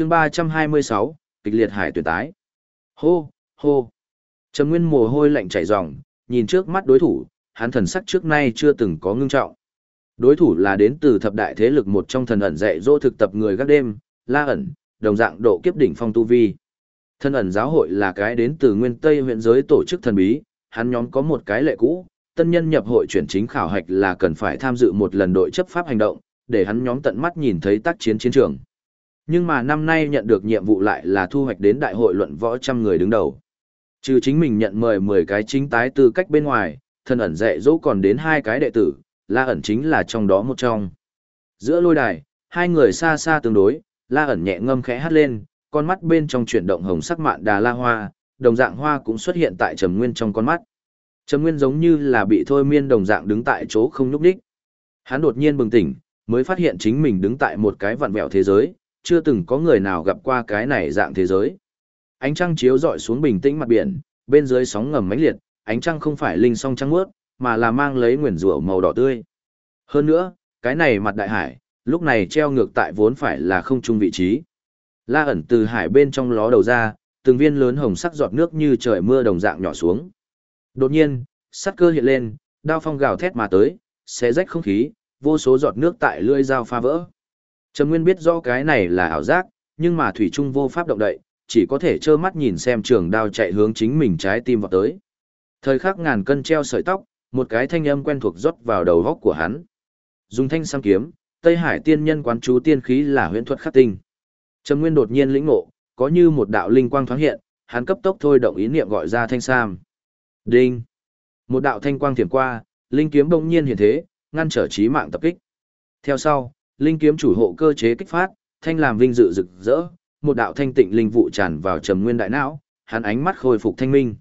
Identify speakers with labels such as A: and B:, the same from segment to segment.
A: chương 326, kịch liệt hải tuyển tái. Hô, hô. Trầm Nguyên mồ hôi lạnh chảy ròng, nhìn trước mắt đối thủ, hắn thần sắc trước nay chưa từng có ngưng trọng. Đối thủ là đến từ thập đại thế lực một trong thần ẩn dạy dỗ thực tập người gác đêm, La ẩn, đồng dạng độ kiếp đỉnh phong tu vi. Thần ẩn giáo hội là cái đến từ nguyên Tây huyện giới tổ chức thần bí, hắn nhóm có một cái lệ cũ, tân nhân nhập hội chuyển chính khảo hạch là cần phải tham dự một lần đội chấp pháp hành động, để hắn nhóm tận mắt nhìn thấy tác chiến chiến trường. Nhưng mà năm nay nhận được nhiệm vụ lại là thu hoạch đến đại hội luận võ trăm người đứng đầu. Trừ chính mình nhận mời 10 cái chính tái tư cách bên ngoài, thân ẩn dạy dỗ còn đến hai cái đệ tử, La ẩn chính là trong đó một trong. Giữa lôi đài, hai người xa xa tương đối, La ẩn nhẹ ngâm khẽ hát lên, con mắt bên trong chuyển động hồng sắc mạn đà la hoa, đồng dạng hoa cũng xuất hiện tại Trầm Nguyên trong con mắt. Trầm Nguyên giống như là bị thôi miên đồng dạng đứng tại chỗ không nhúc đích. Hắn đột nhiên bừng tỉnh, mới phát hiện chính mình đứng tại một cái vặn vẹo thế giới, chưa từng có người nào gặp qua cái này dạng thế giới. Ánh trăng chiếu rọi xuống bình tĩnh mặt biển, bên dưới sóng ngầm mãnh liệt, ánh trăng không phải linh song trăng mướt, mà là mang lấy nguyền rủa màu đỏ tươi. Hơn nữa, cái này mặt đại hải, lúc này treo ngược tại vốn phải là không trung vị trí. La ẩn từ hải bên trong ló đầu ra, từng viên lớn hồng sắc giọt nước như trời mưa đồng dạng nhỏ xuống. Đột nhiên, sắt cơ hiện lên, đao phong gào thét mà tới, xé rách không khí, vô số giọt nước tại lưỡi dao pha vỡ. Trầm Nguyên biết rõ cái này là ảo giác, nhưng mà thủy trung vô pháp động đậy, chỉ có thể trơ mắt nhìn xem trường đao chạy hướng chính mình trái tim vào tới. Thời khắc ngàn cân treo sợi tóc, một cái thanh âm quen thuộc rót vào đầu góc của hắn. Dùng thanh sam kiếm, Tây Hải tiên nhân quán chú tiên khí là huyễn thuật khắc tinh. Trầm Nguyên đột nhiên lĩnh ngộ, có như một đạo linh quang thoáng hiện, hắn cấp tốc thôi động ý niệm gọi ra thanh sam. Đinh. Một đạo thanh quang thiểm qua, linh kiếm bỗng nhiên hiện thế, ngăn trở chí mạng tập kích. Theo sau, linh kiếm chủ hộ cơ chế kích phát, thanh làm vinh dự rực rỡ, một đạo thanh tịnh linh vụ tràn vào trầm nguyên đại não, hắn ánh mắt khôi phục thanh minh.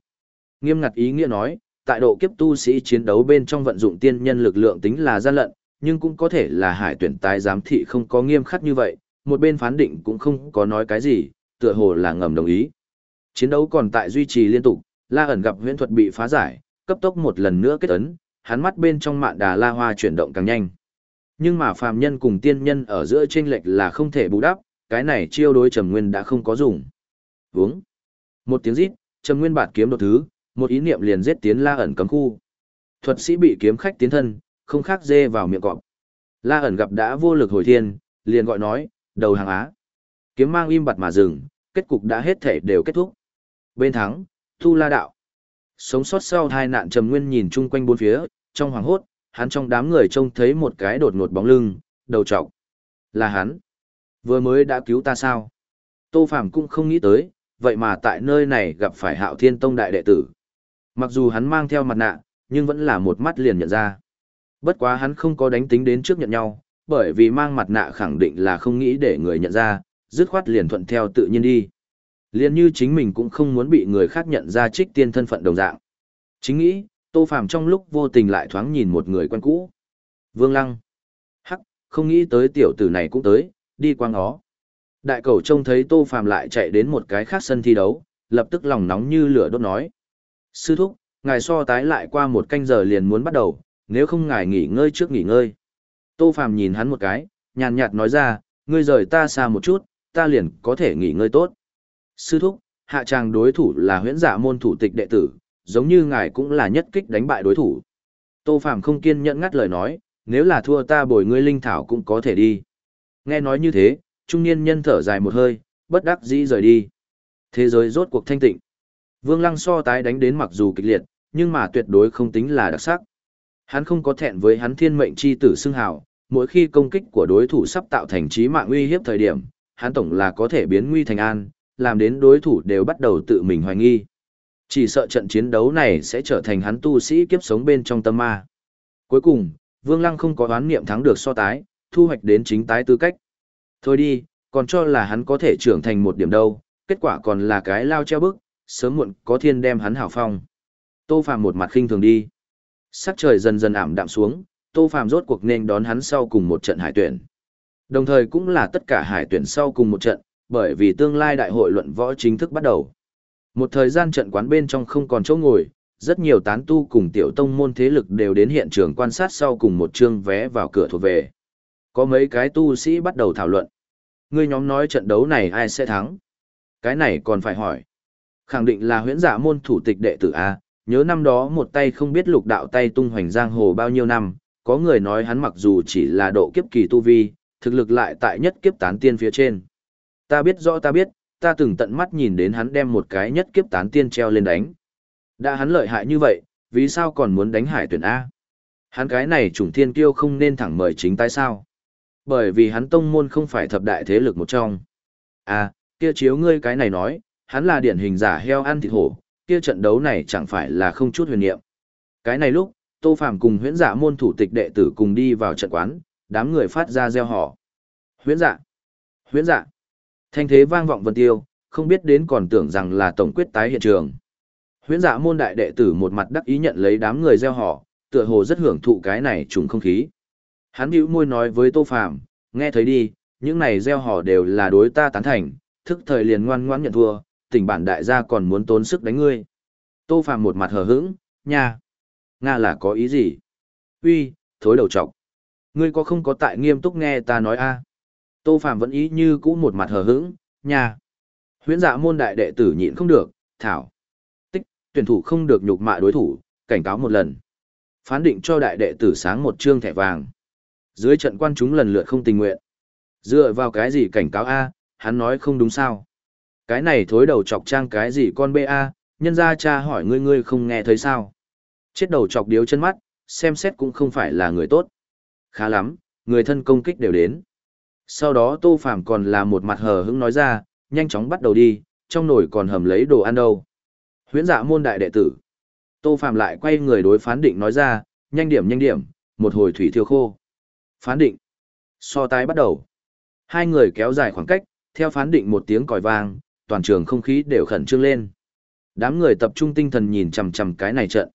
A: Nghiêm ngặt ý nghĩa nói, tại độ kiếp tu sĩ chiến đấu bên trong vận dụng tiên nhân lực lượng tính là gian lận, nhưng cũng có thể là hải tuyển tái giám thị không có nghiêm khắc như vậy, một bên phán định cũng không có nói cái gì, tựa hồ là ngầm đồng ý. Chiến đấu còn tại duy trì liên tục, La ẩn gặp huyễn thuật bị phá giải, cấp tốc một lần nữa kết ấn, hắn mắt bên trong mạn đà la hoa chuyển động càng nhanh. Nhưng mà phàm nhân cùng tiên nhân ở giữa chênh lệch là không thể bù đắp, cái này chiêu đối Trầm Nguyên đã không có dùng. Vướng. Một tiếng rít, Trầm Nguyên bạt kiếm đột thứ, một ý niệm liền giết tiến La ẩn cấm khu. Thuật sĩ bị kiếm khách tiến thân, không khác dê vào miệng cọp. La ẩn gặp đã vô lực hồi thiên, liền gọi nói, đầu hàng á. Kiếm mang im bặt mà dừng, kết cục đã hết thể đều kết thúc. Bên thắng, Thu La đạo. Sống sót sau hai nạn Trầm Nguyên nhìn chung quanh bốn phía, trong hoàng hốt, hắn trong đám người trông thấy một cái đột ngột bóng lưng, đầu trọc. Là hắn. Vừa mới đã cứu ta sao? Tô Phàm cũng không nghĩ tới, vậy mà tại nơi này gặp phải hạo thiên tông đại đệ tử. Mặc dù hắn mang theo mặt nạ, nhưng vẫn là một mắt liền nhận ra. Bất quá hắn không có đánh tính đến trước nhận nhau, bởi vì mang mặt nạ khẳng định là không nghĩ để người nhận ra, dứt khoát liền thuận theo tự nhiên đi. Liền như chính mình cũng không muốn bị người khác nhận ra trích tiên thân phận đồng dạng. Chính nghĩ, Tô Phàm trong lúc vô tình lại thoáng nhìn một người quen cũ. Vương Lăng. Hắc, không nghĩ tới tiểu tử này cũng tới, đi qua ngó. Đại cầu trông thấy Tô Phàm lại chạy đến một cái khác sân thi đấu, lập tức lòng nóng như lửa đốt nói. Sư thúc, ngài so tái lại qua một canh giờ liền muốn bắt đầu, nếu không ngài nghỉ ngơi trước nghỉ ngơi. Tô Phàm nhìn hắn một cái, nhàn nhạt nói ra, ngươi rời ta xa một chút, ta liền có thể nghỉ ngơi tốt. Sư thúc, hạ tràng đối thủ là huyễn giả môn thủ tịch đệ tử, giống như ngài cũng là nhất kích đánh bại đối thủ. Tô Phàm không kiên nhẫn ngắt lời nói, nếu là thua ta bồi ngươi linh thảo cũng có thể đi. Nghe nói như thế, trung niên nhân thở dài một hơi, bất đắc dĩ rời đi. Thế giới rốt cuộc thanh tịnh. Vương Lăng so tái đánh đến mặc dù kịch liệt, nhưng mà tuyệt đối không tính là đặc sắc. Hắn không có thẹn với hắn thiên mệnh chi tử xưng hào, mỗi khi công kích của đối thủ sắp tạo thành trí mạng uy hiếp thời điểm, hắn tổng là có thể biến nguy thành an, làm đến đối thủ đều bắt đầu tự mình hoài nghi. Chỉ sợ trận chiến đấu này sẽ trở thành hắn tu sĩ kiếp sống bên trong tâm ma. Cuối cùng, Vương Lăng không có đoán niệm thắng được so tái, thu hoạch đến chính tái tư cách. Thôi đi, còn cho là hắn có thể trưởng thành một điểm đâu, kết quả còn là cái lao treo bức, sớm muộn có thiên đem hắn hảo phong. Tô Phàm một mặt khinh thường đi. Sắc trời dần dần ảm đạm xuống, Tô Phàm rốt cuộc nên đón hắn sau cùng một trận hải tuyển. Đồng thời cũng là tất cả hải tuyển sau cùng một trận, bởi vì tương lai đại hội luận võ chính thức bắt đầu. Một thời gian trận quán bên trong không còn chỗ ngồi, rất nhiều tán tu cùng tiểu tông môn thế lực đều đến hiện trường quan sát sau cùng một chương vé vào cửa thuộc về. Có mấy cái tu sĩ bắt đầu thảo luận. Ngươi nhóm nói trận đấu này ai sẽ thắng? Cái này còn phải hỏi. Khẳng định là huyễn dạ môn thủ tịch đệ tử A, nhớ năm đó một tay không biết lục đạo tay tung hoành giang hồ bao nhiêu năm, có người nói hắn mặc dù chỉ là độ kiếp kỳ tu vi, thực lực lại tại nhất kiếp tán tiên phía trên. Ta biết rõ ta biết, ta từng tận mắt nhìn đến hắn đem một cái nhất kiếp tán tiên treo lên đánh. Đã hắn lợi hại như vậy, vì sao còn muốn đánh hải tuyển A? Hắn cái này trùng thiên kiêu không nên thẳng mời chính tại sao? Bởi vì hắn tông môn không phải thập đại thế lực một trong. À, kia chiếu ngươi cái này nói, hắn là điển hình giả heo ăn thịt hổ, kia trận đấu này chẳng phải là không chút huyền niệm. Cái này lúc, Tô Phàm cùng huyễn dạ môn thủ tịch đệ tử cùng đi vào trận quán, đám người phát ra gieo họ. Huyễn dạ! Huyễn dạ! Thanh thế vang vọng vân tiêu, không biết đến còn tưởng rằng là tổng quyết tái hiện trường. Huyễn dạ môn đại đệ tử một mặt đắc ý nhận lấy đám người gieo họ, tựa hồ rất hưởng thụ cái này trùng không khí. Hắn bĩu môi nói với Tô Phàm, nghe thấy đi, những này gieo họ đều là đối ta tán thành, thức thời liền ngoan ngoãn nhận thua, tỉnh bản đại gia còn muốn tốn sức đánh ngươi. Tô Phàm một mặt hờ hững, nha. Nga là có ý gì? Uy, thối đầu trọc. Ngươi có không có tại nghiêm túc nghe ta nói a? Tô Phàm vẫn ý như cũ một mặt hờ hững, nha. Huyễn dạ môn đại đệ tử nhịn không được, thảo. Tích, tuyển thủ không được nhục mạ đối thủ, cảnh cáo một lần. Phán định cho đại đệ tử sáng một trương thẻ vàng. Dưới trận quan chúng lần lượt không tình nguyện. Dựa vào cái gì cảnh cáo A, hắn nói không đúng sao. Cái này thối đầu chọc trang cái gì con bê A, nhân ra cha hỏi ngươi ngươi không nghe thấy sao. Chết đầu chọc điếu chân mắt, xem xét cũng không phải là người tốt. Khá lắm, người thân công kích đều đến. Sau đó Tô Phàm còn là một mặt hờ hững nói ra, nhanh chóng bắt đầu đi, trong nồi còn hầm lấy đồ ăn đâu. Huyễn dạ môn đại đệ tử. Tô Phàm lại quay người đối phán định nói ra, nhanh điểm nhanh điểm, một hồi thủy thiêu khô. Phán định. So tái bắt đầu. Hai người kéo dài khoảng cách, theo phán định một tiếng còi vang, toàn trường không khí đều khẩn trương lên. Đám người tập trung tinh thần nhìn chằm chằm cái này trận.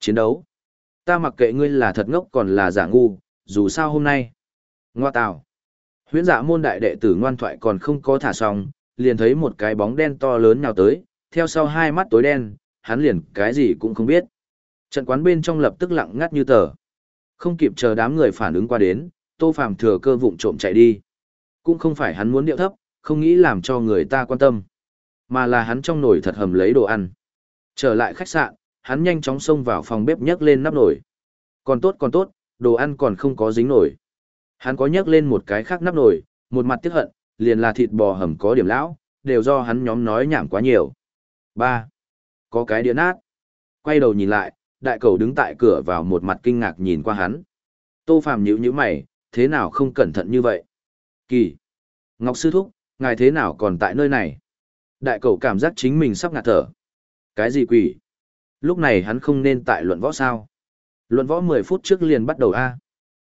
A: Chiến đấu. Ta mặc kệ ngươi là thật ngốc còn là giả ngu, dù sao hôm nay. Ngoa tào. Huyễn dạ môn đại đệ tử ngoan thoại còn không có thả xong, liền thấy một cái bóng đen to lớn nhào tới, theo sau hai mắt tối đen, hắn liền cái gì cũng không biết. Trận quán bên trong lập tức lặng ngắt như tờ. Không kịp chờ đám người phản ứng qua đến, Tô Phàm thừa cơ vụng trộm chạy đi. Cũng không phải hắn muốn điệu thấp, không nghĩ làm cho người ta quan tâm, mà là hắn trong nồi thật hầm lấy đồ ăn. Trở lại khách sạn, hắn nhanh chóng xông vào phòng bếp nhấc lên nắp nồi. Còn tốt còn tốt, đồ ăn còn không có dính nổi. Hắn có nhắc lên một cái khác nắp nổi, một mặt tiếc hận, liền là thịt bò hầm có điểm lão, đều do hắn nhóm nói nhảm quá nhiều. Ba, Có cái đĩa nát. Quay đầu nhìn lại, đại cầu đứng tại cửa vào một mặt kinh ngạc nhìn qua hắn. Tô Phàm nhíu nhíu mày, thế nào không cẩn thận như vậy? Kỳ. Ngọc Sư Thúc, ngài thế nào còn tại nơi này? Đại cầu cảm giác chính mình sắp ngạt thở. Cái gì quỷ? Lúc này hắn không nên tại luận võ sao? Luận võ 10 phút trước liền bắt đầu A.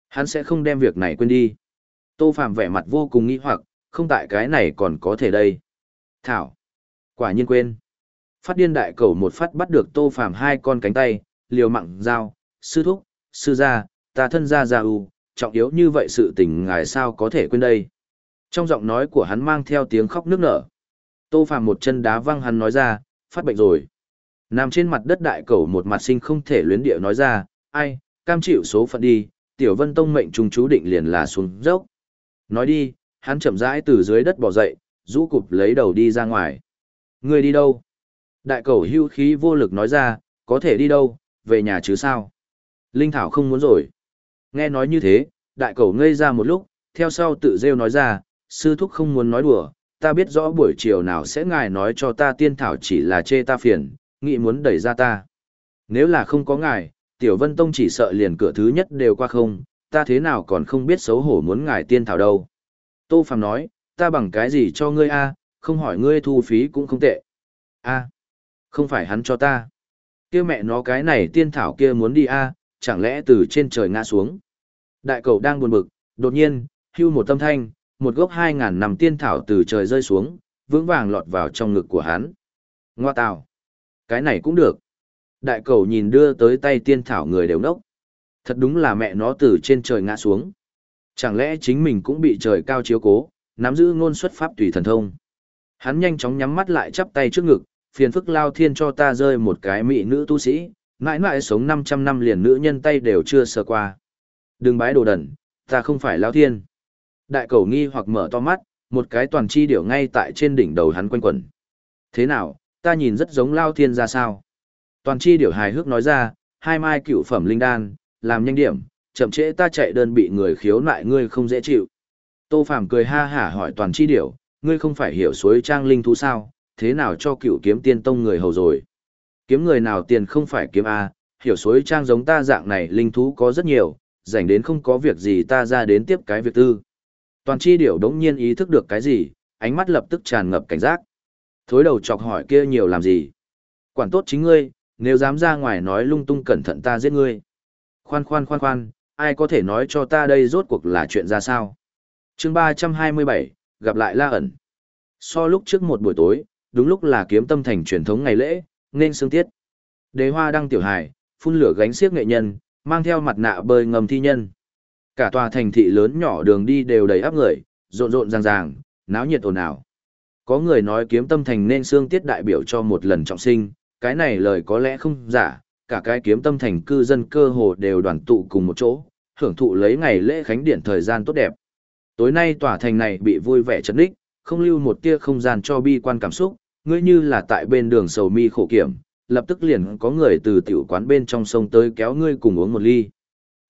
A: Hắn sẽ không đem việc này quên đi. Tô Phạm vẻ mặt vô cùng nghi hoặc, không tại cái này còn có thể đây. Thảo. Quả nhiên quên. Phát điên đại cầu một phát bắt được Tô Phạm hai con cánh tay, liều mặn dao, sư thúc, sư gia, ta thân gia gia u, trọng yếu như vậy sự tình ngài sao có thể quên đây. Trong giọng nói của hắn mang theo tiếng khóc nức nở. Tô Phạm một chân đá văng hắn nói ra, phát bệnh rồi. Nằm trên mặt đất đại cầu một mặt sinh không thể luyến địa nói ra, ai, cam chịu số phận đi, tiểu vân tông mệnh trùng chú định liền là xuống dốc. Nói đi, hắn chậm rãi từ dưới đất bò dậy, rũ cụp lấy đầu đi ra ngoài. Người đi đâu? Đại cầu hưu khí vô lực nói ra, có thể đi đâu, về nhà chứ sao? Linh Thảo không muốn rồi. Nghe nói như thế, đại cầu ngây ra một lúc, theo sau tự rêu nói ra, sư thúc không muốn nói đùa, ta biết rõ buổi chiều nào sẽ ngài nói cho ta tiên thảo chỉ là chê ta phiền, nghĩ muốn đẩy ra ta. Nếu là không có ngài, Tiểu Vân Tông chỉ sợ liền cửa thứ nhất đều qua không, ta thế nào còn không biết xấu hổ muốn ngài tiên thảo đâu. Tô Phàm nói, ta bằng cái gì cho ngươi a, không hỏi ngươi thu phí cũng không tệ. A, không phải hắn cho ta. Kia mẹ nó cái này tiên thảo kia muốn đi a, chẳng lẽ từ trên trời ngã xuống. Đại cầu đang buồn bực, đột nhiên, hưu một tâm thanh, một gốc hai ngàn năm tiên thảo từ trời rơi xuống, vững vàng lọt vào trong ngực của hắn. Ngoa tào. Cái này cũng được. Đại cầu nhìn đưa tới tay tiên thảo người đều nốc. Thật đúng là mẹ nó từ trên trời ngã xuống. Chẳng lẽ chính mình cũng bị trời cao chiếu cố, nắm giữ ngôn xuất pháp tùy thần thông. Hắn nhanh chóng nhắm mắt lại chắp tay trước ngực, phiền phức lao thiên cho ta rơi một cái mỹ nữ tu sĩ, mãi mãi sống 500 năm liền nữ nhân tay đều chưa sơ qua. Đừng bái đồ đẩn, ta không phải lao thiên. Đại cầu nghi hoặc mở to mắt, một cái toàn chi điểu ngay tại trên đỉnh đầu hắn quanh quẩn. Thế nào, ta nhìn rất giống Lao Thiên ra sao? Toàn chi điểu hài hước nói ra, hai mai cựu phẩm linh đan, làm nhanh điểm, chậm trễ ta chạy đơn bị người khiếu nại ngươi không dễ chịu. Tô Phàm cười ha hả hỏi toàn chi điểu, ngươi không phải hiểu suối trang linh thú sao, thế nào cho cựu kiếm tiên tông người hầu rồi. Kiếm người nào tiền không phải kiếm A, hiểu suối trang giống ta dạng này linh thú có rất nhiều, dành đến không có việc gì ta ra đến tiếp cái việc tư. Toàn chi điểu đống nhiên ý thức được cái gì, ánh mắt lập tức tràn ngập cảnh giác. Thối đầu chọc hỏi kia nhiều làm gì? Quản tốt chính ngươi, nếu dám ra ngoài nói lung tung cẩn thận ta giết ngươi. Khoan khoan khoan khoan, ai có thể nói cho ta đây rốt cuộc là chuyện ra sao? chương 327, gặp lại La ẩn. So lúc trước một buổi tối, đúng lúc là kiếm tâm thành truyền thống ngày lễ, nên sương tiết. Đế hoa đăng tiểu hài, phun lửa gánh xiếc nghệ nhân, mang theo mặt nạ bơi ngầm thi nhân. Cả tòa thành thị lớn nhỏ đường đi đều đầy áp người, rộn rộn ràng ràng, náo nhiệt ồn ào. Có người nói kiếm tâm thành nên xương tiết đại biểu cho một lần trọng sinh, cái này lời có lẽ không giả, cả cái kiếm tâm thành cư dân cơ hồ đều đoàn tụ cùng một chỗ, hưởng thụ lấy ngày lễ khánh điện thời gian tốt đẹp. Tối nay tòa thành này bị vui vẻ chấn đích, không lưu một tia không gian cho bi quan cảm xúc, ngươi như là tại bên đường sầu mi khổ kiểm, lập tức liền có người từ tiểu quán bên trong sông tới kéo ngươi cùng uống một ly.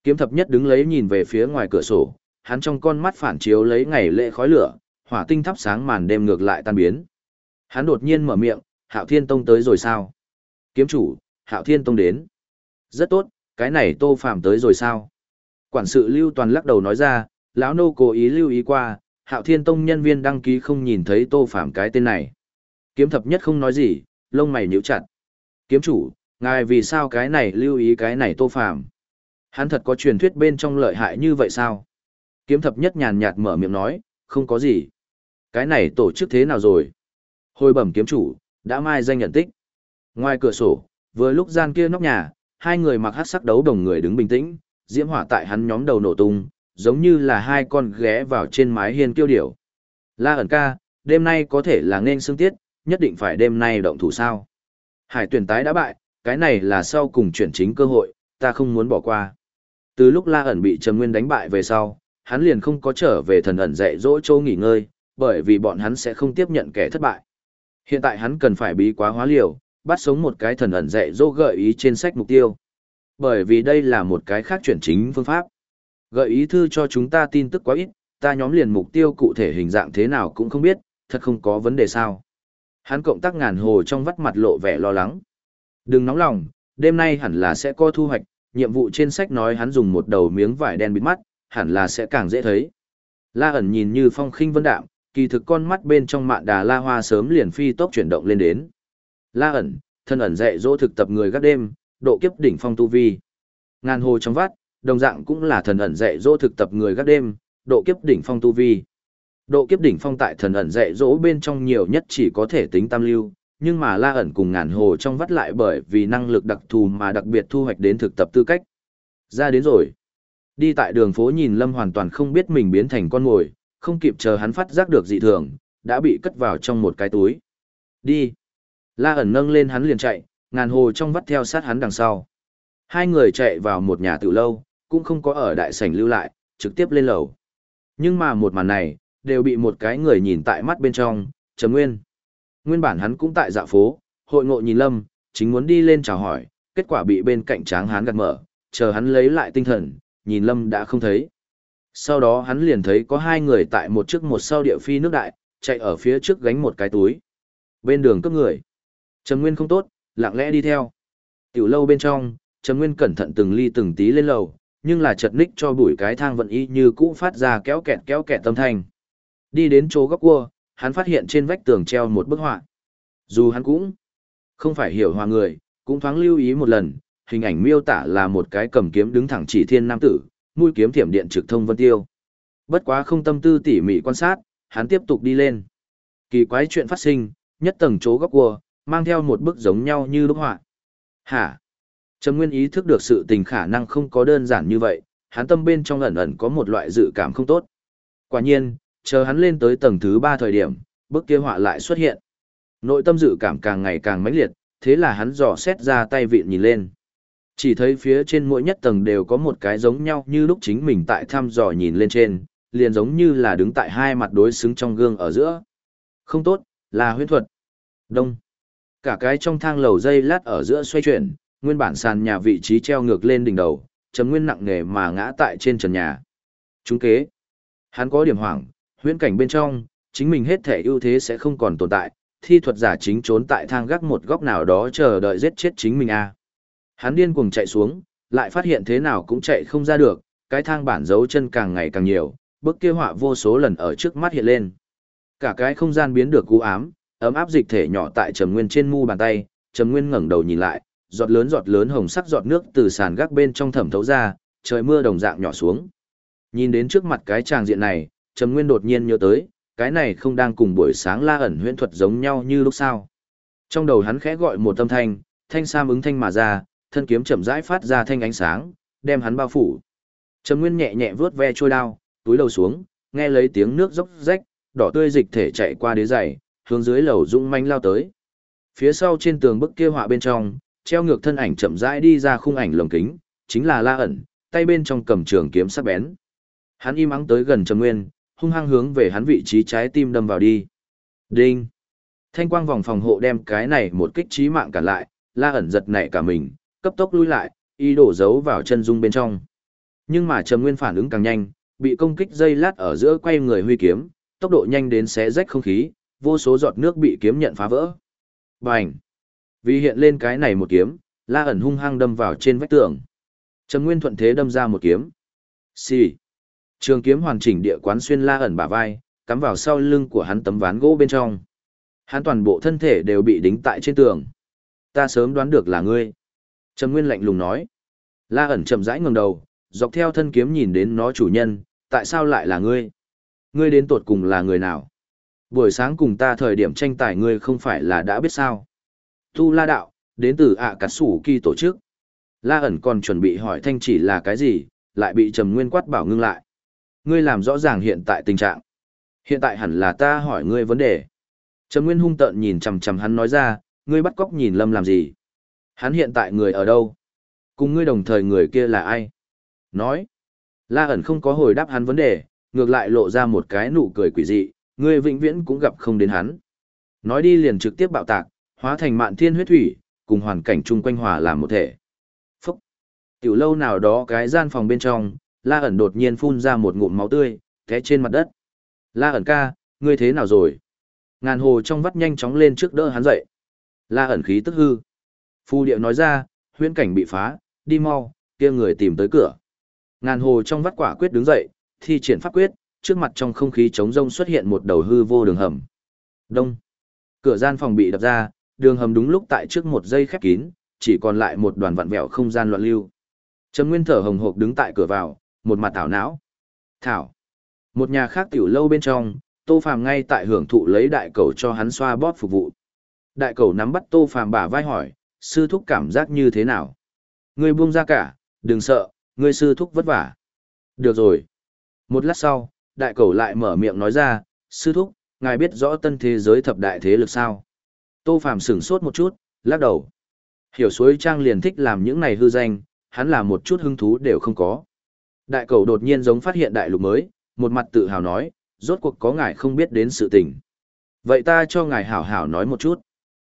A: Kiếm thập nhất đứng lấy nhìn về phía ngoài cửa sổ, hắn trong con mắt phản chiếu lấy ngày lễ khói lửa, hỏa tinh thắp sáng màn đêm ngược lại tan biến. Hắn đột nhiên mở miệng, Hạo Thiên Tông tới rồi sao? Kiếm chủ, Hạo Thiên Tông đến. Rất tốt, cái này Tô Phàm tới rồi sao? Quản sự Lưu Toàn lắc đầu nói ra, lão nô cố ý lưu ý qua, Hạo Thiên Tông nhân viên đăng ký không nhìn thấy Tô Phàm cái tên này. Kiếm thập nhất không nói gì, lông mày nhíu chặt. Kiếm chủ, ngài vì sao cái này lưu ý cái này Tô Phàm? Hắn thật có truyền thuyết bên trong lợi hại như vậy sao? Kiếm thập nhất nhàn nhạt mở miệng nói, không có gì. Cái này tổ chức thế nào rồi? Hồi bẩm kiếm chủ, đã mai danh nhận tích. Ngoài cửa sổ, vừa lúc gian kia nóc nhà, hai người mặc hát sắc đấu đồng người đứng bình tĩnh, diễm hỏa tại hắn nhóm đầu nổ tung, giống như là hai con ghé vào trên mái hiên kiêu điểu. La ẩn ca, đêm nay có thể là nên xương tiết, nhất định phải đêm nay động thủ sao. Hải tuyển tái đã bại, cái này là sau cùng chuyển chính cơ hội, ta không muốn bỏ qua. Từ lúc La ẩn bị Trầm Nguyên đánh bại về sau, hắn liền không có trở về thần ẩn dạy dỗ châu nghỉ ngơi, bởi vì bọn hắn sẽ không tiếp nhận kẻ thất bại. Hiện tại hắn cần phải bí quá hóa liều, bắt sống một cái thần ẩn dạy dỗ gợi ý trên sách mục tiêu. Bởi vì đây là một cái khác chuyển chính phương pháp. Gợi ý thư cho chúng ta tin tức quá ít, ta nhóm liền mục tiêu cụ thể hình dạng thế nào cũng không biết, thật không có vấn đề sao. Hắn cộng tác ngàn hồ trong vắt mặt lộ vẻ lo lắng. Đừng nóng lòng, đêm nay hẳn là sẽ có thu hoạch, nhiệm vụ trên sách nói hắn dùng một đầu miếng vải đen bịt mắt, hẳn là sẽ càng dễ thấy. La ẩn nhìn như phong khinh vân đạm, kỳ thực con mắt bên trong mạn đà la hoa sớm liền phi tốc chuyển động lên đến. La ẩn, thân ẩn dạy dỗ thực tập người gác đêm, độ kiếp đỉnh phong tu vi. Ngàn hồ trong vắt, đồng dạng cũng là thần ẩn dạy dỗ thực tập người gác đêm, độ kiếp đỉnh phong tu vi. Độ kiếp đỉnh phong tại thần ẩn dạy dỗ bên trong nhiều nhất chỉ có thể tính tam lưu, nhưng mà la ẩn cùng ngàn hồ trong vắt lại bởi vì năng lực đặc thù mà đặc biệt thu hoạch đến thực tập tư cách. Ra đến rồi. Đi tại đường phố nhìn Lâm hoàn toàn không biết mình biến thành con ngồi, không kịp chờ hắn phát giác được dị thường, đã bị cất vào trong một cái túi. Đi. La ẩn nâng lên hắn liền chạy, ngàn hồ trong vắt theo sát hắn đằng sau. Hai người chạy vào một nhà tử lâu, cũng không có ở đại sảnh lưu lại, trực tiếp lên lầu. Nhưng mà một màn này, đều bị một cái người nhìn tại mắt bên trong, Trầm Nguyên. Nguyên bản hắn cũng tại dạ phố, hội ngộ nhìn Lâm, chính muốn đi lên chào hỏi, kết quả bị bên cạnh tráng hắn gạt mở, chờ hắn lấy lại tinh thần, nhìn Lâm đã không thấy. Sau đó hắn liền thấy có hai người tại một trước một sau địa phi nước đại, chạy ở phía trước gánh một cái túi. Bên đường cấp người. Trầm Nguyên không tốt, lặng lẽ đi theo. Tiểu lâu bên trong, Trầm Nguyên cẩn thận từng ly từng tí lên lầu, nhưng là chật ních cho bụi cái thang vận y như cũ phát ra kéo kẹt kéo kẹt tâm thanh. Đi đến chỗ góc cua, hắn phát hiện trên vách tường treo một bức họa. Dù hắn cũng không phải hiểu hòa người, cũng thoáng lưu ý một lần, hình ảnh miêu tả là một cái cầm kiếm đứng thẳng chỉ thiên nam tử, mũi kiếm thiểm điện trực thông vân tiêu. Bất quá không tâm tư tỉ mỉ quan sát, hắn tiếp tục đi lên. Kỳ quái chuyện phát sinh, nhất tầng chỗ góc cua, mang theo một bức giống nhau như bức họa. Hả? Trầm Nguyên ý thức được sự tình khả năng không có đơn giản như vậy, hắn tâm bên trong ẩn ẩn có một loại dự cảm không tốt. Quả nhiên, chờ hắn lên tới tầng thứ ba thời điểm, bức kia họa lại xuất hiện. Nội tâm dự cảm càng ngày càng mãnh liệt, thế là hắn dò xét ra tay vịn nhìn lên. Chỉ thấy phía trên mỗi nhất tầng đều có một cái giống nhau như lúc chính mình tại thăm dò nhìn lên trên, liền giống như là đứng tại hai mặt đối xứng trong gương ở giữa. Không tốt, là huyễn thuật. Đông. Cả cái trong thang lầu dây lát ở giữa xoay chuyển, nguyên bản sàn nhà vị trí treo ngược lên đỉnh đầu, chấm nguyên nặng nề mà ngã tại trên trần nhà. Chúng kế. Hắn có điểm hoảng, huyễn cảnh bên trong, chính mình hết thể ưu thế sẽ không còn tồn tại, thi thuật giả chính trốn tại thang gác một góc nào đó chờ đợi giết chết chính mình a. Hắn điên cuồng chạy xuống, lại phát hiện thế nào cũng chạy không ra được, cái thang bản dấu chân càng ngày càng nhiều, bức kia họa vô số lần ở trước mắt hiện lên. Cả cái không gian biến được cú ám, ấm áp dịch thể nhỏ tại Trầm Nguyên trên mu bàn tay, Trầm Nguyên ngẩng đầu nhìn lại, giọt lớn giọt lớn hồng sắc giọt nước từ sàn gác bên trong thẩm thấu ra, trời mưa đồng dạng nhỏ xuống. Nhìn đến trước mặt cái tràng diện này, Trầm Nguyên đột nhiên nhớ tới, cái này không đang cùng buổi sáng la ẩn huyễn thuật giống nhau như lúc sao. Trong đầu hắn khẽ gọi một âm thanh, thanh sam ứng thanh mà ra, thân kiếm chậm rãi phát ra thanh ánh sáng, đem hắn bao phủ. Trầm Nguyên nhẹ nhẹ vớt ve trôi đao, túi đầu xuống, nghe lấy tiếng nước róc rách, đỏ tươi dịch thể chạy qua đế giày, hướng dưới lầu dũng manh lao tới. Phía sau trên tường bức kia họa bên trong, treo ngược thân ảnh chậm rãi đi ra khung ảnh lồng kính, chính là La ẩn, tay bên trong cầm trường kiếm sắc bén. Hắn im ắng tới gần Trầm Nguyên, hung hăng hướng về hắn vị trí trái tim đâm vào đi. Đinh! Thanh quang vòng phòng hộ đem cái này một kích trí mạng cả lại, La ẩn giật nảy cả mình, cấp tốc lui lại, y đổ giấu vào chân dung bên trong. Nhưng mà Trầm Nguyên phản ứng càng nhanh, bị công kích dây lát ở giữa quay người huy kiếm, tốc độ nhanh đến xé rách không khí, vô số giọt nước bị kiếm nhận phá vỡ. Bành! Vì hiện lên cái này một kiếm, La ẩn hung hăng đâm vào trên vách tường. Trầm Nguyên thuận thế đâm ra một kiếm. Xì! Trường kiếm hoàn chỉnh địa quán xuyên La ẩn bả vai, cắm vào sau lưng của hắn tấm ván gỗ bên trong. Hắn toàn bộ thân thể đều bị đính tại trên tường. Ta sớm đoán được là ngươi. Trầm Nguyên lạnh lùng nói. La ẩn chậm rãi ngẩng đầu, dọc theo thân kiếm nhìn đến nó chủ nhân, tại sao lại là ngươi? Ngươi đến tột cùng là người nào? Buổi sáng cùng ta thời điểm tranh tài ngươi không phải là đã biết sao? Tu La Đạo, đến từ ạ cắt sủ kỳ tổ chức. La ẩn còn chuẩn bị hỏi thanh chỉ là cái gì, lại bị Trầm Nguyên quát bảo ngưng lại. Ngươi làm rõ ràng hiện tại tình trạng. Hiện tại hẳn là ta hỏi ngươi vấn đề. Trầm Nguyên hung tợn nhìn chằm chằm hắn nói ra, ngươi bắt cóc nhìn Lâm làm gì? Hắn hiện tại người ở đâu? Cùng ngươi đồng thời người kia là ai? Nói. La ẩn không có hồi đáp hắn vấn đề, ngược lại lộ ra một cái nụ cười quỷ dị, ngươi vĩnh viễn cũng gặp không đến hắn. Nói đi liền trực tiếp bạo tạc, hóa thành mạn thiên huyết thủy, cùng hoàn cảnh chung quanh hòa làm một thể. Phúc! Tiểu lâu nào đó cái gian phòng bên trong, La ẩn đột nhiên phun ra một ngụm máu tươi, té trên mặt đất. La ẩn ca, ngươi thế nào rồi? Ngàn hồ trong vắt nhanh chóng lên trước đỡ hắn dậy. La ẩn khí tức hư. Phu điệu nói ra, huyễn cảnh bị phá, đi mau, kia người tìm tới cửa. Ngàn hồ trong vắt quả quyết đứng dậy, thi triển pháp quyết, trước mặt trong không khí trống rông xuất hiện một đầu hư vô đường hầm. Đông. Cửa gian phòng bị đập ra, đường hầm đúng lúc tại trước một giây khép kín, chỉ còn lại một đoàn vặn vẹo không gian loạn lưu. Trầm Nguyên thở hồng hộc đứng tại cửa vào, một mặt thảo não. Thảo. Một nhà khác tiểu lâu bên trong, Tô Phàm ngay tại hưởng thụ lấy đại cầu cho hắn xoa bóp phục vụ. Đại cầu nắm bắt Tô Phàm bả vai hỏi, sư thúc cảm giác như thế nào? Ngươi buông ra cả, đừng sợ, ngươi sư thúc vất vả. Được rồi. Một lát sau, đại cầu lại mở miệng nói ra, sư thúc, ngài biết rõ tân thế giới thập đại thế lực sao? Tô Phạm sửng sốt một chút, lắc đầu. Hiểu suối trang liền thích làm những này hư danh, hắn là một chút hứng thú đều không có. Đại cầu đột nhiên giống phát hiện đại lục mới, một mặt tự hào nói, rốt cuộc có ngài không biết đến sự tình. Vậy ta cho ngài hảo hảo nói một chút.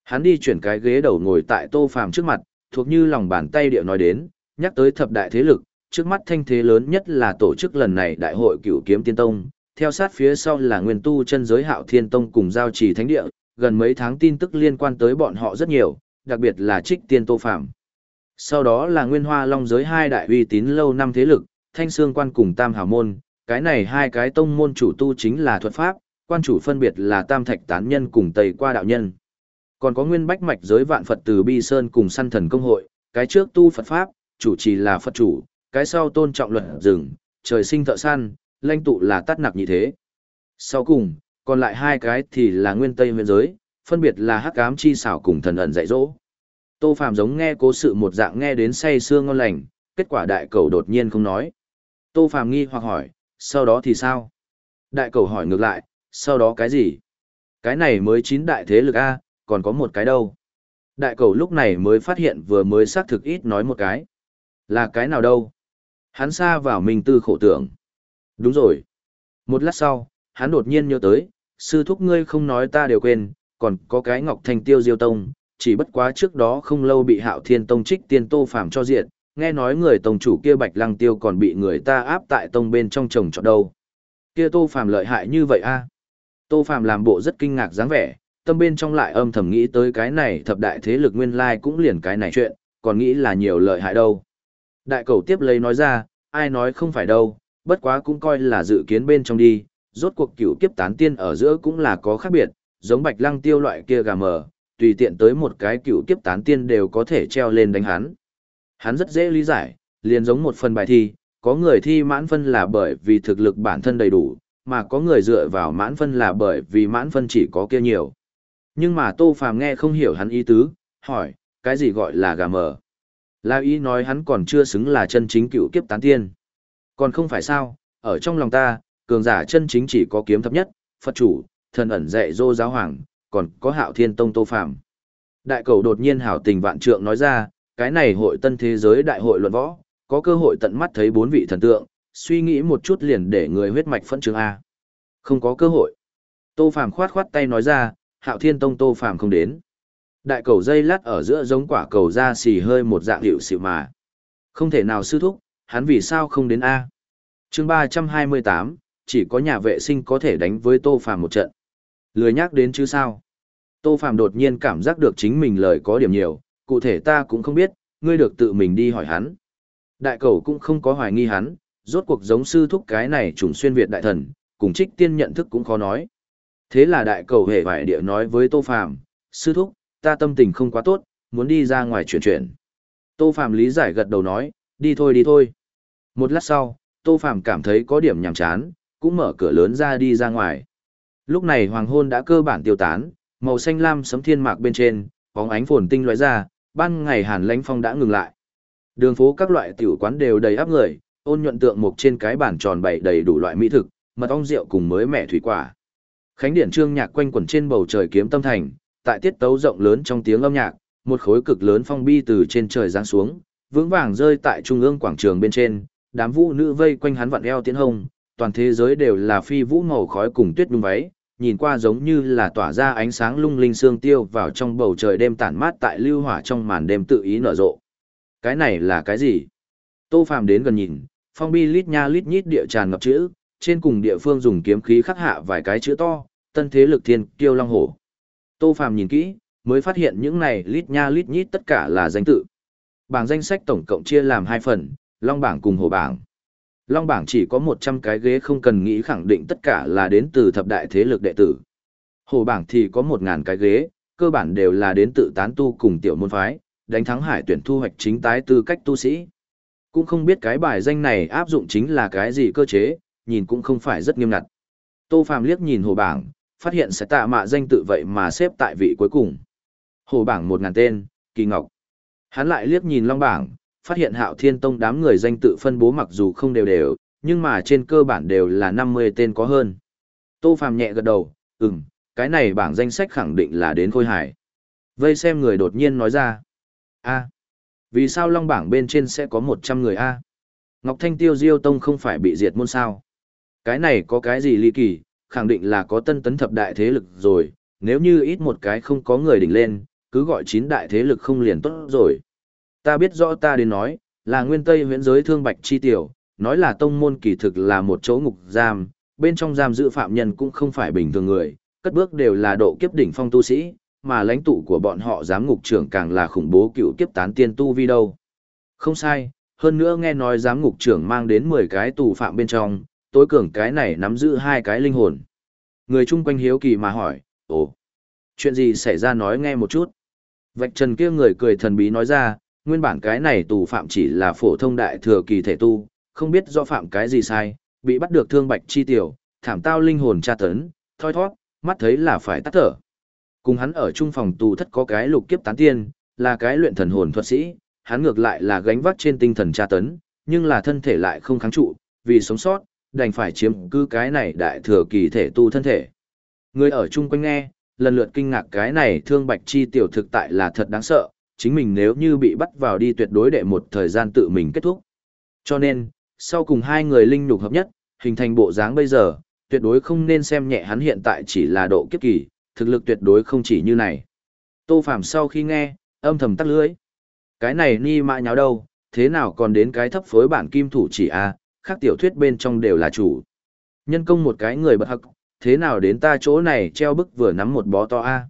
A: Hắn đi chuyển cái ghế đầu ngồi tại tô phàm trước mặt, thuộc như lòng bàn tay địa nói đến, nhắc tới thập đại thế lực, trước mắt thanh thế lớn nhất là tổ chức lần này đại hội cửu kiếm tiên tông, theo sát phía sau là nguyên tu chân giới hạo thiên tông cùng giao trì thánh địa, gần mấy tháng tin tức liên quan tới bọn họ rất nhiều, đặc biệt là trích tiên tô phạm. Sau đó là nguyên hoa long giới hai đại uy tín lâu năm thế lực, thanh xương quan cùng tam hào môn, cái này hai cái tông môn chủ tu chính là thuật pháp, quan chủ phân biệt là tam thạch tán nhân cùng tây qua đạo nhân. Còn có nguyên bách mạch giới vạn Phật từ Bi Sơn cùng săn thần công hội, cái trước tu Phật Pháp, chủ trì là Phật chủ, cái sau tôn trọng luật rừng, trời sinh thợ săn, lãnh tụ là tắt nặc như thế. Sau cùng, còn lại hai cái thì là nguyên tây nguyên giới, phân biệt là hắc ám chi xảo cùng thần ẩn dạy dỗ. Tô Phạm giống nghe cố sự một dạng nghe đến say sương ngon lành, kết quả đại cầu đột nhiên không nói. Tô Phạm nghi hoặc hỏi, sau đó thì sao? Đại cầu hỏi ngược lại, sau đó cái gì? Cái này mới chín đại thế lực A, còn có một cái đâu. Đại cầu lúc này mới phát hiện vừa mới xác thực ít nói một cái. Là cái nào đâu? Hắn xa vào mình tư khổ tưởng. Đúng rồi. Một lát sau, hắn đột nhiên nhớ tới, sư thúc ngươi không nói ta đều quên, còn có cái Ngọc Thanh Tiêu Diêu Tông, chỉ bất quá trước đó không lâu bị Hạo Thiên Tông trích tiên Tô Phàm cho diện, nghe nói người tông chủ kia Bạch Lăng Tiêu còn bị người ta áp tại tông bên trong trồng trọt đâu. Kia Tô Phàm lợi hại như vậy a? Tô Phàm làm bộ rất kinh ngạc dáng vẻ, tâm bên trong lại âm thầm nghĩ tới cái này thập đại thế lực nguyên lai cũng liền cái này chuyện, còn nghĩ là nhiều lợi hại đâu. Đại cầu tiếp lấy nói ra, ai nói không phải đâu, bất quá cũng coi là dự kiến bên trong đi, rốt cuộc cửu kiếp tán tiên ở giữa cũng là có khác biệt, giống bạch lăng tiêu loại kia gà mờ, tùy tiện tới một cái cửu kiếp tán tiên đều có thể treo lên đánh hắn. Hắn rất dễ lý giải, liền giống một phần bài thi, có người thi mãn phân là bởi vì thực lực bản thân đầy đủ, mà có người dựa vào mãn phân là bởi vì mãn phân chỉ có kia nhiều. Nhưng mà Tô Phàm nghe không hiểu hắn ý tứ, hỏi, cái gì gọi là gà mờ? La ý nói hắn còn chưa xứng là chân chính cựu kiếp tán tiên. Còn không phải sao, ở trong lòng ta, cường giả chân chính chỉ có kiếm thấp nhất, Phật chủ, thần ẩn dạy dô giáo hoàng, còn có hạo thiên tông Tô phạm. Đại cầu đột nhiên hảo tình vạn trượng nói ra, cái này hội tân thế giới đại hội luận võ, có cơ hội tận mắt thấy bốn vị thần tượng, suy nghĩ một chút liền để người huyết mạch phẫn trường A. Không có cơ hội. Tô Phàm khoát khoát tay nói ra, hạo thiên tông Tô Phàm không đến. Đại cầu dây lát ở giữa giống quả cầu ra xì hơi một dạng hiệu xịu mà. Không thể nào sư thúc, hắn vì sao không đến A. chương ba trăm hai mươi tám chỉ có nhà vệ sinh có thể đánh với Tô Phàm một trận. Lười nhắc đến chứ sao. Tô Phàm đột nhiên cảm giác được chính mình lời có điểm nhiều, cụ thể ta cũng không biết, ngươi được tự mình đi hỏi hắn. Đại cầu cũng không có hoài nghi hắn, rốt cuộc giống sư thúc cái này trùng xuyên Việt đại thần, cùng trích tiên nhận thức cũng khó nói. Thế là đại cầu hề vải địa nói với Tô Phàm sư thúc, ta tâm tình không quá tốt, muốn đi ra ngoài chuyển chuyển. Tô Phạm lý giải gật đầu nói, đi thôi đi thôi. Một lát sau, Tô Phạm cảm thấy có điểm nhàm chán, cũng mở cửa lớn ra đi ra ngoài. Lúc này hoàng hôn đã cơ bản tiêu tán, màu xanh lam sấm thiên mạc bên trên, bóng ánh phồn tinh loại ra, ban ngày hàn lãnh phong đã ngừng lại. Đường phố các loại tiểu quán đều đầy áp người, ôn nhuận tượng mục trên cái bàn tròn bày đầy đủ loại mỹ thực, mật ong rượu cùng mới mẻ thủy quả. Khánh điển trương nhạc quanh quẩn trên bầu trời kiếm tâm thành, tại tiết tấu rộng lớn trong tiếng âm nhạc, một khối cực lớn phong bi từ trên trời giáng xuống, vững vàng rơi tại trung ương quảng trường bên trên, đám vũ nữ vây quanh hắn vặn eo tiến hồng, toàn thế giới đều là phi vũ màu khói cùng tuyết nhung váy, nhìn qua giống như là tỏa ra ánh sáng lung linh sương tiêu vào trong bầu trời đêm tản mát tại lưu hỏa trong màn đêm tự ý nở rộ. Cái này là cái gì? Tô Phàm đến gần nhìn, phong bi lít nha lít nhít địa tràn ngập chữ, trên cùng địa phương dùng kiếm khí khắc hạ vài cái chữ to, tân thế lực thiên kiêu long hổ. Tô Phàm nhìn kỹ, mới phát hiện những này lít nha lít nhít tất cả là danh tự. Bảng danh sách tổng cộng chia làm hai phần, long bảng cùng hồ bảng. Long bảng chỉ có 100 cái ghế không cần nghĩ khẳng định tất cả là đến từ thập đại thế lực đệ tử. Hồ bảng thì có 1.000 cái ghế, cơ bản đều là đến tự tán tu cùng tiểu môn phái, đánh thắng hải tuyển thu hoạch chính tái tư cách tu sĩ. Cũng không biết cái bài danh này áp dụng chính là cái gì cơ chế, nhìn cũng không phải rất nghiêm ngặt. Tô Phàm liếc nhìn hồ bảng, phát hiện sẽ tạ mạ danh tự vậy mà xếp tại vị cuối cùng. Hồ bảng một ngàn tên, Kỳ Ngọc. Hắn lại liếc nhìn long bảng, phát hiện hạo thiên tông đám người danh tự phân bố mặc dù không đều đều, nhưng mà trên cơ bản đều là 50 tên có hơn. Tô Phàm nhẹ gật đầu, ừm, cái này bảng danh sách khẳng định là đến khôi hải. Vây xem người đột nhiên nói ra. a vì sao long bảng bên trên sẽ có 100 người a Ngọc Thanh Tiêu Diêu Tông không phải bị diệt môn sao? Cái này có cái gì ly kỳ, khẳng định là có tân tấn thập đại thế lực rồi, nếu như ít một cái không có người đỉnh lên, cứ gọi chín đại thế lực không liền tốt rồi. Ta biết rõ ta đến nói, là nguyên tây huyện giới thương bạch chi tiểu, nói là tông môn kỳ thực là một chỗ ngục giam, bên trong giam giữ phạm nhân cũng không phải bình thường người, cất bước đều là độ kiếp đỉnh phong tu sĩ, mà lãnh tụ của bọn họ giám ngục trưởng càng là khủng bố cựu kiếp tán tiên tu vi đâu. Không sai, hơn nữa nghe nói giám ngục trưởng mang đến 10 cái tù phạm bên trong, tối cường cái này nắm giữ hai cái linh hồn. Người chung quanh hiếu kỳ mà hỏi, ồ, chuyện gì xảy ra nói nghe một chút. Vạch trần kia người cười thần bí nói ra, nguyên bản cái này tù phạm chỉ là phổ thông đại thừa kỳ thể tu, không biết do phạm cái gì sai, bị bắt được thương bạch chi tiểu, thảm tao linh hồn tra tấn, thoi thoát, mắt thấy là phải tắt thở. Cùng hắn ở trung phòng tù thất có cái lục kiếp tán tiên, là cái luyện thần hồn thuật sĩ, hắn ngược lại là gánh vác trên tinh thần tra tấn, nhưng là thân thể lại không kháng trụ, vì sống sót, đành phải chiếm cứ cái này đại thừa kỳ thể tu thân thể. Người ở chung quanh nghe, lần lượt kinh ngạc cái này thương bạch chi tiểu thực tại là thật đáng sợ, chính mình nếu như bị bắt vào đi tuyệt đối để một thời gian tự mình kết thúc. Cho nên, sau cùng hai người linh nhục hợp nhất, hình thành bộ dáng bây giờ, tuyệt đối không nên xem nhẹ hắn hiện tại chỉ là độ kiếp kỳ, thực lực tuyệt đối không chỉ như này. Tô Phạm sau khi nghe, âm thầm tắt lưỡi. Cái này ni mã nháo đâu, thế nào còn đến cái thấp phối bản kim thủ chỉ a, khác tiểu thuyết bên trong đều là chủ. Nhân công một cái người bật hậc, thế nào đến ta chỗ này treo bức vừa nắm một bó to a.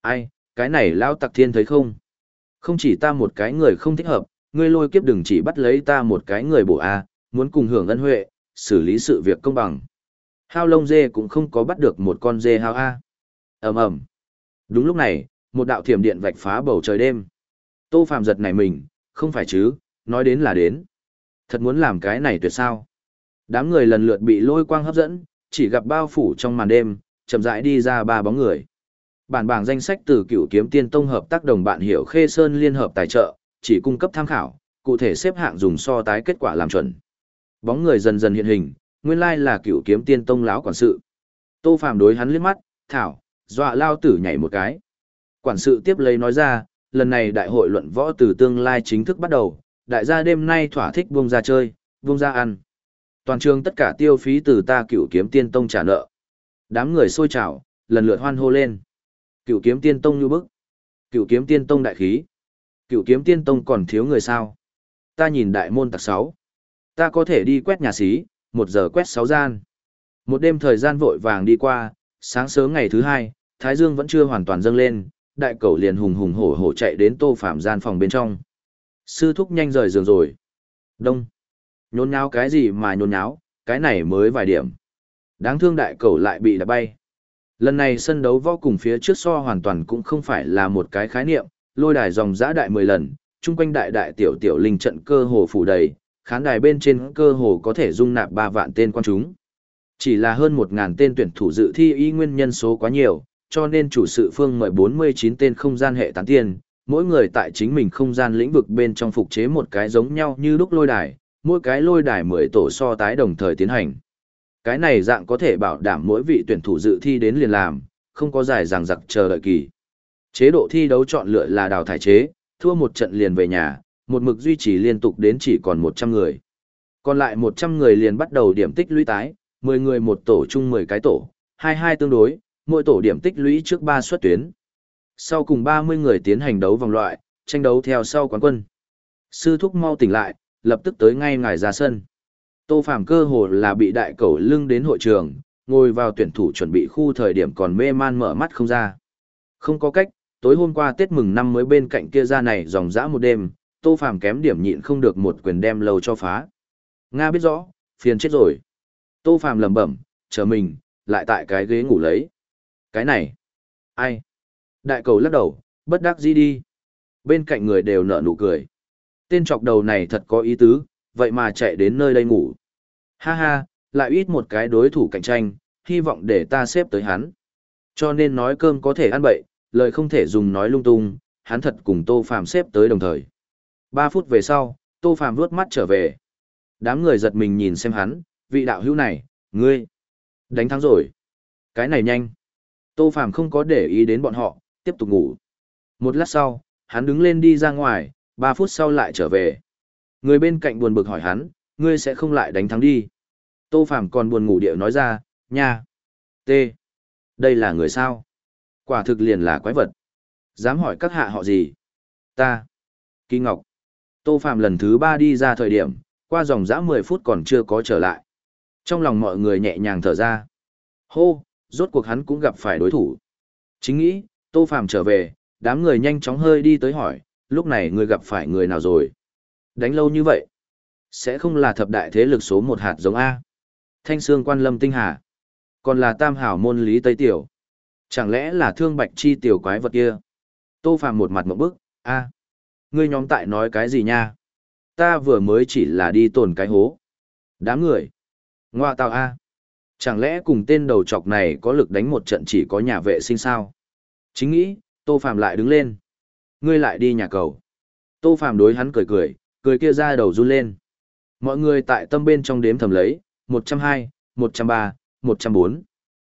A: Ai, cái này lao tặc thiên thấy không? Không chỉ ta một cái người không thích hợp, ngươi lôi kiếp đừng chỉ bắt lấy ta một cái người bổ a, muốn cùng hưởng ân huệ, xử lý sự việc công bằng. Hao lông dê cũng không có bắt được một con dê hao a. Ầm ầm. Đúng lúc này, một đạo thiểm điện vạch phá bầu trời đêm. Tô Phạm giật này mình, không phải chứ, nói đến là đến. Thật muốn làm cái này tuyệt sao. Đám người lần lượt bị lôi quang hấp dẫn, chỉ gặp bao phủ trong màn đêm, chậm rãi đi ra ba bóng người. Bản bảng danh sách từ cựu kiếm tiên tông hợp tác đồng bạn hiểu Khê Sơn liên hợp tài trợ, chỉ cung cấp tham khảo, cụ thể xếp hạng dùng so tái kết quả làm chuẩn. Bóng người dần dần hiện hình, nguyên lai là cựu kiếm tiên tông lão quản sự. Tô Phạm đối hắn liếc mắt, thảo, dọa lao tử nhảy một cái. Quản sự tiếp lấy nói ra, lần này đại hội luận võ từ tương lai chính thức bắt đầu, đại gia đêm nay thỏa thích buông ra chơi, buông ra ăn. Toàn trường tất cả tiêu phí từ ta cựu kiếm tiên tông trả nợ. Đám người sôi trào, lần lượt hoan hô lên. Cựu kiếm tiên tông như bức. Cựu kiếm tiên tông đại khí. Cựu kiếm tiên tông còn thiếu người sao? Ta nhìn đại môn tạc sáu. Ta có thể đi quét nhà xí, một giờ quét sáu gian. Một đêm thời gian vội vàng đi qua, sáng sớm ngày thứ hai, Thái Dương vẫn chưa hoàn toàn dâng lên, đại cẩu liền hùng hùng hổ hổ chạy đến tô phạm gian phòng bên trong. Sư thúc nhanh rời giường rồi. Đông. Nhốn nháo cái gì mà nhốn nháo, cái này mới vài điểm. Đáng thương đại cầu lại bị đá bay. Lần này sân đấu võ cùng phía trước so hoàn toàn cũng không phải là một cái khái niệm, lôi đài dòng giã đại 10 lần, chung quanh đại đại tiểu tiểu linh trận cơ hồ phủ đầy, khán đài bên trên cơ hồ có thể dung nạp ba vạn tên quan chúng. Chỉ là hơn một ngàn tên tuyển thủ dự thi y nguyên nhân số quá nhiều, cho nên chủ sự phương mời 49 tên không gian hệ tán tiền, mỗi người tại chính mình không gian lĩnh vực bên trong phục chế một cái giống nhau như lúc lôi đài, mỗi cái lôi đài 10 tổ so tái đồng thời tiến hành. Cái này dạng có thể bảo đảm mỗi vị tuyển thủ dự thi đến liền làm, không có dài dằng dặc chờ đợi kỳ. Chế độ thi đấu chọn lựa là đào thải chế, thua một trận liền về nhà, một mực duy trì liên tục đến chỉ còn 100 người. Còn lại 100 người liền bắt đầu điểm tích lũy tái, 10 người một tổ chung 10 cái tổ, 22 tương đối, mỗi tổ điểm tích lũy trước 3 xuất tuyến. Sau cùng 30 người tiến hành đấu vòng loại, tranh đấu theo sau quán quân. Sư thúc mau tỉnh lại, lập tức tới ngay ngài ra sân. Tô Phàm cơ hồ là bị đại cẩu lưng đến hội trường, ngồi vào tuyển thủ chuẩn bị khu thời điểm còn mê man mở mắt không ra. Không có cách, tối hôm qua Tết mừng năm mới bên cạnh kia ra này dòng dã một đêm, Tô Phàm kém điểm nhịn không được một quyền đem lầu cho phá. Nga biết rõ, phiền chết rồi. Tô Phàm lẩm bẩm, chờ mình, lại tại cái ghế ngủ lấy. Cái này, ai? Đại cầu lắc đầu, bất đắc dĩ đi. Bên cạnh người đều nở nụ cười. Tên chọc đầu này thật có ý tứ, vậy mà chạy đến nơi đây ngủ. Ha ha, lại ít một cái đối thủ cạnh tranh, hy vọng để ta xếp tới hắn. Cho nên nói cơm có thể ăn bậy, lời không thể dùng nói lung tung, hắn thật cùng Tô Phàm xếp tới đồng thời. Ba phút về sau, Tô Phàm vuốt mắt trở về. Đám người giật mình nhìn xem hắn, vị đạo hữu này, ngươi, đánh thắng rồi. Cái này nhanh. Tô Phàm không có để ý đến bọn họ, tiếp tục ngủ. Một lát sau, hắn đứng lên đi ra ngoài, ba phút sau lại trở về. Người bên cạnh buồn bực hỏi hắn, ngươi sẽ không lại đánh thắng đi. Tô Phàm còn buồn ngủ điệu nói ra, nha. T. Đây là người sao? Quả thực liền là quái vật. Dám hỏi các hạ họ gì? Ta. Kỳ Ngọc. Tô Phàm lần thứ ba đi ra thời điểm, qua dòng dã 10 phút còn chưa có trở lại. Trong lòng mọi người nhẹ nhàng thở ra. Hô, rốt cuộc hắn cũng gặp phải đối thủ. Chính nghĩ, Tô Phàm trở về, đám người nhanh chóng hơi đi tới hỏi, lúc này người gặp phải người nào rồi? Đánh lâu như vậy, sẽ không là thập đại thế lực số một hạt giống A. Thanh Sương Quan Lâm Tinh Hà, còn là Tam Hảo Môn Lý Tây Tiểu. Chẳng lẽ là thương bạch chi tiểu quái vật kia? Tô Phàm một mặt một bức, A. Ngươi nhóm tại nói cái gì nha? Ta vừa mới chỉ là đi tồn cái hố. Đám người. Ngoa tào A. Chẳng lẽ cùng tên đầu chọc này có lực đánh một trận chỉ có nhà vệ sinh sao? Chính nghĩ, Tô Phàm lại đứng lên. Ngươi lại đi nhà cầu. Tô Phàm đối hắn cười cười, cười kia ra đầu run lên. Mọi người tại tâm bên trong đếm thầm lấy, 102, 103, 104,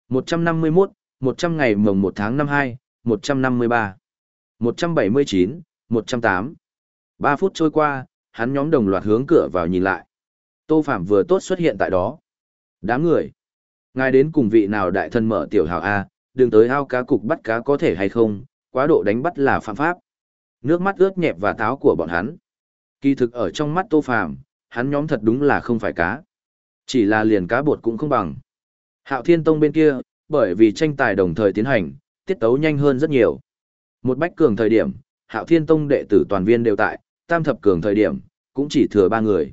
A: 151, 100 ngày mồng một tháng năm 2, 153, 179, 108. 3 phút trôi qua, hắn nhóm đồng loạt hướng cửa vào nhìn lại. Tô Phạm vừa tốt xuất hiện tại đó. Đám người. Ngài đến cùng vị nào đại thân mở tiểu hào A, đừng tới ao cá cục bắt cá có thể hay không, quá độ đánh bắt là phạm pháp. Nước mắt ướt nhẹp và táo của bọn hắn. Kỳ thực ở trong mắt Tô Phàm, hắn nhóm thật đúng là không phải cá. Chỉ là liền cá bột cũng không bằng. Hạo Thiên Tông bên kia, bởi vì tranh tài đồng thời tiến hành, tiết tấu nhanh hơn rất nhiều. Một bách cường thời điểm, Hạo Thiên Tông đệ tử toàn viên đều tại, tam thập cường thời điểm, cũng chỉ thừa ba người.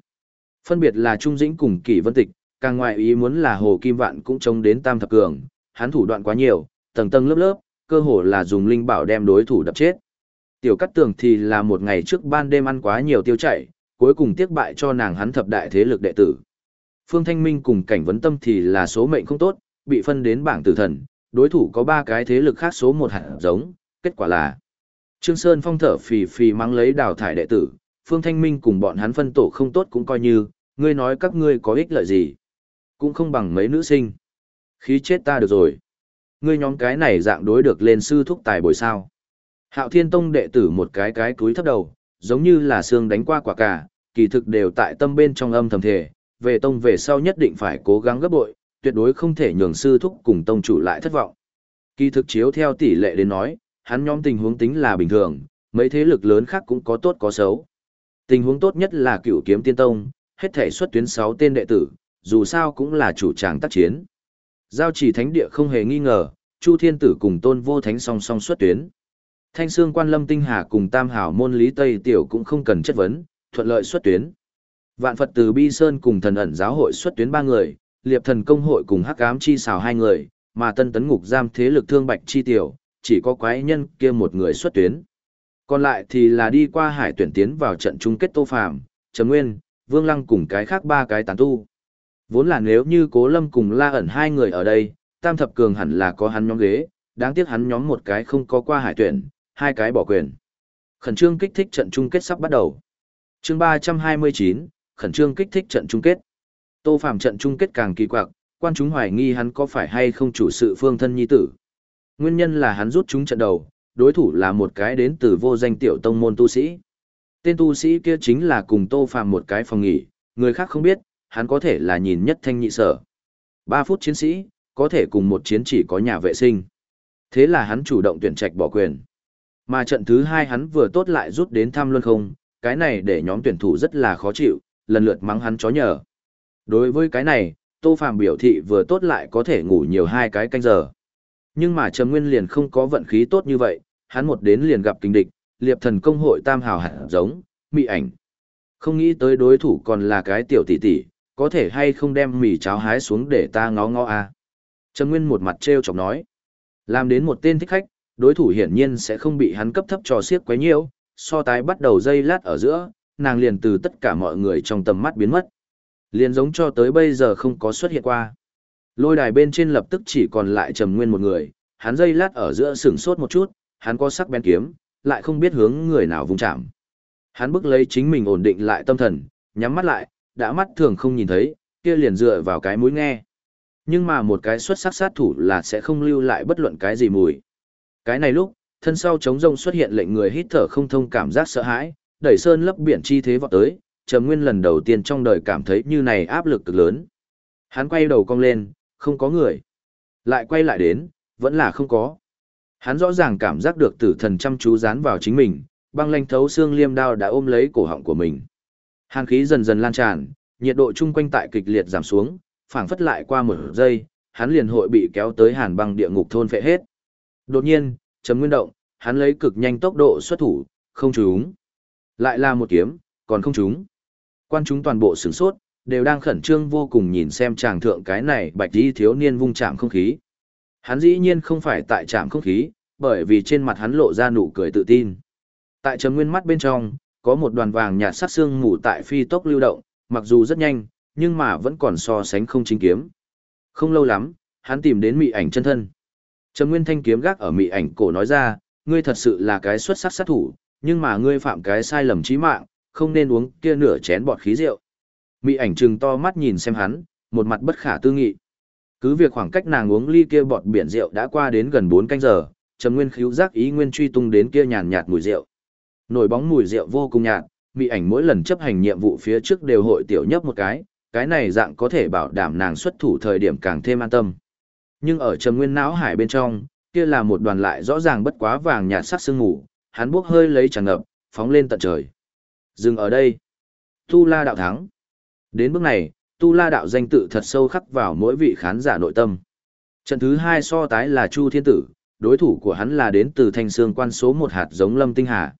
A: Phân biệt là Trung Dĩnh cùng Kỷ Vân Tịch, càng ngoại ý muốn là Hồ Kim Vạn cũng chống đến tam thập cường, hắn thủ đoạn quá nhiều, tầng tầng lớp lớp, cơ hồ là dùng linh bảo đem đối thủ đập chết. Tiểu Cát Tường thì là một ngày trước ban đêm ăn quá nhiều tiêu chảy, cuối cùng tiếc bại cho nàng hắn thập đại thế lực đệ tử. Phương Thanh Minh cùng cảnh vấn tâm thì là số mệnh không tốt, bị phân đến bảng tử thần, đối thủ có ba cái thế lực khác số một hạt giống, kết quả là Trương Sơn phong thở phì phì mang lấy đào thải đệ tử, Phương Thanh Minh cùng bọn hắn phân tổ không tốt cũng coi như, ngươi nói các ngươi có ích lợi gì. Cũng không bằng mấy nữ sinh. Khí chết ta được rồi. Ngươi nhóm cái này dạng đối được lên sư thúc tài bồi sao. Hạo Thiên Tông đệ tử một cái cái túi thấp đầu, giống như là xương đánh qua quả cả, kỳ thực đều tại tâm bên trong âm thầm thể, về tông về sau nhất định phải cố gắng gấp bội, tuyệt đối không thể nhường sư thúc cùng tông chủ lại thất vọng. Kỳ thực chiếu theo tỷ lệ đến nói, hắn nhóm tình huống tính là bình thường, mấy thế lực lớn khác cũng có tốt có xấu. Tình huống tốt nhất là cựu kiếm tiên tông, hết thể xuất tuyến 6 tên đệ tử, dù sao cũng là chủ tràng tác chiến. Giao chỉ thánh địa không hề nghi ngờ, Chu Thiên Tử cùng Tôn Vô Thánh song song xuất tuyến. Thanh Sương Quan Lâm Tinh Hà cùng Tam Hảo môn Lý Tây Tiểu cũng không cần chất vấn, thuận lợi xuất tuyến. Vạn Phật từ Bi Sơn cùng thần ẩn giáo hội xuất tuyến ba người, Liệp Thần công hội cùng Hắc Ám chi xào hai người, mà Tân Tấn Ngục giam thế lực thương bạch chi tiểu, chỉ có quái nhân kia một người xuất tuyến. Còn lại thì là đi qua hải tuyển tiến vào trận chung kết Tô Phàm, Trầm Nguyên, Vương Lăng cùng cái khác ba cái tán tu. Vốn là nếu như Cố Lâm cùng La ẩn hai người ở đây, Tam Thập Cường hẳn là có hắn nhóm ghế, đáng tiếc hắn nhóm một cái không có qua hải tuyển, hai cái bỏ quyền. Khẩn trương kích thích trận chung kết sắp bắt đầu. Chương 329, khẩn trương kích thích trận chung kết. Tô Phàm trận chung kết càng kỳ quặc, quan chúng hoài nghi hắn có phải hay không chủ sự phương thân nhi tử. Nguyên nhân là hắn rút chúng trận đầu, đối thủ là một cái đến từ vô danh tiểu tông môn tu sĩ. Tên tu sĩ kia chính là cùng Tô Phàm một cái phòng nghỉ, người khác không biết, hắn có thể là nhìn nhất thanh nhị sở. 3 phút chiến sĩ, có thể cùng một chiến chỉ có nhà vệ sinh. Thế là hắn chủ động tuyển trạch bỏ quyền. Mà trận thứ hai hắn vừa tốt lại rút đến thăm luân không, cái này để nhóm tuyển thủ rất là khó chịu, lần lượt mắng hắn chó nhờ. Đối với cái này, Tô Phàm biểu thị vừa tốt lại có thể ngủ nhiều hai cái canh giờ. Nhưng mà Trầm Nguyên liền không có vận khí tốt như vậy, hắn một đến liền gặp kinh địch, liệp thần công hội tam hào hạt giống, mị ảnh. Không nghĩ tới đối thủ còn là cái tiểu tỷ tỷ, có thể hay không đem mì cháo hái xuống để ta ngó ngó à. Trần Nguyên một mặt trêu chọc nói. Làm đến một tên thích khách, đối thủ hiển nhiên sẽ không bị hắn cấp thấp cho siết quấy nhiễu, so tái bắt đầu dây lát ở giữa, nàng liền từ tất cả mọi người trong tầm mắt biến mất. Liền giống cho tới bây giờ không có xuất hiện qua. Lôi đài bên trên lập tức chỉ còn lại Trầm Nguyên một người, hắn dây lát ở giữa sửng sốt một chút, hắn có sắc bén kiếm, lại không biết hướng người nào vùng chạm. Hắn bức lấy chính mình ổn định lại tâm thần, nhắm mắt lại, đã mắt thường không nhìn thấy, kia liền dựa vào cái mũi nghe. Nhưng mà một cái xuất sắc sát thủ là sẽ không lưu lại bất luận cái gì mùi. Cái này lúc, thân sau trống rông xuất hiện lệnh người hít thở không thông cảm giác sợ hãi, đẩy sơn lấp biển chi thế vọt tới, Trầm Nguyên lần đầu tiên trong đời cảm thấy như này áp lực cực lớn. Hắn quay đầu cong lên, không có người. Lại quay lại đến, vẫn là không có. Hắn rõ ràng cảm giác được tử thần chăm chú dán vào chính mình, băng lanh thấu xương liêm đao đã ôm lấy cổ họng của mình. Hàn khí dần dần lan tràn, nhiệt độ chung quanh tại kịch liệt giảm xuống, phảng phất lại qua một giây, hắn liền hội bị kéo tới hàn băng địa ngục thôn phệ hết. Đột nhiên, chấm nguyên động, hắn lấy cực nhanh tốc độ xuất thủ, không trúng. Lại là một kiếm, còn không trúng. Quan chúng toàn bộ sửng sốt, đều đang khẩn trương vô cùng nhìn xem chàng thượng cái này bạch đi thiếu niên vung chạm không khí. Hắn dĩ nhiên không phải tại chạm không khí, bởi vì trên mặt hắn lộ ra nụ cười tự tin. Tại chấm nguyên mắt bên trong, có một đoàn vàng nhạt sắc xương mù tại phi tốc lưu động, mặc dù rất nhanh, nhưng mà vẫn còn so sánh không chính kiếm. Không lâu lắm, hắn tìm đến mị ảnh chân thân. Trầm Nguyên Thanh kiếm gác ở mị ảnh cổ nói ra, ngươi thật sự là cái xuất sắc sát thủ, nhưng mà ngươi phạm cái sai lầm chí mạng, không nên uống kia nửa chén bọt khí rượu. Mị ảnh trừng to mắt nhìn xem hắn, một mặt bất khả tư nghị. Cứ việc khoảng cách nàng uống ly kia bọt biển rượu đã qua đến gần 4 canh giờ, Trầm Nguyên khíu giác ý nguyên truy tung đến kia nhàn nhạt mùi rượu. Nổi bóng mùi rượu vô cùng nhạt, mị ảnh mỗi lần chấp hành nhiệm vụ phía trước đều hội tiểu nhấp một cái, cái này dạng có thể bảo đảm nàng xuất thủ thời điểm càng thêm an tâm. Nhưng ở trầm nguyên não hải bên trong, kia là một đoàn lại rõ ràng bất quá vàng nhạt sắc sương ngủ, hắn bước hơi lấy tràn ngập, phóng lên tận trời. Dừng ở đây. Tu La đạo thắng. Đến bước này, Tu La đạo danh tự thật sâu khắc vào mỗi vị khán giả nội tâm. Trận thứ hai so tái là Chu Thiên Tử, đối thủ của hắn là đến từ thanh xương quan số một hạt giống Lâm Tinh Hà.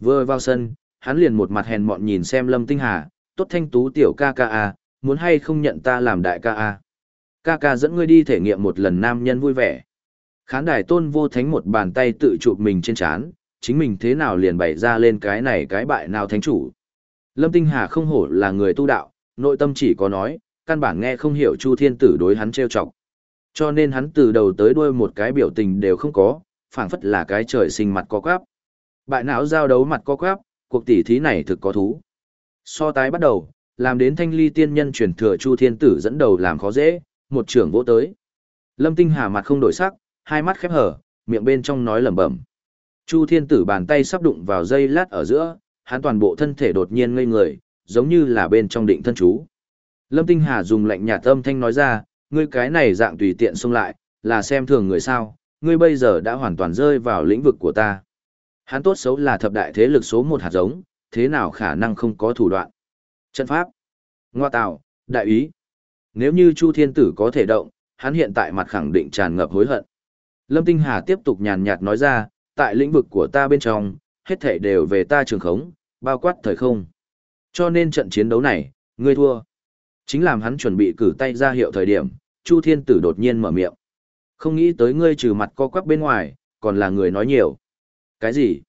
A: Vừa vào sân, hắn liền một mặt hèn mọn nhìn xem Lâm Tinh Hà, tốt thanh tú tiểu ca ca à, muốn hay không nhận ta làm đại ca à? Ca ca dẫn ngươi đi thể nghiệm một lần nam nhân vui vẻ. Khán đài tôn vô thánh một bàn tay tự chụp mình trên chán, chính mình thế nào liền bày ra lên cái này cái bại nào thánh chủ. Lâm Tinh Hà không hổ là người tu đạo, nội tâm chỉ có nói, căn bản nghe không hiểu Chu Thiên Tử đối hắn trêu chọc. Cho nên hắn từ đầu tới đuôi một cái biểu tình đều không có, phảng phất là cái trời sinh mặt có quáp. Bại não giao đấu mặt co quắp, cuộc tỷ thí này thực có thú. So tái bắt đầu, làm đến thanh ly tiên nhân truyền thừa Chu Thiên Tử dẫn đầu làm khó dễ, một trưởng vỗ tới. Lâm Tinh Hà mặt không đổi sắc, hai mắt khép hở, miệng bên trong nói lẩm bẩm. Chu Thiên Tử bàn tay sắp đụng vào dây lát ở giữa, hắn toàn bộ thân thể đột nhiên ngây người, giống như là bên trong định thân chú. Lâm Tinh Hà dùng lạnh nhạt âm thanh nói ra, ngươi cái này dạng tùy tiện xông lại, là xem thường người sao, ngươi bây giờ đã hoàn toàn rơi vào lĩnh vực của ta. Hắn tốt xấu là thập đại thế lực số một hạt giống, thế nào khả năng không có thủ đoạn. Trận pháp, ngoa tạo, đại ý. Nếu như Chu Thiên Tử có thể động, hắn hiện tại mặt khẳng định tràn ngập hối hận. Lâm Tinh Hà tiếp tục nhàn nhạt nói ra, tại lĩnh vực của ta bên trong, hết thảy đều về ta trường khống, bao quát thời không. Cho nên trận chiến đấu này, ngươi thua. Chính làm hắn chuẩn bị cử tay ra hiệu thời điểm, Chu Thiên Tử đột nhiên mở miệng. Không nghĩ tới ngươi trừ mặt co quắp bên ngoài, còn là người nói nhiều. Cái gì?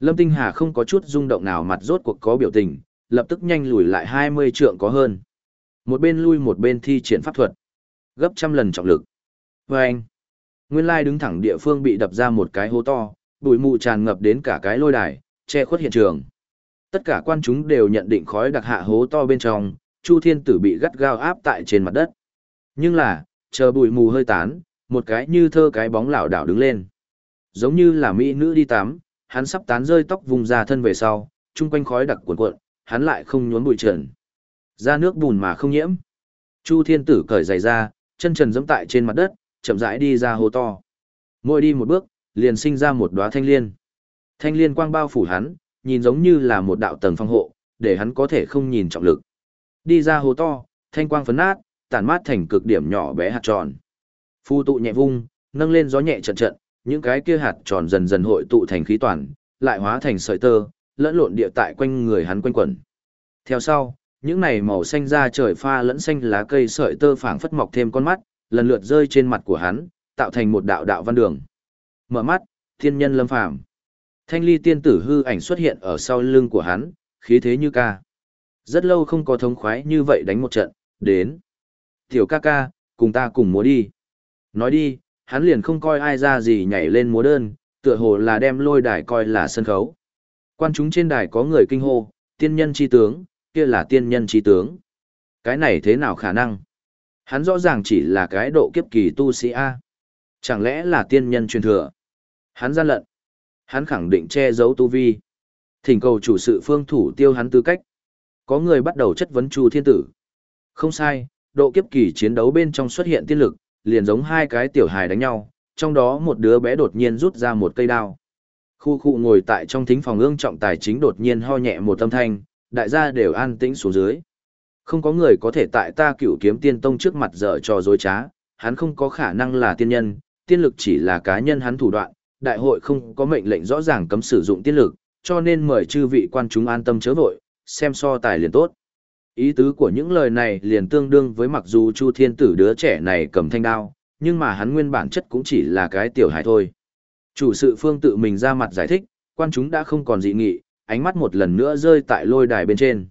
A: Lâm Tinh Hà không có chút rung động nào mặt rốt cuộc có biểu tình, lập tức nhanh lùi lại 20 trượng có hơn. Một bên lui một bên thi triển pháp thuật. Gấp trăm lần trọng lực. Và anh, nguyên lai đứng thẳng địa phương bị đập ra một cái hố to, bụi mù tràn ngập đến cả cái lôi đài, che khuất hiện trường. Tất cả quan chúng đều nhận định khói đặc hạ hố to bên trong, Chu Thiên Tử bị gắt gao áp tại trên mặt đất. Nhưng là, chờ bụi mù hơi tán, một cái như thơ cái bóng lảo đảo đứng lên. Giống như là mỹ nữ đi tắm, hắn sắp tán rơi tóc vùng ra thân về sau, chung quanh khói đặc cuộn cuộn, hắn lại không nhốn bụi trần. Ra nước bùn mà không nhiễm. Chu Thiên Tử cởi giày ra, chân trần giẫm tại trên mặt đất, chậm rãi đi ra hố to. Mỗi đi một bước, liền sinh ra một đóa thanh liên. Thanh liên quang bao phủ hắn, nhìn giống như là một đạo tầng phong hộ, để hắn có thể không nhìn trọng lực. Đi ra hố to, thanh quang phấn nát, tản mát thành cực điểm nhỏ bé hạt tròn. Phu tụ nhẹ vung, nâng lên gió nhẹ trận trận, những cái kia hạt tròn dần dần hội tụ thành khí toàn, lại hóa thành sợi tơ, lẫn lộn địa tại quanh người hắn quanh quẩn. Theo sau, những này màu xanh da trời pha lẫn xanh lá cây sợi tơ phảng phất mọc thêm con mắt, lần lượt rơi trên mặt của hắn, tạo thành một đạo đạo văn đường. Mở mắt, thiên nhân lâm phàm. Thanh ly tiên tử hư ảnh xuất hiện ở sau lưng của hắn, khí thế như ca. Rất lâu không có thống khoái như vậy đánh một trận, đến. Tiểu ca ca, cùng ta cùng múa đi. Nói đi, hắn liền không coi ai ra gì nhảy lên múa đơn, tựa hồ là đem lôi đài coi là sân khấu. Quan chúng trên đài có người kinh hô, tiên nhân chi tướng, kia là tiên nhân chi tướng. Cái này thế nào khả năng? Hắn rõ ràng chỉ là cái độ kiếp kỳ tu sĩ A. Chẳng lẽ là tiên nhân truyền thừa? Hắn gian lận. Hắn khẳng định che giấu tu vi. Thỉnh cầu chủ sự phương thủ tiêu hắn tư cách. Có người bắt đầu chất vấn Chu Thiên Tử. Không sai, độ kiếp kỳ chiến đấu bên trong xuất hiện tiên lực, liền giống hai cái tiểu hài đánh nhau, trong đó một đứa bé đột nhiên rút ra một cây đao. Khu khu ngồi tại trong thính phòng ương trọng tài chính đột nhiên ho nhẹ một âm thanh, đại gia đều an tĩnh xuống dưới. Không có người có thể tại ta cửu kiếm tiên tông trước mặt dở trò dối trá, hắn không có khả năng là tiên nhân, tiên lực chỉ là cá nhân hắn thủ đoạn, đại hội không có mệnh lệnh rõ ràng cấm sử dụng tiên lực, cho nên mời chư vị quan chúng an tâm chớ vội, xem so tài liền tốt. Ý tứ của những lời này liền tương đương với mặc dù Chu Thiên Tử đứa trẻ này cầm thanh đao, nhưng mà hắn nguyên bản chất cũng chỉ là cái tiểu hài thôi. Chủ sự phương tự mình ra mặt giải thích, quan chúng đã không còn dị nghị, ánh mắt một lần nữa rơi tại lôi đài bên trên.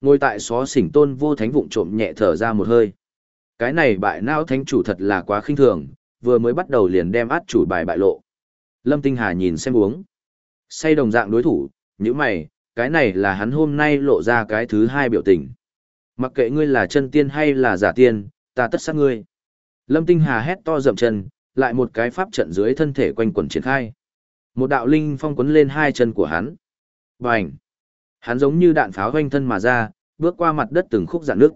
A: Ngồi tại xó xỉnh tôn vô thánh vụng trộm nhẹ thở ra một hơi. Cái này bại não thánh chủ thật là quá khinh thường, vừa mới bắt đầu liền đem át chủ bài bại lộ. Lâm Tinh Hà nhìn xem uống. Say đồng dạng đối thủ, những mày, cái này là hắn hôm nay lộ ra cái thứ hai biểu tình. Mặc kệ ngươi là chân tiên hay là giả tiên, ta tất sát ngươi. Lâm Tinh Hà hét to dậm chân, lại một cái pháp trận dưới thân thể quanh quẩn triển khai. Một đạo linh phong quấn lên hai chân của hắn. Bành! Hắn giống như đạn pháo hoanh thân mà ra, bước qua mặt đất từng khúc dạn nước.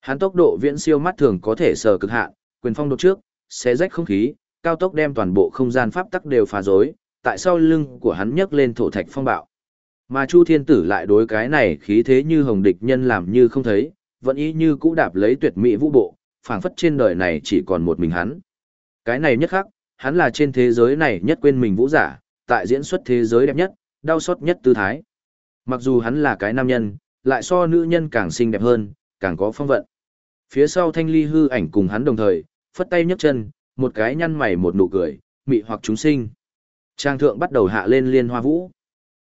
A: Hắn tốc độ viễn siêu mắt thường có thể sờ cực hạn, quyền phong đột trước, xé rách không khí, cao tốc đem toàn bộ không gian pháp tắc đều phá rối, tại sau lưng của hắn nhấc lên thổ thạch phong bạo. Mà Chu Thiên Tử lại đối cái này khí thế như hồng địch nhân làm như không thấy, vẫn ý như cũ đạp lấy tuyệt mỹ vũ bộ, phảng phất trên đời này chỉ còn một mình hắn. Cái này nhất khắc, hắn là trên thế giới này nhất quên mình vũ giả, tại diễn xuất thế giới đẹp nhất, đau xót nhất tư thái. Mặc dù hắn là cái nam nhân, lại so nữ nhân càng xinh đẹp hơn, càng có phong vận. Phía sau thanh ly hư ảnh cùng hắn đồng thời, phất tay nhấc chân, một cái nhăn mày một nụ cười, mị hoặc chúng sinh. Trang thượng bắt đầu hạ lên liên hoa vũ.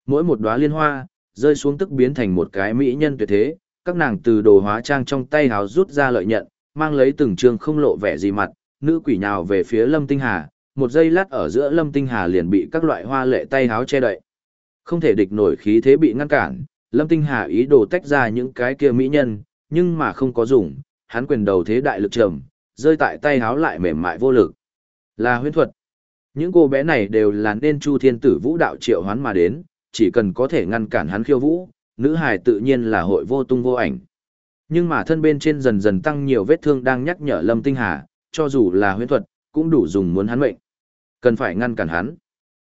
A: Mỗi một đóa liên hoa, rơi xuống tức biến thành một cái mỹ nhân tuyệt thế, các nàng từ đồ hóa trang trong tay hào rút ra lợi nhận, mang lấy từng trường không lộ vẻ gì mặt, nữ quỷ nhào về phía Lâm Tinh Hà, một giây lát ở giữa Lâm Tinh Hà liền bị các loại hoa lệ tay háo che đậy. Không thể địch nổi khí thế bị ngăn cản, Lâm Tinh Hà ý đồ tách ra những cái kia mỹ nhân, nhưng mà không có dùng, hắn quyền đầu thế đại lực trầm, rơi tại tay háo lại mềm mại vô lực. Là huyễn thuật. Những cô bé này đều là nên Chu Thiên Tử Vũ đạo triệu hoán mà đến, chỉ cần có thể ngăn cản hắn khiêu vũ, nữ hài tự nhiên là hội vô tung vô ảnh. Nhưng mà thân bên trên dần dần tăng nhiều vết thương đang nhắc nhở Lâm Tinh Hà, cho dù là huyễn thuật, cũng đủ dùng muốn hắn mệnh. Cần phải ngăn cản hắn.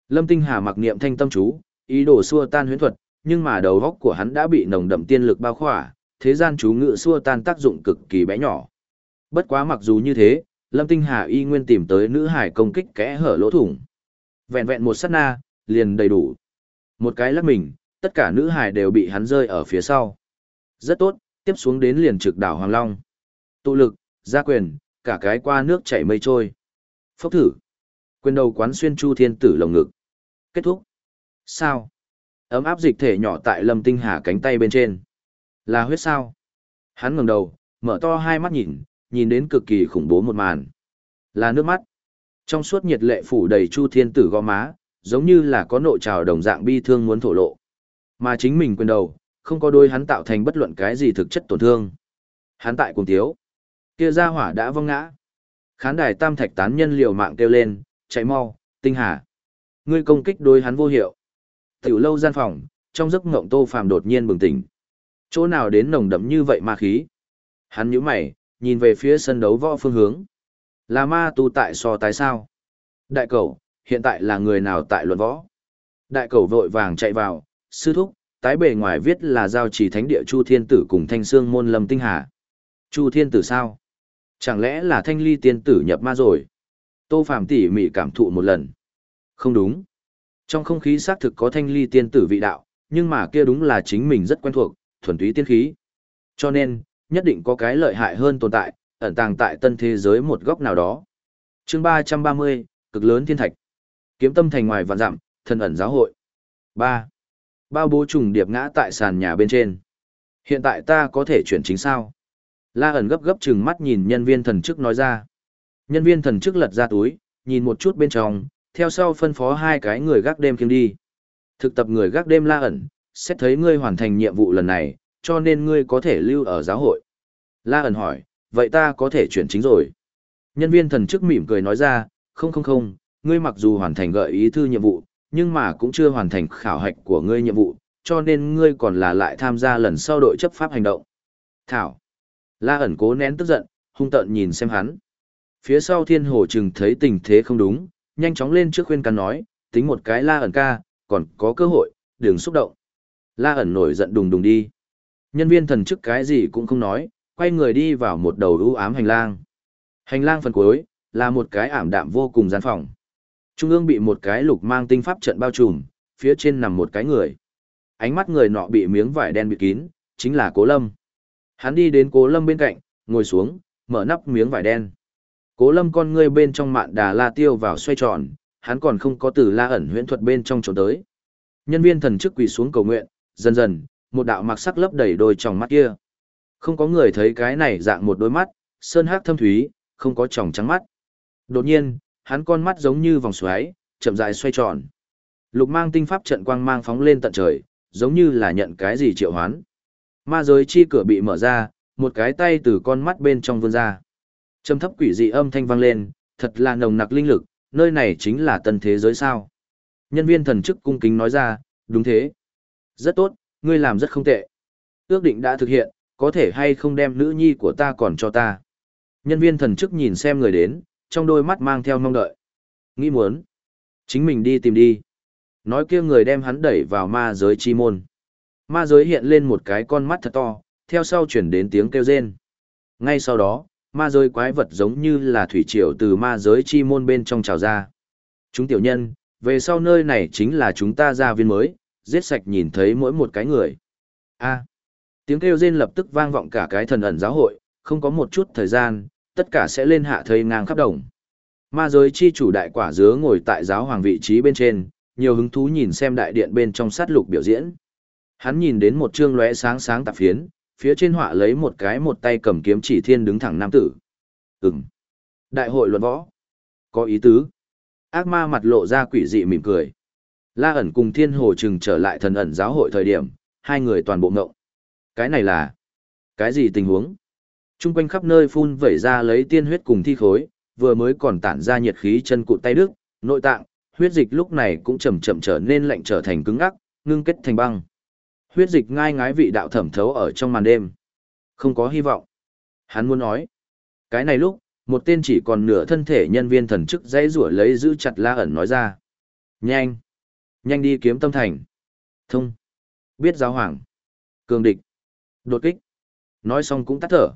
A: Lâm Tinh Hà mặc niệm thanh tâm chú, ý đồ xua tan huyễn thuật, nhưng mà đầu góc của hắn đã bị nồng đậm tiên lực bao khỏa, thế gian chú ngự xua tan tác dụng cực kỳ bé nhỏ. Bất quá mặc dù như thế, Lâm Tinh Hà y nguyên tìm tới nữ hải công kích kẽ hở lỗ thủng. Vẹn vẹn một sát na, liền đầy đủ. Một cái lắc mình, tất cả nữ hải đều bị hắn rơi ở phía sau. Rất tốt, tiếp xuống đến liền trực đảo Hoàng Long. Tụ lực, gia quyền, cả cái qua nước chảy mây trôi. Phốc thử. Quyền đầu quán xuyên Chu Thiên Tử lồng ngực. Kết thúc. Sao? Ấm áp dịch thể nhỏ tại Lâm Tinh Hà cánh tay bên trên. Là huyết sao? Hắn ngẩng đầu, mở to hai mắt nhìn, nhìn đến cực kỳ khủng bố một màn. Là nước mắt. Trong suốt nhiệt lệ phủ đầy Chu Thiên Tử gò má, giống như là có nội trào đồng dạng bi thương muốn thổ lộ. Mà chính mình quyền đầu, không có đôi hắn tạo thành bất luận cái gì thực chất tổn thương. Hắn tại cùng thiếu. Kia ra hỏa đã vong ngã. Khán đài tam thạch tán nhân liều mạng kêu lên, chạy mau, tinh hà. Ngươi công kích đôi hắn vô hiệu. Tiểu lâu gian phòng, trong giấc ngộng tô phàm đột nhiên bừng tỉnh. Chỗ nào đến nồng đậm như vậy ma khí. Hắn nhíu mày, nhìn về phía sân đấu võ phương hướng. Là ma tu tại so tái sao? Đại cầu, hiện tại là người nào tại luận võ? Đại cầu vội vàng chạy vào, sư thúc, tái bề ngoài viết là giao chỉ thánh địa Chu Thiên Tử cùng thanh xương môn lâm tinh hà. Chu Thiên Tử sao? Chẳng lẽ là thanh ly tiên tử nhập ma rồi? Tô phạm tỉ mỉ cảm thụ một lần. Không đúng. Trong không khí xác thực có thanh ly tiên tử vị đạo, nhưng mà kia đúng là chính mình rất quen thuộc, thuần túy tiên khí. Cho nên, nhất định có cái lợi hại hơn tồn tại, ẩn tàng tại tân thế giới một góc nào đó. chương 330, cực lớn thiên thạch. Kiếm tâm thành ngoài vạn dặm, thần ẩn giáo hội. Ba, Bao bố trùng điệp ngã tại sàn nhà bên trên. Hiện tại ta có thể chuyển chính sao? La ẩn gấp gấp chừng mắt nhìn nhân viên thần chức nói ra. Nhân viên thần chức lật ra túi, nhìn một chút bên trong, theo sau phân phó hai cái người gác đêm kiêng đi. Thực tập người gác đêm la ẩn, xét thấy ngươi hoàn thành nhiệm vụ lần này, cho nên ngươi có thể lưu ở giáo hội. La ẩn hỏi, vậy ta có thể chuyển chính rồi. Nhân viên thần chức mỉm cười nói ra, không không không, ngươi mặc dù hoàn thành gợi ý thư nhiệm vụ, nhưng mà cũng chưa hoàn thành khảo hạch của ngươi nhiệm vụ, cho nên ngươi còn là lại tham gia lần sau đội chấp pháp hành động. Thảo. La ẩn cố nén tức giận, hung tợn nhìn xem hắn. Phía sau thiên hồ chừng thấy tình thế không đúng, nhanh chóng lên trước khuyên can nói, tính một cái la ẩn ca, còn có cơ hội, đừng xúc động. La ẩn nổi giận đùng đùng đi. Nhân viên thần chức cái gì cũng không nói, quay người đi vào một đầu ưu ám hành lang. Hành lang phần cuối, là một cái ảm đạm vô cùng gian phòng. Trung ương bị một cái lục mang tinh pháp trận bao trùm, phía trên nằm một cái người. Ánh mắt người nọ bị miếng vải đen bịt kín, chính là Cố Lâm. Hắn đi đến Cố Lâm bên cạnh, ngồi xuống, mở nắp miếng vải đen. Cố Lâm con ngươi bên trong mạn đà la tiêu vào xoay tròn, hắn còn không có từ la ẩn huyễn thuật bên trong trốn tới. Nhân viên thần chức quỳ xuống cầu nguyện, dần dần, một đạo mặc sắc lấp đầy đôi tròng mắt kia. Không có người thấy cái này dạng một đôi mắt, sơn hắc thâm thúy, không có tròng trắng mắt. Đột nhiên, hắn con mắt giống như vòng xoáy, chậm rãi xoay tròn. Lục mang tinh pháp trận quang mang phóng lên tận trời, giống như là nhận cái gì triệu hoán. Ma giới chi cửa bị mở ra, một cái tay từ con mắt bên trong vươn ra. Trầm thấp quỷ dị âm thanh vang lên, thật là nồng nặc linh lực, nơi này chính là tân thế giới sao. Nhân viên thần chức cung kính nói ra, đúng thế. Rất tốt, ngươi làm rất không tệ. Ước định đã thực hiện, có thể hay không đem nữ nhi của ta còn cho ta. Nhân viên thần chức nhìn xem người đến, trong đôi mắt mang theo mong đợi. Nghĩ muốn. Chính mình đi tìm đi. Nói kia người đem hắn đẩy vào ma giới chi môn. Ma giới hiện lên một cái con mắt thật to, theo sau chuyển đến tiếng kêu rên. Ngay sau đó, ma giới quái vật giống như là thủy triều từ ma giới chi môn bên trong trào ra. Chúng tiểu nhân, về sau nơi này chính là chúng ta gia viên mới, giết sạch nhìn thấy mỗi một cái người. A. tiếng kêu rên lập tức vang vọng cả cái thần ẩn giáo hội, không có một chút thời gian, tất cả sẽ lên hạ thây ngang khắp đồng. Ma giới chi chủ đại quả dứa ngồi tại giáo hoàng vị trí bên trên, nhiều hứng thú nhìn xem đại điện bên trong sát lục biểu diễn. Hắn nhìn đến một chương lóe sáng sáng tạp phiến, phía trên họa lấy một cái một tay cầm kiếm chỉ thiên đứng thẳng nam tử. Ừm. Đại hội luận võ. Có ý tứ. Ác ma mặt lộ ra quỷ dị mỉm cười. La ẩn cùng thiên hồ trừng trở lại thần ẩn giáo hội thời điểm, hai người toàn bộ ngộng. Cái này là... Cái gì tình huống? Trung quanh khắp nơi phun vẩy ra lấy tiên huyết cùng thi khối, vừa mới còn tản ra nhiệt khí chân cụt tay đức, nội tạng, huyết dịch lúc này cũng chậm chậm trở nên lạnh trở thành cứng ngắc, ngưng kết thành băng. Huyết dịch ngai ngái vị đạo thẩm thấu ở trong màn đêm. Không có hy vọng. Hắn muốn nói. Cái này lúc, một tên chỉ còn nửa thân thể nhân viên thần chức dãy rủa lấy giữ chặt la ẩn nói ra. Nhanh. Nhanh đi kiếm tâm thành. Thông. Biết giáo hoàng. Cường địch. Đột kích. Nói xong cũng tắt thở.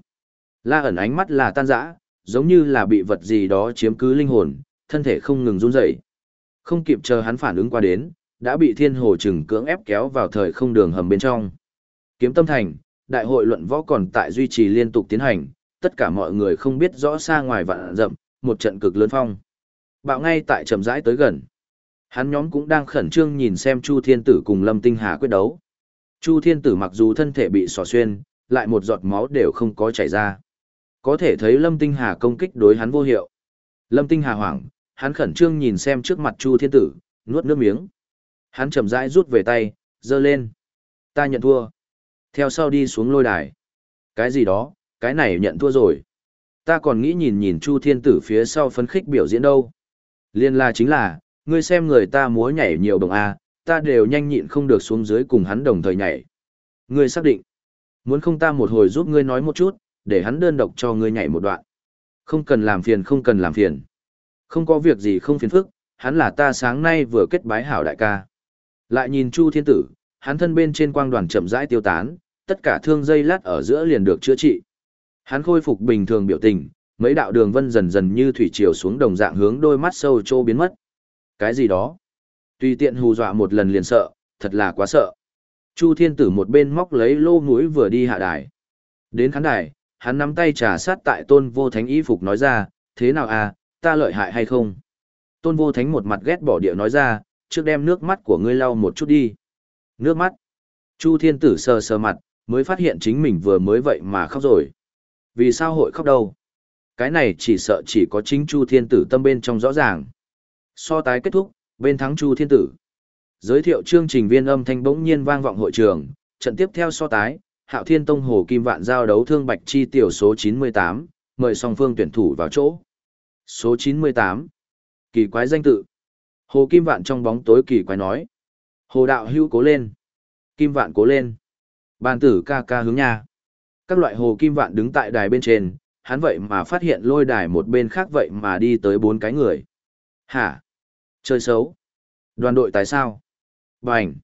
A: La ẩn ánh mắt là tan rã, giống như là bị vật gì đó chiếm cứ linh hồn, thân thể không ngừng run rẩy. Không kịp chờ hắn phản ứng qua đến, đã bị thiên hồ trừng cưỡng ép kéo vào thời không đường hầm bên trong. Kiếm tâm thành, đại hội luận võ còn tại duy trì liên tục tiến hành, tất cả mọi người không biết rõ xa ngoài vạn rậm, một trận cực lớn phong. Bạo ngay tại chậm rãi tới gần. Hắn nhóm cũng đang khẩn trương nhìn xem Chu Thiên Tử cùng Lâm Tinh Hà quyết đấu. Chu Thiên Tử mặc dù thân thể bị xỏ xuyên, lại một giọt máu đều không có chảy ra. Có thể thấy Lâm Tinh Hà công kích đối hắn vô hiệu. Lâm Tinh Hà hoảng, hắn khẩn trương nhìn xem trước mặt Chu Thiên Tử, nuốt nước miếng. Hắn chậm rãi rút về tay, giơ lên. Ta nhận thua. Theo sau đi xuống lôi đài. Cái gì đó, cái này nhận thua rồi. Ta còn nghĩ nhìn nhìn Chu Thiên Tử phía sau phấn khích biểu diễn đâu. Liên la chính là, ngươi xem người ta múa nhảy nhiều đồng A, ta đều nhanh nhịn không được xuống dưới cùng hắn đồng thời nhảy. Ngươi xác định. Muốn không ta một hồi giúp ngươi nói một chút, để hắn đơn độc cho ngươi nhảy một đoạn. Không cần làm phiền không cần làm phiền. Không có việc gì không phiền phức, hắn là ta sáng nay vừa kết bái hảo đại ca. Lại nhìn Chu Thiên Tử, hắn thân bên trên quang đoàn chậm rãi tiêu tán, tất cả thương dây lát ở giữa liền được chữa trị. Hắn khôi phục bình thường biểu tình, mấy đạo đường vân dần dần như thủy triều xuống đồng dạng hướng đôi mắt sâu trô biến mất. Cái gì đó? Tùy tiện hù dọa một lần liền sợ, thật là quá sợ. Chu Thiên Tử một bên móc lấy lô mũi vừa đi hạ đài. Đến khán đài, hắn nắm tay trà sát tại tôn vô thánh y phục nói ra, thế nào à, ta lợi hại hay không? Tôn vô thánh một mặt ghét bỏ địa nói ra, trước đem nước mắt của ngươi lau một chút đi. Nước mắt. Chu thiên tử sờ sờ mặt, mới phát hiện chính mình vừa mới vậy mà khóc rồi. Vì sao hội khóc đâu? Cái này chỉ sợ chỉ có chính Chu thiên tử tâm bên trong rõ ràng. So tái kết thúc, bên thắng Chu thiên tử. Giới thiệu chương trình viên âm thanh bỗng nhiên vang vọng hội trường, trận tiếp theo so tái, Hạo Thiên Tông Hồ Kim Vạn giao đấu thương Bạch Chi tiểu số 98, mời song phương tuyển thủ vào chỗ. Số 98. Kỳ quái danh tự. Hồ Kim Vạn trong bóng tối kỳ quái nói. Hồ Đạo Hưu cố lên. Kim Vạn cố lên. Bàn tử ca ca hướng nhà. Các loại Hồ Kim Vạn đứng tại đài bên trên, hắn vậy mà phát hiện lôi đài một bên khác vậy mà đi tới bốn cái người. Hả? Chơi xấu. Đoàn đội tại sao? Bành.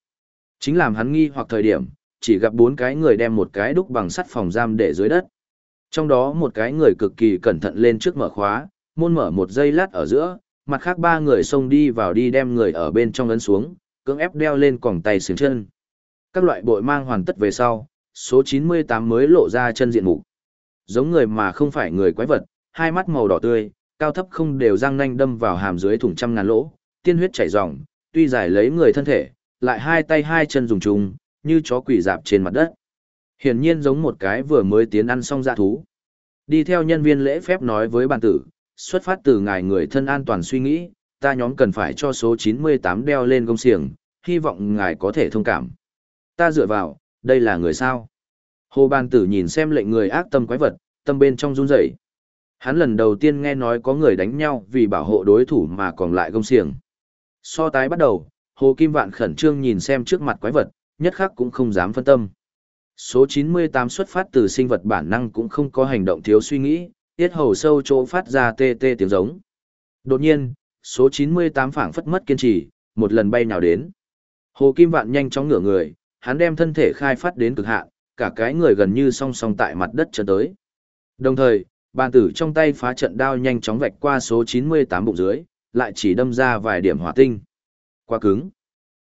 A: Chính làm hắn nghi hoặc thời điểm, chỉ gặp bốn cái người đem một cái đúc bằng sắt phòng giam để dưới đất. Trong đó một cái người cực kỳ cẩn thận lên trước mở khóa, môn mở một giây lát ở giữa, mặt khác ba người xông đi vào đi đem người ở bên trong ấn xuống, cưỡng ép đeo lên còng tay xiềng chân. Các loại bội mang hoàn tất về sau, số 98 mới lộ ra chân diện mục. Giống người mà không phải người quái vật, hai mắt màu đỏ tươi, cao thấp không đều răng nanh đâm vào hàm dưới thủng trăm ngàn lỗ, tiên huyết chảy ròng, tuy giải lấy người thân thể, lại hai tay hai chân dùng chung, như chó quỷ dạp trên mặt đất. Hiển nhiên giống một cái vừa mới tiến ăn xong dạ thú. Đi theo nhân viên lễ phép nói với bàn tử, xuất phát từ ngài người thân an toàn suy nghĩ, ta nhóm cần phải cho số 98 đeo lên công xiềng, hy vọng ngài có thể thông cảm. Ta dựa vào, đây là người sao? Hồ bàn tử nhìn xem lệnh người ác tâm quái vật, tâm bên trong run rẩy. Hắn lần đầu tiên nghe nói có người đánh nhau vì bảo hộ đối thủ mà còn lại công xiềng. So tái bắt đầu, Hồ Kim Vạn khẩn trương nhìn xem trước mặt quái vật, nhất khắc cũng không dám phân tâm. Số 98 xuất phát từ sinh vật bản năng cũng không có hành động thiếu suy nghĩ, tiết hầu sâu chỗ phát ra tê tê tiếng giống. Đột nhiên, số 98 phảng phất mất kiên trì, một lần bay nhào đến. Hồ Kim Vạn nhanh chóng ngửa người, hắn đem thân thể khai phát đến cực hạn, cả cái người gần như song song tại mặt đất chân tới. Đồng thời, bàn tử trong tay phá trận đao nhanh chóng vạch qua số 98 bụng dưới, lại chỉ đâm ra vài điểm hỏa tinh. Quá cứng.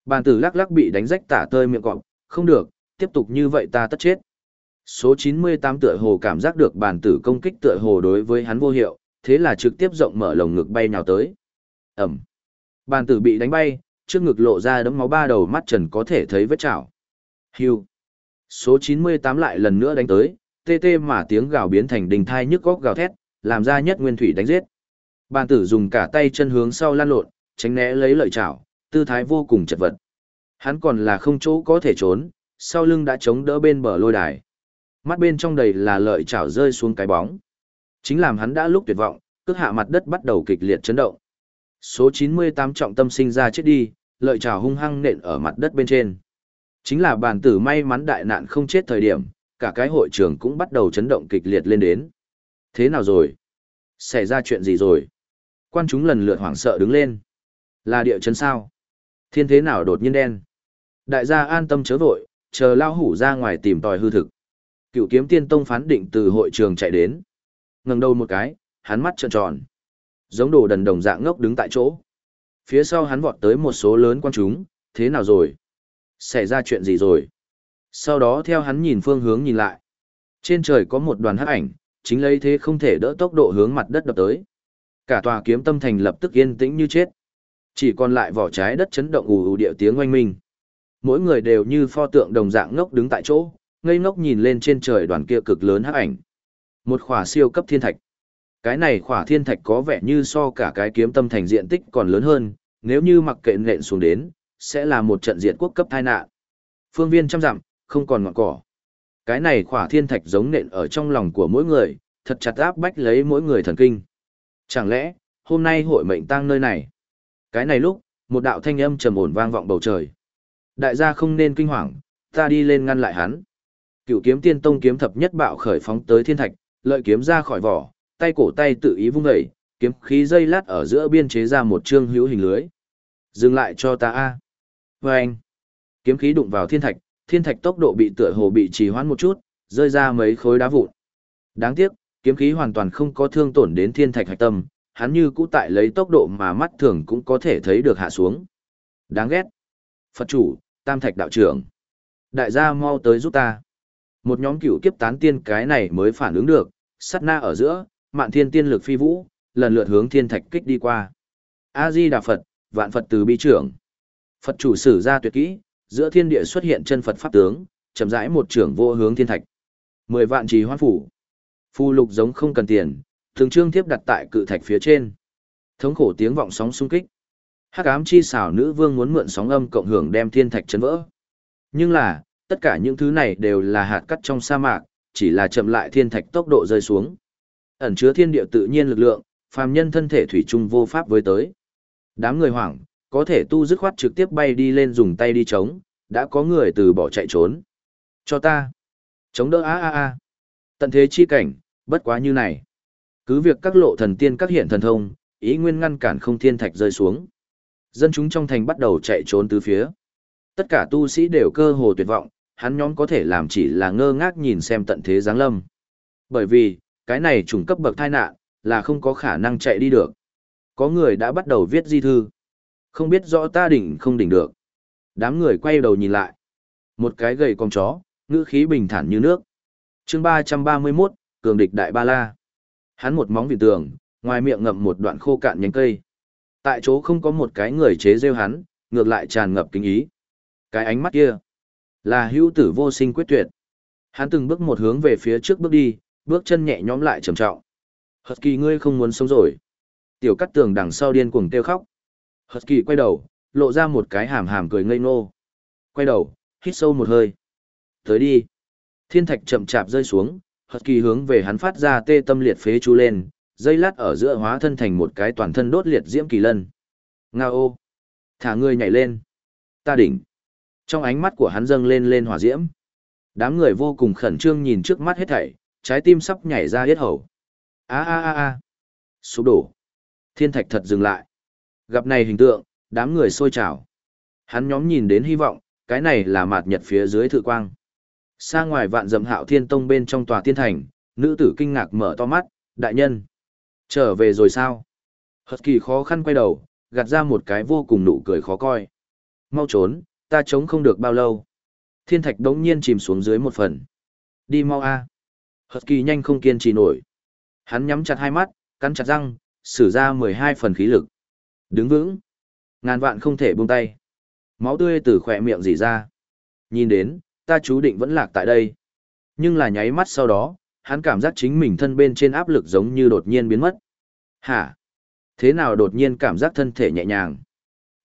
A: Bàn tử lắc lắc bị đánh rách tả tơi miệng cọp, không được, tiếp tục như vậy ta tất chết. Số 98 tựa hồ cảm giác được bàn tử công kích tựa hồ đối với hắn vô hiệu, thế là trực tiếp rộng mở lồng ngực bay nhào tới. Ẩm. Bàn tử bị đánh bay, trước ngực lộ ra đấm máu ba đầu mắt trần có thể thấy vết chảo. Hưu. Số 98 lại lần nữa đánh tới, tê tê mà tiếng gào biến thành đình thai nhức góc gào thét, làm ra nhất nguyên thủy đánh giết. Bàn tử dùng cả tay chân hướng sau lăn lộn, tránh né lấy lợi chảo, tư thái vô cùng chật vật. Hắn còn là không chỗ có thể trốn, sau lưng đã chống đỡ bên bờ lôi đài. Mắt bên trong đầy là lợi chảo rơi xuống cái bóng. Chính làm hắn đã lúc tuyệt vọng, cước hạ mặt đất bắt đầu kịch liệt chấn động. Số 98 trọng tâm sinh ra chết đi, lợi chảo hung hăng nện ở mặt đất bên trên. Chính là bản tử may mắn đại nạn không chết thời điểm, cả cái hội trường cũng bắt đầu chấn động kịch liệt lên đến. Thế nào rồi? Xảy ra chuyện gì rồi? Quan chúng lần lượt hoảng sợ đứng lên. Là địa chấn sao? Thiên thế nào đột nhiên đen? Đại gia an tâm chớ vội, chờ lao hủ ra ngoài tìm tòi hư thực. Cựu kiếm tiên tông phán định từ hội trường chạy đến. ngẩng đầu một cái, hắn mắt trợn tròn. Giống đồ đần đồng dạng ngốc đứng tại chỗ. Phía sau hắn vọt tới một số lớn quan chúng, thế nào rồi? Xảy ra chuyện gì rồi? Sau đó theo hắn nhìn phương hướng nhìn lại. Trên trời có một đoàn hắc ảnh, chính lấy thế không thể đỡ tốc độ hướng mặt đất đập tới. Cả tòa kiếm tâm thành lập tức yên tĩnh như chết. Chỉ còn lại vỏ trái đất chấn động ù ù địa tiếng oanh minh. Mỗi người đều như pho tượng đồng dạng ngốc đứng tại chỗ, ngây ngốc nhìn lên trên trời đoàn kia cực lớn hắc ảnh. Một khỏa siêu cấp thiên thạch. Cái này khỏa thiên thạch có vẻ như so cả cái kiếm tâm thành diện tích còn lớn hơn, nếu như mặc kệ nện xuống đến, sẽ là một trận diện quốc cấp tai nạn. Phương viên trăm dặm, không còn ngọn cỏ. Cái này khỏa thiên thạch giống nện ở trong lòng của mỗi người, thật chặt áp bách lấy mỗi người thần kinh. Chẳng lẽ, hôm nay hội mệnh tăng nơi này? Cái này lúc, một đạo thanh âm trầm ổn vang vọng bầu trời. Đại gia không nên kinh hoàng, ta đi lên ngăn lại hắn. Cựu kiếm tiên tông kiếm thập nhất bạo khởi phóng tới thiên thạch, lợi kiếm ra khỏi vỏ, tay cổ tay tự ý vung dậy, kiếm khí dây lát ở giữa biên chế ra một chương hữu hình lưới. Dừng lại cho ta a. Và anh. Kiếm khí đụng vào thiên thạch, thiên thạch tốc độ bị tựa hồ bị trì hoãn một chút, rơi ra mấy khối đá vụn. Đáng tiếc, kiếm khí hoàn toàn không có thương tổn đến thiên thạch hạch tâm, hắn như cũ tại lấy tốc độ mà mắt thường cũng có thể thấy được hạ xuống. Đáng ghét. Phật chủ, Tam Thạch đạo trưởng. Đại gia mau tới giúp ta. Một nhóm cửu kiếp tán tiên cái này mới phản ứng được, sát na ở giữa, mạn thiên tiên lực phi vũ, lần lượt hướng thiên thạch kích đi qua. A-di Đà Phật, vạn Phật từ bi trưởng. Phật chủ sử ra tuyệt kỹ, giữa thiên địa xuất hiện chân Phật pháp tướng, chậm rãi một trưởng vô hướng thiên thạch. Mười vạn trì hoan phủ. Phù lục giống không cần tiền, thường trương tiếp đặt tại cự thạch phía trên. Thống khổ tiếng vọng sóng xung kích. Hắc ám chi xảo nữ vương muốn mượn sóng âm cộng hưởng đem thiên thạch chấn vỡ. Nhưng là, tất cả những thứ này đều là hạt cắt trong sa mạc, chỉ là chậm lại thiên thạch tốc độ rơi xuống. Ẩn chứa thiên địa tự nhiên lực lượng, phàm nhân thân thể thủy chung vô pháp với tới. Đám người hoảng, có thể tu dứt khoát trực tiếp bay đi lên dùng tay đi chống, đã có người từ bỏ chạy trốn. Cho ta. Chống đỡ a a a. Tận thế chi cảnh, bất quá như này. Cứ việc các lộ thần tiên các hiện thần thông, ý nguyên ngăn cản không thiên thạch rơi xuống. Dân chúng trong thành bắt đầu chạy trốn từ phía. Tất cả tu sĩ đều cơ hồ tuyệt vọng, hắn nhóm có thể làm chỉ là ngơ ngác nhìn xem tận thế giáng lâm. Bởi vì, cái này trùng cấp bậc tai nạn, là không có khả năng chạy đi được. Có người đã bắt đầu viết di thư. Không biết rõ ta đỉnh không đỉnh được. Đám người quay đầu nhìn lại. Một cái gầy con chó, ngữ khí bình thản như nước. chương ba ba mươi 331, cường địch đại ba la. Hắn một móng vị tường, ngoài miệng ngậm một đoạn khô cạn nhánh cây. Tại chỗ không có một cái người chế rêu hắn, ngược lại tràn ngập kính ý. Cái ánh mắt kia, là hữu tử vô sinh quyết tuyệt. Hắn từng bước một hướng về phía trước bước đi, bước chân nhẹ nhõm lại trầm trọng. Hật kỳ ngươi không muốn sống rồi. Tiểu cắt tường đằng sau điên cuồng kêu khóc. Hật kỳ quay đầu, lộ ra một cái hàm hàm cười ngây ngô. Quay đầu, hít sâu một hơi. Tới đi. Thiên thạch chậm chạp rơi xuống, Hật kỳ hướng về hắn phát ra tê tâm liệt phế chú lên, dây lát ở giữa hóa thân thành một cái toàn thân đốt liệt diễm kỳ lân. Nga ô! Thả người nhảy lên. Ta đỉnh. Trong ánh mắt của hắn dâng lên lên hỏa diễm. Đám người vô cùng khẩn trương nhìn trước mắt hết thảy, trái tim sắp nhảy ra hết hầu. A a a a. Sụp đổ. Thiên thạch thật dừng lại. Gặp này hình tượng, đám người sôi trào. Hắn nhóm nhìn đến hy vọng, cái này là mạt nhật phía dưới thự quang. Xa ngoài vạn dầm hạo thiên tông bên trong tòa tiên thành, nữ tử kinh ngạc mở to mắt, đại nhân. Trở về rồi sao? Hật kỳ khó khăn quay đầu, gạt ra một cái vô cùng nụ cười khó coi. Mau trốn, ta chống không được bao lâu. Thiên thạch đống nhiên chìm xuống dưới một phần. Đi mau a. À. Hật kỳ nhanh không kiên trì nổi. Hắn nhắm chặt hai mắt, cắn chặt răng, sử ra mười hai phần khí lực. Đứng vững. Ngàn vạn không thể buông tay. Máu tươi từ khỏe miệng rỉ ra. Nhìn đến, ta chú định vẫn lạc tại đây. Nhưng là nháy mắt sau đó, hắn cảm giác chính mình thân bên trên áp lực giống như đột nhiên biến mất. Hả? Thế nào đột nhiên cảm giác thân thể nhẹ nhàng?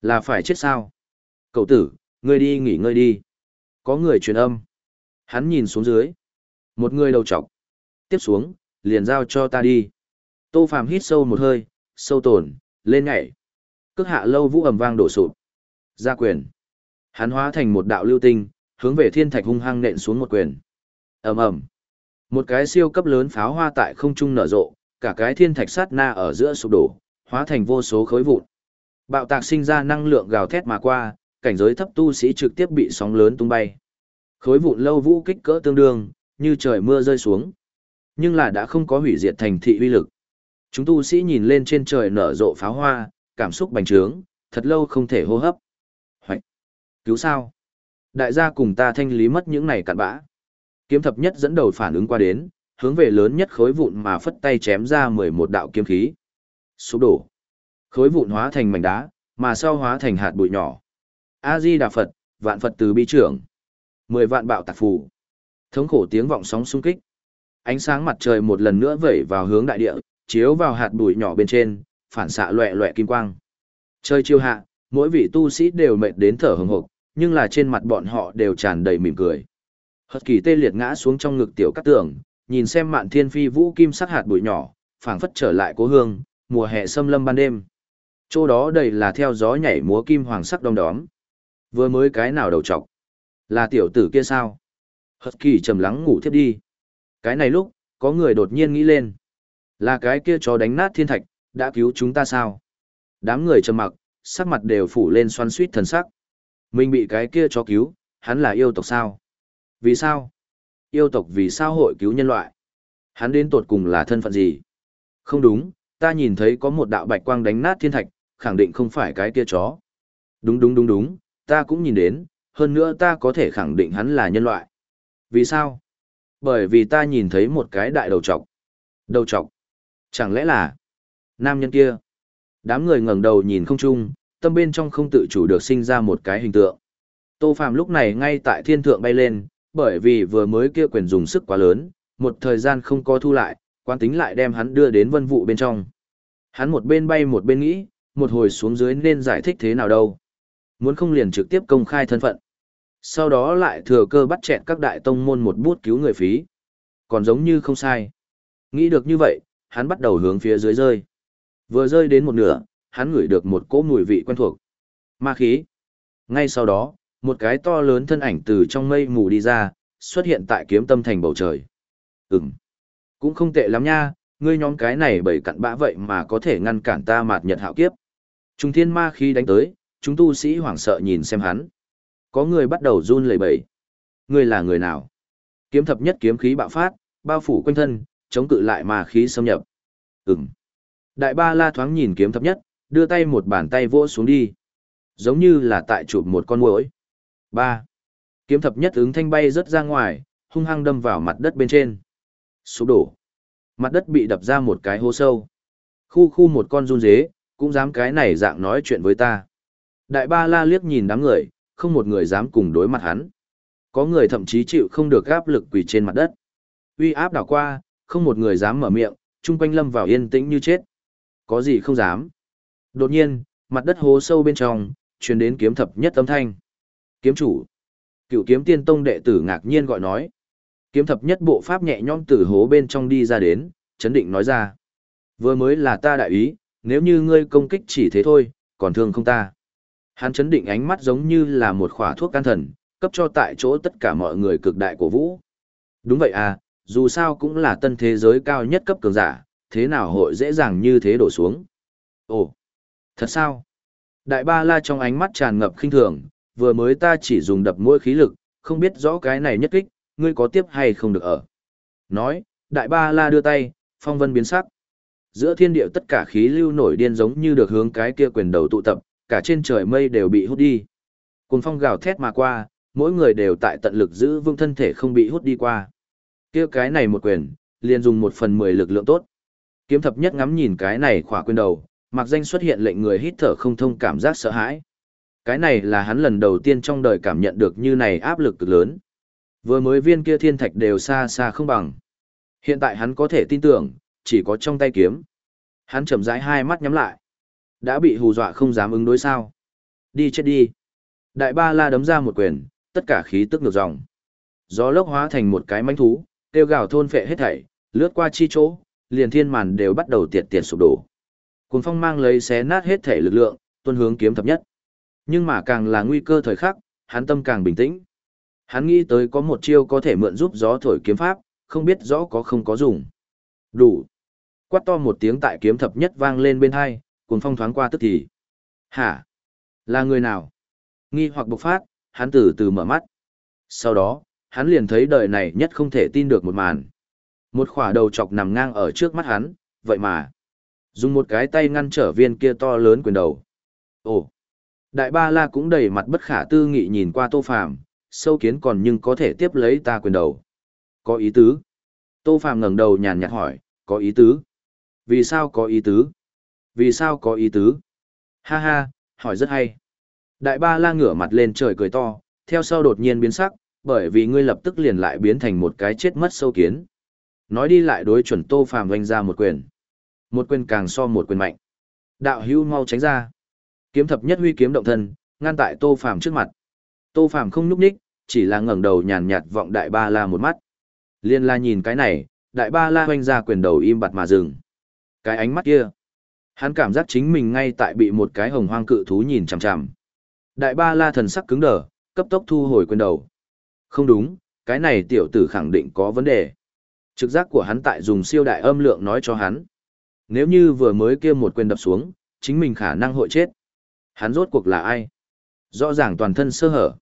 A: Là phải chết sao? Cậu tử, ngươi đi nghỉ ngơi đi. Có người truyền âm. Hắn nhìn xuống dưới. Một người đầu trọc. Tiếp xuống, liền giao cho ta đi. Tô Phàm hít sâu một hơi, sâu tổn lên nhảy. Cước hạ lâu vũ ầm vang đổ sụp. Ra quyền. Hắn hóa thành một đạo lưu tinh, hướng về thiên thạch hung hăng nện xuống một quyền. ầm ầm, Một cái siêu cấp lớn pháo hoa tại không trung nở rộ, cả cái thiên thạch sát na ở giữa sụp đổ, hóa thành vô số khối vụn. Bạo tạc sinh ra năng lượng gào thét mà qua, cảnh giới thấp tu sĩ trực tiếp bị sóng lớn tung bay. Khối vụn lâu vũ kích cỡ tương đương, như trời mưa rơi xuống. Nhưng là đã không có hủy diệt thành thị uy lực. Chúng tu sĩ nhìn lên trên trời nở rộ pháo hoa, cảm xúc bành trướng, thật lâu không thể hô hấp. Hoạch! Cứu sao? Đại gia cùng ta thanh lý mất những này cặn bã. Kiếm thập nhất dẫn đầu phản ứng qua đến, hướng về lớn nhất khối vụn mà phất tay chém ra 11 đạo kiếm khí. Sụp đổ. Khối vụn hóa thành mảnh đá, mà sau hóa thành hạt bụi nhỏ. A-di Đà Phật, vạn Phật từ bi trưởng. Mười vạn bạo tạc phù. Thống khổ tiếng vọng sóng xung kích. Ánh sáng mặt trời một lần nữa vẩy vào hướng đại địa, chiếu vào hạt bụi nhỏ bên trên, phản xạ loẹ loẹ kim quang. Trời chiêu hạ, mỗi vị tu sĩ đều mệt đến thở hừng hực, nhưng là trên mặt bọn họ đều tràn đầy mỉm cười. Hật kỳ tê liệt ngã xuống trong ngực tiểu cát tường, nhìn xem mạn thiên phi vũ kim sắc hạt bụi nhỏ, phảng phất trở lại cố hương, mùa hè xâm lâm ban đêm. Chỗ đó đầy là theo gió nhảy múa kim hoàng sắc đông đóm. Vừa mới cái nào đầu trọc? Là tiểu tử kia sao? Hật kỳ trầm lắng ngủ thiếp đi. Cái này lúc, có người đột nhiên nghĩ lên. Là cái kia chó đánh nát thiên thạch, đã cứu chúng ta sao? Đám người trầm mặc, sắc mặt đều phủ lên xoắn suýt thần sắc. Mình bị cái kia chó cứu, hắn là yêu tộc sao? Vì sao? Yêu tộc vì sao hội cứu nhân loại? Hắn đến tột cùng là thân phận gì? Không đúng, ta nhìn thấy có một đạo bạch quang đánh nát thiên thạch, khẳng định không phải cái kia chó. Đúng đúng đúng đúng, ta cũng nhìn đến, hơn nữa ta có thể khẳng định hắn là nhân loại. Vì sao? Bởi vì ta nhìn thấy một cái đại đầu trọc. Đầu trọc? Chẳng lẽ là nam nhân kia? Đám người ngẩng đầu nhìn không chung, tâm bên trong không tự chủ được sinh ra một cái hình tượng. Tô Phàm lúc này ngay tại thiên thượng bay lên, bởi vì vừa mới kia quyền dùng sức quá lớn, một thời gian không có thu lại, quan tính lại đem hắn đưa đến vân vụ bên trong. Hắn một bên bay một bên nghĩ, một hồi xuống dưới nên giải thích thế nào đâu. Muốn không liền trực tiếp công khai thân phận. Sau đó lại thừa cơ bắt chẹn các đại tông môn một bút cứu người phí. Còn giống như không sai. Nghĩ được như vậy, hắn bắt đầu hướng phía dưới rơi. Vừa rơi đến một nửa, hắn ngửi được một cỗ mùi vị quen thuộc. Ma khí. Ngay sau đó, một cái to lớn thân ảnh từ trong mây mù đi ra, xuất hiện tại kiếm tâm thành bầu trời. Ừm. Cũng không tệ lắm nha, ngươi nhóm cái này bầy cặn bã vậy mà có thể ngăn cản ta mạt nhật hạo kiếp. Trung thiên ma khí đánh tới, chúng tu sĩ hoảng sợ nhìn xem hắn. Có người bắt đầu run lẩy bẩy. Ngươi là người nào? Kiếm thập nhất kiếm khí bạo phát, bao phủ quanh thân, chống cự lại ma khí xâm nhập. Ừm. Đại ba la thoáng nhìn kiếm thập nhất, đưa tay một bàn tay vỗ xuống đi. Giống như là tại chụp một con muỗi. Ba. Kiếm thập nhất ứng thanh bay rất ra ngoài, hung hăng đâm vào mặt đất bên trên. Sụp đổ. Mặt đất bị đập ra một cái hố sâu. Khu khu một con run dế, cũng dám cái này dạng nói chuyện với ta. Đại ba la liếc nhìn đám người, không một người dám cùng đối mặt hắn. Có người thậm chí chịu không được áp lực quỳ trên mặt đất. Uy áp đảo qua, không một người dám mở miệng, chung quanh lâm vào yên tĩnh như chết. Có gì không dám. Đột nhiên, mặt đất hố sâu bên trong, truyền đến kiếm thập nhất âm thanh. Kiếm chủ. Cựu kiếm tiên tông đệ tử ngạc nhiên gọi nói. Kiếm thập nhất bộ pháp nhẹ nhõm từ hố bên trong đi ra đến, chấn định nói ra. Vừa mới là ta đại ý, nếu như ngươi công kích chỉ thế thôi, còn thương không ta. Hắn chấn định ánh mắt giống như là một khỏa thuốc can thần, cấp cho tại chỗ tất cả mọi người cực đại của vũ. Đúng vậy à, dù sao cũng là tân thế giới cao nhất cấp cường giả, thế nào hội dễ dàng như thế đổ xuống. Ồ, thật sao? Đại ba la trong ánh mắt tràn ngập khinh thường, vừa mới ta chỉ dùng đập mỗi khí lực, không biết rõ cái này nhất kích, ngươi có tiếp hay không được ở. Nói, đại ba la đưa tay, phong vân biến sắc. Giữa thiên địa tất cả khí lưu nổi điên giống như được hướng cái kia quyền đầu tụ tập, cả trên trời mây đều bị hút đi. Cùng phong gào thét mà qua, mỗi người đều tại tận lực giữ vững thân thể không bị hút đi qua. Kia cái này một quyền, liền dùng một phần mười lực lượng tốt. Kiếm thập nhất ngắm nhìn cái này khỏa quyền đầu, mặc danh xuất hiện lệnh người hít thở không thông cảm giác sợ hãi. Cái này là hắn lần đầu tiên trong đời cảm nhận được như này áp lực cực lớn. Vừa mới viên kia thiên thạch đều xa xa không bằng. Hiện tại hắn có thể tin tưởng, chỉ có trong tay kiếm. Hắn chậm rãi hai mắt nhắm lại. Đã bị hù dọa không dám ứng đối sao. Đi chết đi. Đại ba la đấm ra một quyền, tất cả khí tức ngược dòng. Gió lốc hóa thành một cái manh thú, tiêu gào thôn phệ hết thảy, lướt qua chi chỗ, liền thiên màn đều bắt đầu tiệt tiệt sụp đổ. Cuồng phong mang lấy xé nát hết thể lực lượng, tuân hướng kiếm thập nhất. Nhưng mà càng là nguy cơ thời khắc, hắn tâm càng bình tĩnh. Hắn nghĩ tới có một chiêu có thể mượn giúp gió thổi kiếm pháp, không biết rõ có không có dùng. Đủ. Quát to một tiếng tại kiếm thập nhất vang lên bên hai, cuồng phong thoáng qua tức thì. Hả? Là người nào? Nghi hoặc bộc phát, hắn từ từ mở mắt. Sau đó, hắn liền thấy đời này nhất không thể tin được một màn. Một khỏa đầu chọc nằm ngang ở trước mắt hắn, vậy mà. Dùng một cái tay ngăn trở viên kia to lớn quyền đầu. Ồ! Đại ba la cũng đầy mặt bất khả tư nghị nhìn qua tô phàm, sâu kiến còn nhưng có thể tiếp lấy ta quyền đầu. Có ý tứ. Tô phàm ngẩng đầu nhàn nhạt hỏi, có ý tứ. Vì sao có ý tứ? Vì sao có ý tứ? Ha ha, hỏi rất hay. Đại ba la ngửa mặt lên trời cười to, theo sau đột nhiên biến sắc, bởi vì ngươi lập tức liền lại biến thành một cái chết mất sâu kiến. Nói đi lại đối chuẩn tô phàm oanh ra một quyền. Một quyền càng so một quyền mạnh. Đạo hưu mau tránh ra. Kiếm thập nhất huy kiếm động thân, ngăn tại Tô Phàm trước mặt. Tô Phàm không nhúc nhích, chỉ là ngẩng đầu nhàn nhạt vọng Đại Ba La một mắt. Liên La nhìn cái này, Đại Ba La hoanh ra quyền đầu im bặt mà dừng. Cái ánh mắt kia, hắn cảm giác chính mình ngay tại bị một cái hồng hoang cự thú nhìn chằm chằm. Đại Ba La thần sắc cứng đờ, cấp tốc thu hồi quyền đầu. Không đúng, cái này tiểu tử khẳng định có vấn đề. Trực giác của hắn tại dùng siêu đại âm lượng nói cho hắn. Nếu như vừa mới kia một quyền đập xuống, chính mình khả năng hội chết. Hắn rốt cuộc là ai? Rõ ràng toàn thân sơ hở.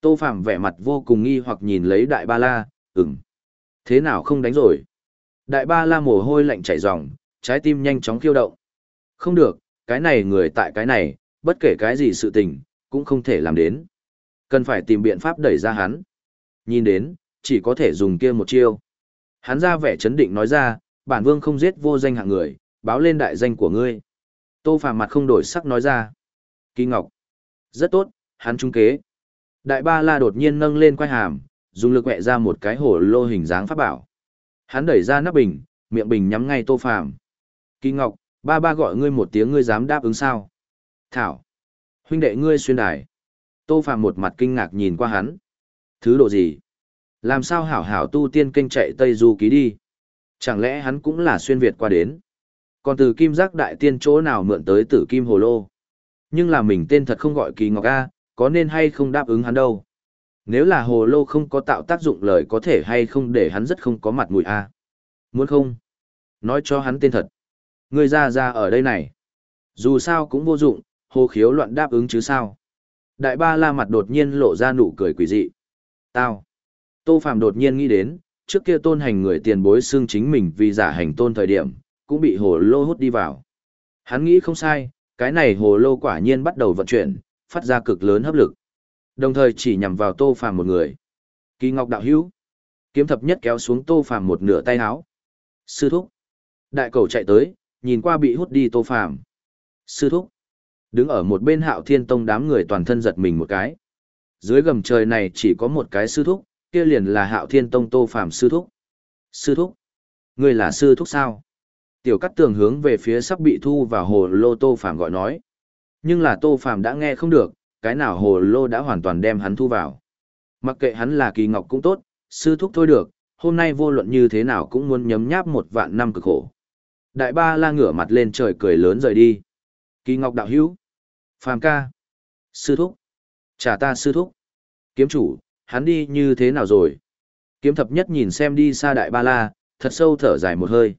A: Tô Phạm vẻ mặt vô cùng nghi hoặc nhìn lấy Đại Ba La, ừm. Thế nào không đánh rồi? Đại Ba La mồ hôi lạnh chảy ròng, trái tim nhanh chóng khiêu động. Không được, cái này người tại cái này, bất kể cái gì sự tình, cũng không thể làm đến. Cần phải tìm biện pháp đẩy ra hắn. Nhìn đến, chỉ có thể dùng kia một chiêu. Hắn ra vẻ chấn định nói ra, bản vương không giết vô danh hạng người, báo lên đại danh của ngươi. Tô Phạm mặt không đổi sắc nói ra. Kỳ Ngọc. Rất tốt, hắn trung kế. Đại ba la đột nhiên nâng lên quai hàm, dùng lực quẹ ra một cái hổ lô hình dáng pháp bảo. Hắn đẩy ra nắp bình, miệng bình nhắm ngay Tô Phàm. Kỳ Ngọc, ba ba gọi ngươi một tiếng ngươi dám đáp ứng sao? Thảo. Huynh đệ ngươi xuyên đài. Tô Phàm một mặt kinh ngạc nhìn qua hắn. Thứ độ gì? Làm sao hảo hảo tu tiên kinh chạy Tây Du ký đi? Chẳng lẽ hắn cũng là xuyên Việt qua đến? Còn từ kim giác đại tiên chỗ nào mượn tới tử kim hồ lô? Nhưng là mình tên thật không gọi kỳ ngọc A, có nên hay không đáp ứng hắn đâu. Nếu là hồ lô không có tạo tác dụng lời có thể hay không để hắn rất không có mặt mũi A. Muốn không? Nói cho hắn tên thật. Người ra ra ở đây này. Dù sao cũng vô dụng, hồ khiếu loạn đáp ứng chứ sao. Đại ba la mặt đột nhiên lộ ra nụ cười quỷ dị. Tao. Tô Phạm đột nhiên nghĩ đến, trước kia tôn hành người tiền bối xương chính mình vì giả hành tôn thời điểm, cũng bị hồ lô hút đi vào. Hắn nghĩ không sai, cái này hồ lô quả nhiên bắt đầu vận chuyển, phát ra cực lớn hấp lực. Đồng thời chỉ nhằm vào Tô Phàm một người. Kỳ Ngọc đạo hữu, kiếm thập nhất kéo xuống Tô Phàm một nửa tay áo. Sư thúc. Đại cầu chạy tới, nhìn qua bị hút đi Tô Phàm. Sư thúc. Đứng ở một bên Hạo Thiên Tông đám người toàn thân giật mình một cái. Dưới gầm trời này chỉ có một cái sư thúc, kia liền là Hạo Thiên Tông Tô Phàm sư thúc. Sư thúc. Ngươi là sư thúc sao? Tiểu cắt tường hướng về phía sắp bị thu vào hồ lô Tô Phàm gọi nói. Nhưng là Tô Phàm đã nghe không được, cái nào hồ lô đã hoàn toàn đem hắn thu vào. Mặc kệ hắn là kỳ ngọc cũng tốt, sư thúc thôi được, hôm nay vô luận như thế nào cũng muốn nhấm nháp một vạn năm cực khổ. Đại ba la ngửa mặt lên trời cười lớn rời đi. Kỳ ngọc đạo hữu. Phàm ca. Sư thúc. Trả ta sư thúc. Kiếm chủ, hắn đi như thế nào rồi? Kiếm thập nhất nhìn xem đi xa đại ba la, thật sâu thở dài một hơi.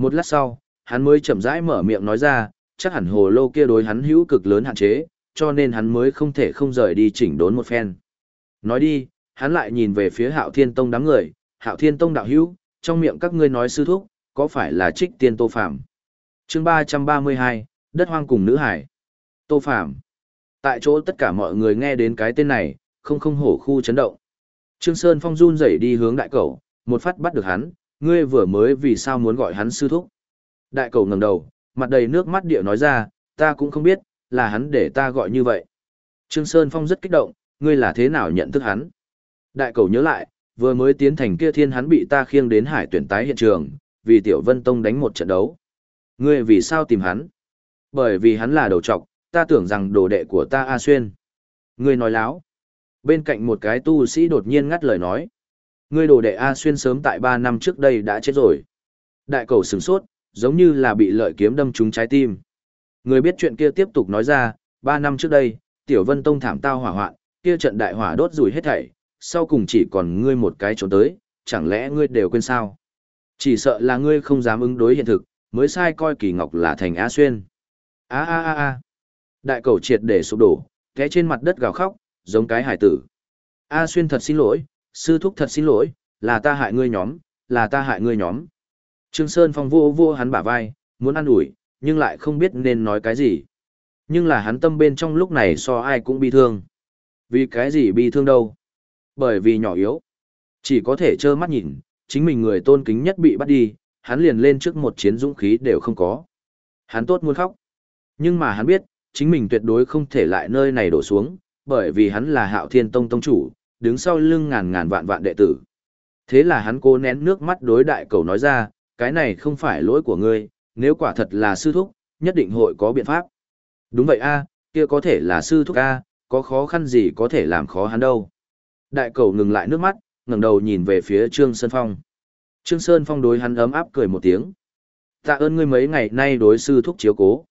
A: Một lát sau, hắn mới chậm rãi mở miệng nói ra, chắc hẳn hồ lô kia đối hắn hữu cực lớn hạn chế, cho nên hắn mới không thể không rời đi chỉnh đốn một phen. Nói đi, hắn lại nhìn về phía hạo thiên tông đám người, hạo thiên tông đạo hữu, trong miệng các ngươi nói sư thúc, có phải là trích tiên tô phạm? chương ba trăm ba mươi hai, đất hoang cùng nữ hải. Tô phạm. Tại chỗ tất cả mọi người nghe đến cái tên này, không không hổ khu chấn động. Trương Sơn Phong run rẩy đi hướng đại cầu, một phát bắt được hắn, ngươi vừa mới vì sao muốn gọi hắn sư thúc. Đại cầu ngẩng đầu, mặt đầy nước mắt địa nói ra, ta cũng không biết, là hắn để ta gọi như vậy. Trương Sơn Phong rất kích động, ngươi là thế nào nhận thức hắn. Đại cầu nhớ lại, vừa mới tiến thành kia thiên hắn bị ta khiêng đến hải tuyển tái hiện trường, vì Tiểu Vân Tông đánh một trận đấu. Ngươi vì sao tìm hắn? Bởi vì hắn là đầu trọc, ta tưởng rằng đồ đệ của ta A Xuyên. Ngươi nói láo. Bên cạnh một cái tu sĩ đột nhiên ngắt lời nói. Ngươi đồ đệ A Xuyên sớm tại 3 năm trước đây đã chết rồi. Đại cầu sửng sốt, giống như là bị lợi kiếm đâm trúng trái tim. Người biết chuyện kia tiếp tục nói ra, 3 năm trước đây, Tiểu Vân Tông thảm tao hỏa hoạn, kia trận đại hỏa đốt rủi hết thảy, sau cùng chỉ còn ngươi một cái trốn tới, chẳng lẽ ngươi đều quên sao? Chỉ sợ là ngươi không dám ứng đối hiện thực, mới sai coi Kỳ Ngọc là thành A Xuyên. A a a a. Đại cầu triệt để sụp đổ, té trên mặt đất gào khóc, giống cái hải tử. A Xuyên thật xin lỗi, sư thúc thật xin lỗi, là ta hại ngươi nhóm, là ta hại ngươi nhóm. Trương Sơn Phong vô vô hắn bả vai, muốn ăn ủi, nhưng lại không biết nên nói cái gì. Nhưng là hắn tâm bên trong lúc này so ai cũng bi thương. Vì cái gì bi thương đâu? Bởi vì nhỏ yếu. Chỉ có thể trơ mắt nhìn, chính mình người tôn kính nhất bị bắt đi, hắn liền lên trước một chiến dũng khí đều không có. Hắn tốt muốn khóc. Nhưng mà hắn biết, chính mình tuyệt đối không thể lại nơi này đổ xuống, bởi vì hắn là hạo thiên tông tông chủ, đứng sau lưng ngàn ngàn vạn vạn đệ tử. Thế là hắn cố nén nước mắt đối đại cầu nói ra, cái này không phải lỗi của ngươi, nếu quả thật là sư thúc, nhất định hội có biện pháp. Đúng vậy a, kia có thể là sư thúc a, có khó khăn gì có thể làm khó hắn đâu. Đại cầu ngừng lại nước mắt, ngẩng đầu nhìn về phía Trương Sơn Phong. Trương Sơn Phong đối hắn ấm áp cười một tiếng. Tạ ơn ngươi mấy ngày nay đối sư thúc chiếu cố.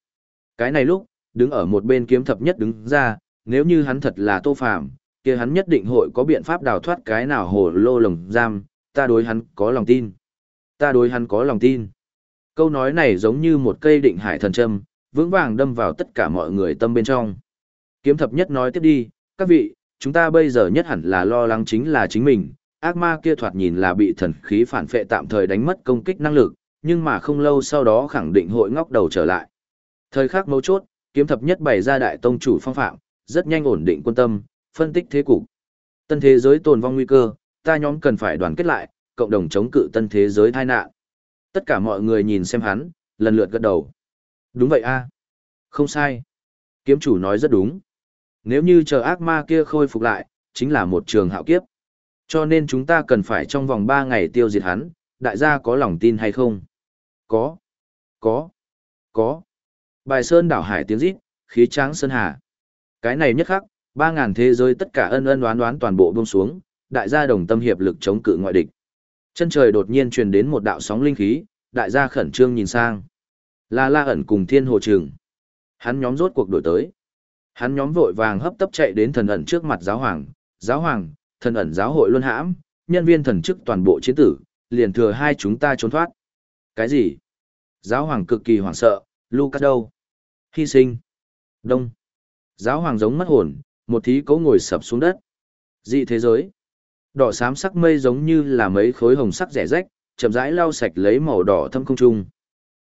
A: Cái này lúc, đứng ở một bên kiếm thập nhất đứng ra, nếu như hắn thật là tô phàm, kia hắn nhất định hội có biện pháp đào thoát cái nào hồ lô lồng giam, ta đối hắn có lòng tin. Ta đối hắn có lòng tin. Câu nói này giống như một cây định hải thần châm, vững vàng đâm vào tất cả mọi người tâm bên trong. Kiếm thập nhất nói tiếp đi, các vị, chúng ta bây giờ nhất hẳn là lo lắng chính là chính mình, ác ma kia thoạt nhìn là bị thần khí phản phệ tạm thời đánh mất công kích năng lực, nhưng mà không lâu sau đó khẳng định hội ngóc đầu trở lại. Thời khắc mấu chốt, kiếm thập nhất bày ra đại tông chủ phong phạm, rất nhanh ổn định quân tâm, phân tích thế cục. Tân thế giới tồn vong nguy cơ, ta nhóm cần phải đoàn kết lại, cộng đồng chống cự tân thế giới tai nạn. Tất cả mọi người nhìn xem hắn, lần lượt gật đầu. Đúng vậy a Không sai. Kiếm chủ nói rất đúng. Nếu như chờ ác ma kia khôi phục lại, chính là một trường hạo kiếp. Cho nên chúng ta cần phải trong vòng 3 ngày tiêu diệt hắn, đại gia có lòng tin hay không? Có. Có. Có. Bài sơn đảo hải tiếng rít, khí tráng sơn hà. Cái này nhất khắc, Ba ngàn thế giới tất cả ân ân đoán đoán toàn bộ bông xuống, đại gia đồng tâm hiệp lực chống cự ngoại địch. Chân trời đột nhiên truyền đến một đạo sóng linh khí, đại gia khẩn trương nhìn sang. Là La ẩn cùng Thiên Hồ Trường. Hắn nhóm rốt cuộc đổi tới. Hắn nhóm vội vàng hấp tấp chạy đến thần ẩn trước mặt giáo hoàng, giáo hoàng, thần ẩn giáo hội luân hãm, nhân viên thần chức toàn bộ chiến tử, liền thừa hai chúng ta trốn thoát. Cái gì? Giáo hoàng cực kỳ hoảng sợ, Lucas đâu? Hy sinh. Đông. Giáo hoàng giống mất hồn, một thí cấu ngồi sập xuống đất. Dị thế giới. Đỏ xám sắc mây giống như là mấy khối hồng sắc rẻ rách, chậm rãi lau sạch lấy màu đỏ thâm không trung.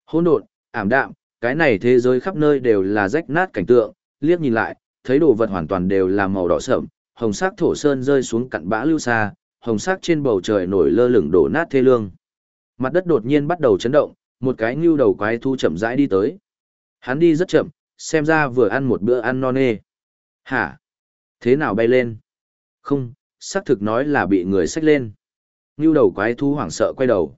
A: Hỗn độn, ảm đạm, cái này thế giới khắp nơi đều là rách nát cảnh tượng, liếc nhìn lại, thấy đồ vật hoàn toàn đều là màu đỏ sậm, hồng sắc thổ sơn rơi xuống cặn bã lưu xa, hồng sắc trên bầu trời nổi lơ lửng đổ nát thê lương. Mặt đất đột nhiên bắt đầu chấn động, một cái nhưu đầu quái thu chậm rãi đi tới. Hắn đi rất chậm, xem ra vừa ăn một bữa ăn non nê. Hả? Thế nào bay lên? Không, xác thực nói là bị người xách lên. Ngưu đầu quái thú hoảng sợ quay đầu.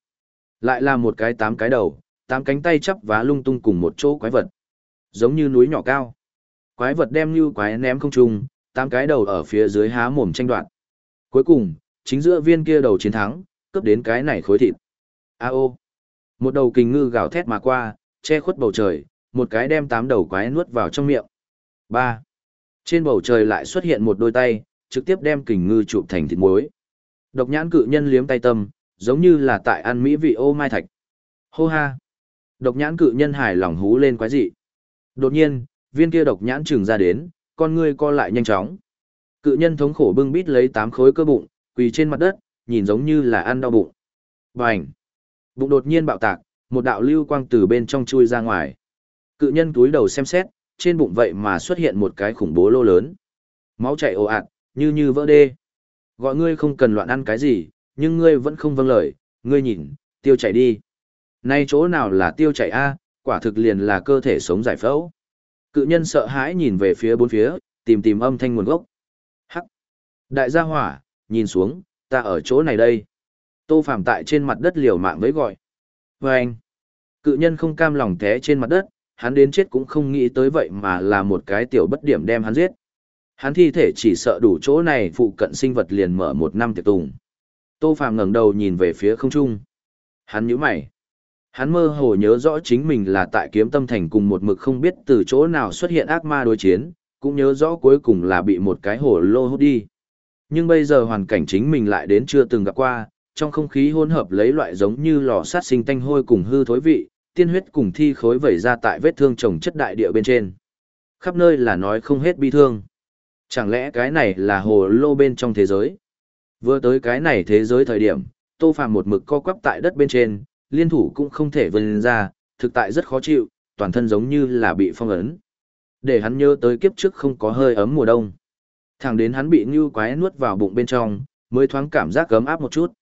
A: Lại là một cái tám cái đầu, tám cánh tay chắp vá lung tung cùng một chỗ quái vật. Giống như núi nhỏ cao. Quái vật đem như quái ném không trung, tám cái đầu ở phía dưới há mồm tranh đoạt. Cuối cùng, chính giữa viên kia đầu chiến thắng, cướp đến cái này khối thịt. A ô. Một đầu kình ngư gào thét mà qua, che khuất bầu trời, một cái đem tám đầu quái nuốt vào trong miệng. ba trên bầu trời lại xuất hiện một đôi tay, trực tiếp đem kình ngư chụp thành thịt muối. Độc nhãn cự nhân liếm tay tâm, giống như là tại ăn mỹ vị ô mai thạch. Hô ha! Độc nhãn cự nhân hài lòng hú lên quái dị. Đột nhiên, viên kia độc nhãn trừng ra đến, con ngươi co lại nhanh chóng. Cự nhân thống khổ bưng bít lấy tám khối cơ bụng, quỳ trên mặt đất, nhìn giống như là ăn đau bụng. Bành! Bụng đột nhiên bạo tạc, một đạo lưu quang từ bên trong chui ra ngoài. Cự nhân túi đầu xem xét, trên bụng vậy mà xuất hiện một cái khủng bố lô lớn. Máu chảy ồ ạt, như như vỡ đê. Gọi ngươi không cần loạn ăn cái gì, nhưng ngươi vẫn không vâng lời, ngươi nhìn, tiêu chảy đi. Nay chỗ nào là tiêu chảy a, quả thực liền là cơ thể sống giải phẫu. Cự nhân sợ hãi nhìn về phía bốn phía, tìm tìm âm thanh nguồn gốc. Hắc. Đại gia hỏa, nhìn xuống, ta ở chỗ này đây. Tô Phàm tại trên mặt đất liều mạng với gọi. Và anh. Cự nhân không cam lòng té trên mặt đất, hắn đến chết cũng không nghĩ tới vậy mà là một cái tiểu bất điểm đem hắn giết. Hắn thi thể chỉ sợ đủ chỗ này phụ cận sinh vật liền mở một năm tiệc tùng. Tô Phàm ngẩng đầu nhìn về phía không trung. Hắn nhíu mày. Hắn mơ hồ nhớ rõ chính mình là tại kiếm tâm thành cùng một mực không biết từ chỗ nào xuất hiện ác ma đối chiến, cũng nhớ rõ cuối cùng là bị một cái hồ lô hút đi. Nhưng bây giờ hoàn cảnh chính mình lại đến chưa từng gặp qua, trong không khí hỗn hợp lấy loại giống như lò sát sinh tanh hôi cùng hư thối vị, tiên huyết cùng thi khối vẩy ra tại vết thương trồng chất đại địa bên trên. Khắp nơi là nói không hết bi thương. Chẳng lẽ cái này là hồ lô bên trong thế giới? Vừa tới cái này thế giới thời điểm, Tô Phàm một mực co quắp tại đất bên trên, liên thủ cũng không thể vươn ra, thực tại rất khó chịu, toàn thân giống như là bị phong ấn. Để hắn nhớ tới kiếp trước không có hơi ấm mùa đông. Thẳng đến hắn bị như quái nuốt vào bụng bên trong, mới thoáng cảm giác ấm áp một chút.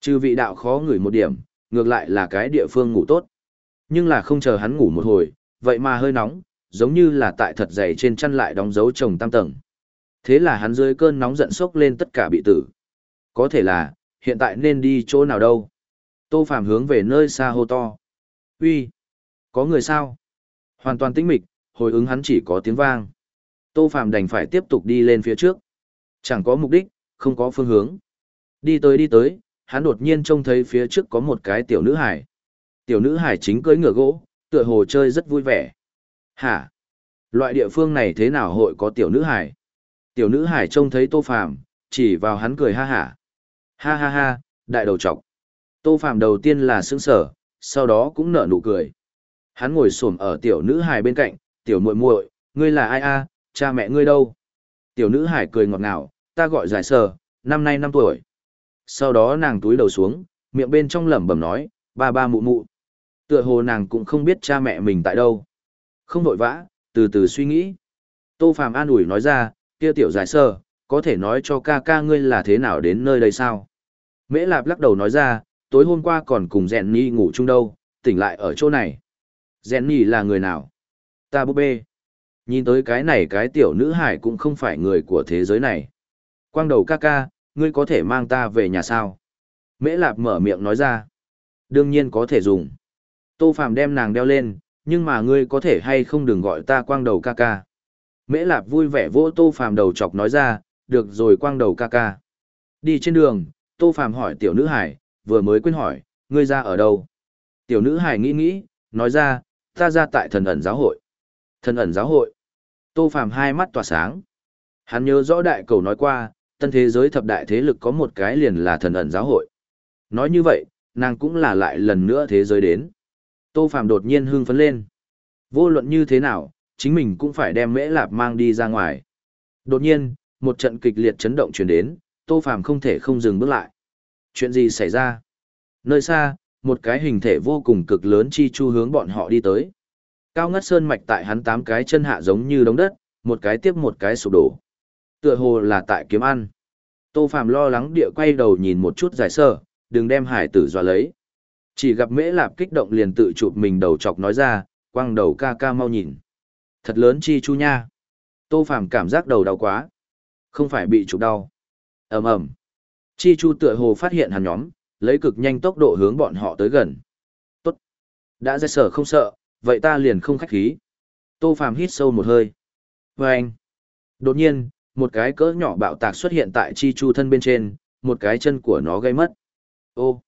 A: Trừ vị đạo khó ngửi một điểm, ngược lại là cái địa phương ngủ tốt. Nhưng là không chờ hắn ngủ một hồi, vậy mà hơi nóng, giống như là tại thật dày trên chăn lại đóng dấu chồng tam tầng. Thế là hắn dưới cơn nóng giận sốc lên tất cả bị tử. Có thể là, hiện tại nên đi chỗ nào đâu? Tô Phạm hướng về nơi xa hô to. Uy, Có người sao? Hoàn toàn tĩnh mịch, hồi ứng hắn chỉ có tiếng vang. Tô Phạm đành phải tiếp tục đi lên phía trước. Chẳng có mục đích, không có phương hướng. Đi tới đi tới, hắn đột nhiên trông thấy phía trước có một cái tiểu nữ hải. Tiểu nữ hải chính cưỡi ngựa gỗ, tựa hồ chơi rất vui vẻ. Hả? Loại địa phương này thế nào hội có tiểu nữ hải? Tiểu nữ hải trông thấy Tô Phàm, chỉ vào hắn cười ha hả. Ha ha ha, đại đầu trọc. Tô Phàm đầu tiên là sững sở, sau đó cũng nở nụ cười. Hắn ngồi xổm ở tiểu nữ hải bên cạnh, "Tiểu muội muội, ngươi là ai a, cha mẹ ngươi đâu?" Tiểu nữ hải cười ngọt ngào, "Ta gọi Giải Sở, năm nay năm tuổi." Sau đó nàng túi đầu xuống, miệng bên trong lẩm bẩm nói, "Ba ba mụ mụ." Tựa hồ nàng cũng không biết cha mẹ mình tại đâu. Không vội vã, từ từ suy nghĩ. Tô Phàm an ủi nói ra, kia tiểu giải sơ, có thể nói cho ca ca ngươi là thế nào đến nơi đây sao? Mễ Lạp lắc đầu nói ra, tối hôm qua còn cùng Dẹn Nhi ngủ chung đâu, tỉnh lại ở chỗ này. Dẹn Nhi là người nào? Ta búp bê. Nhìn tới cái này cái tiểu nữ hải cũng không phải người của thế giới này. Quang đầu ca ca, ngươi có thể mang ta về nhà sao? Mễ Lạp mở miệng nói ra. Đương nhiên có thể dùng. Tô Phàm đem nàng đeo lên, nhưng mà ngươi có thể hay không đừng gọi ta quang đầu ca ca. Mễ Lạp vui vẻ vỗ Tô Phàm đầu chọc nói ra, được rồi quang đầu ca ca. Đi trên đường, Tô Phàm hỏi tiểu nữ hải, vừa mới quên hỏi, ngươi ra ở đâu? Tiểu nữ hải nghĩ nghĩ, nói ra, ta ra tại thần ẩn giáo hội. Thần ẩn giáo hội. Tô Phàm hai mắt tỏa sáng. Hắn nhớ rõ đại cầu nói qua, tân thế giới thập đại thế lực có một cái liền là thần ẩn giáo hội. Nói như vậy, nàng cũng là lại lần nữa thế giới đến. Tô Phạm đột nhiên hưng phấn lên. Vô luận như thế nào, chính mình cũng phải đem mễ lạp mang đi ra ngoài. Đột nhiên, một trận kịch liệt chấn động truyền đến, Tô Phạm không thể không dừng bước lại. Chuyện gì xảy ra? Nơi xa, một cái hình thể vô cùng cực lớn chi chu hướng bọn họ đi tới. Cao ngất sơn mạch tại hắn tám cái chân hạ giống như đống đất, một cái tiếp một cái sụp đổ. Tựa hồ là tại kiếm ăn. Tô Phạm lo lắng địa quay đầu nhìn một chút giải sơ, đừng đem hải tử dọa lấy. Chỉ gặp mễ lạp kích động liền tự chụp mình đầu chọc nói ra, quăng đầu ca ca mau nhìn. Thật lớn chi chu nha. Tô Phàm cảm giác đầu đau quá. Không phải bị chụp đau. ầm ầm Chi chu tựa hồ phát hiện hắn nhóm, lấy cực nhanh tốc độ hướng bọn họ tới gần. Tốt. Đã ra sở không sợ, vậy ta liền không khách khí. Tô Phàm hít sâu một hơi. Và anh. Đột nhiên, một cái cỡ nhỏ bạo tạc xuất hiện tại chi chu thân bên trên, một cái chân của nó gây mất. Ô.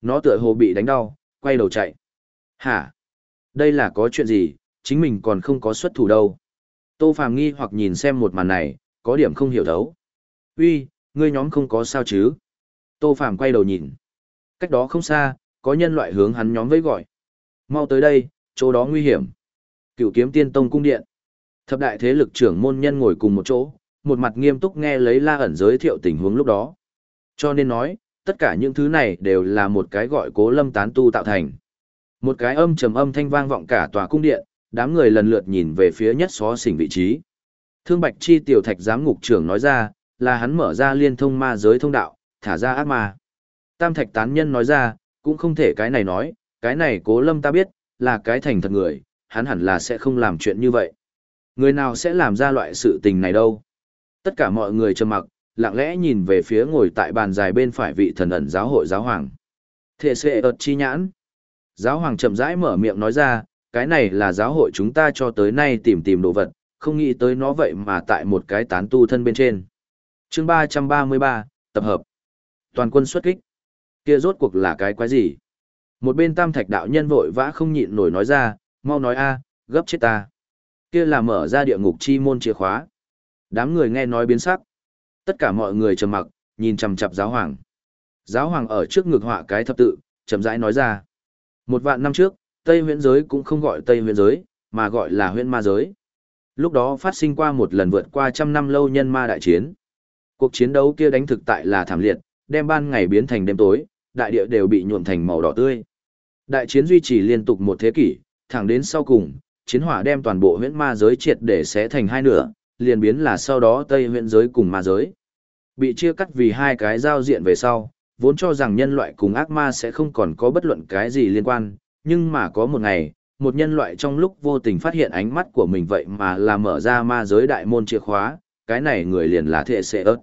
A: Nó tựa hồ bị đánh đau, quay đầu chạy. Hả? Đây là có chuyện gì, chính mình còn không có xuất thủ đâu. Tô Phàm nghi hoặc nhìn xem một màn này, có điểm không hiểu thấu. Uy, ngươi nhóm không có sao chứ? Tô Phàm quay đầu nhìn. Cách đó không xa, có nhân loại hướng hắn nhóm với gọi. Mau tới đây, chỗ đó nguy hiểm. Cựu kiếm tiên tông cung điện. Thập đại thế lực trưởng môn nhân ngồi cùng một chỗ, một mặt nghiêm túc nghe lấy la ẩn giới thiệu tình huống lúc đó. Cho nên nói, tất cả những thứ này đều là một cái gọi cố lâm tán tu tạo thành. Một cái âm trầm âm thanh vang vọng cả tòa cung điện, đám người lần lượt nhìn về phía nhất xó xỉnh vị trí. Thương Bạch Chi tiểu thạch giám ngục trưởng nói ra, là hắn mở ra liên thông ma giới thông đạo, thả ra ác ma. Tam thạch tán nhân nói ra, cũng không thể cái này nói, cái này cố lâm ta biết, là cái thành thật người, hắn hẳn là sẽ không làm chuyện như vậy. Người nào sẽ làm ra loại sự tình này đâu? Tất cả mọi người trầm mặc, lặng lẽ nhìn về phía ngồi tại bàn dài bên phải vị thần ẩn giáo hội giáo hoàng. Thệ sệ ợt chi nhãn. Giáo hoàng chậm rãi mở miệng nói ra, cái này là giáo hội chúng ta cho tới nay tìm tìm đồ vật, không nghĩ tới nó vậy mà tại một cái tán tu thân bên trên. chương 333, tập hợp. Toàn quân xuất kích. Kia rốt cuộc là cái quái gì? Một bên tam thạch đạo nhân vội vã không nhịn nổi nói ra, mau nói a gấp chết ta. Kia là mở ra địa ngục chi môn chìa khóa. Đám người nghe nói biến sắc. Tất cả mọi người trầm mặc, nhìn chằm chằm giáo hoàng. Giáo hoàng ở trước ngực họa cái thập tự, chậm rãi nói ra. Một vạn năm trước, Tây huyễn giới cũng không gọi Tây huyễn giới, mà gọi là huyễn ma giới. Lúc đó phát sinh qua một lần vượt qua trăm năm lâu nhân ma đại chiến. Cuộc chiến đấu kia đánh thực tại là thảm liệt, đem ban ngày biến thành đêm tối, đại địa đều bị nhuộm thành màu đỏ tươi. Đại chiến duy trì liên tục một thế kỷ, thẳng đến sau cùng, chiến hỏa đem toàn bộ huyễn ma giới triệt để xé thành hai nửa, liền biến là sau đó Tây huyễn giới cùng ma giới. Bị chia cắt vì hai cái giao diện về sau, vốn cho rằng nhân loại cùng ác ma sẽ không còn có bất luận cái gì liên quan, nhưng mà có một ngày, một nhân loại trong lúc vô tình phát hiện ánh mắt của mình vậy mà là mở ra ma giới đại môn chìa khóa, cái này người liền là thệ sẽ ớt.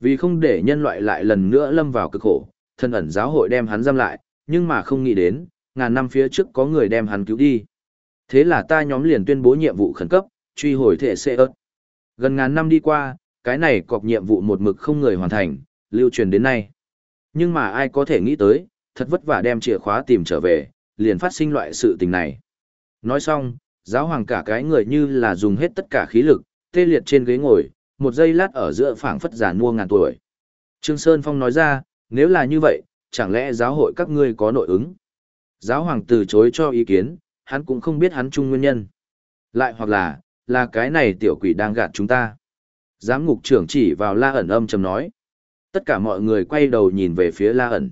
A: Vì không để nhân loại lại lần nữa lâm vào cực khổ, thân ẩn giáo hội đem hắn giam lại, nhưng mà không nghĩ đến, ngàn năm phía trước có người đem hắn cứu đi. Thế là ta nhóm liền tuyên bố nhiệm vụ khẩn cấp, truy hồi thể xe ớt. Gần ngàn năm đi qua, cái này cọc nhiệm vụ một mực không người hoàn thành, lưu truyền đến nay. Nhưng mà ai có thể nghĩ tới, thật vất vả đem chìa khóa tìm trở về, liền phát sinh loại sự tình này. Nói xong, giáo hoàng cả cái người như là dùng hết tất cả khí lực, tê liệt trên ghế ngồi, một giây lát ở giữa phảng phất giả mua ngàn tuổi. Trương Sơn Phong nói ra, nếu là như vậy, chẳng lẽ giáo hội các ngươi có nội ứng? Giáo hoàng từ chối cho ý kiến, hắn cũng không biết hắn chung nguyên nhân. Lại hoặc là, là cái này tiểu quỷ đang gạt chúng ta. Giám ngục trưởng chỉ vào la ẩn âm trầm nói. Tất cả mọi người quay đầu nhìn về phía la ẩn.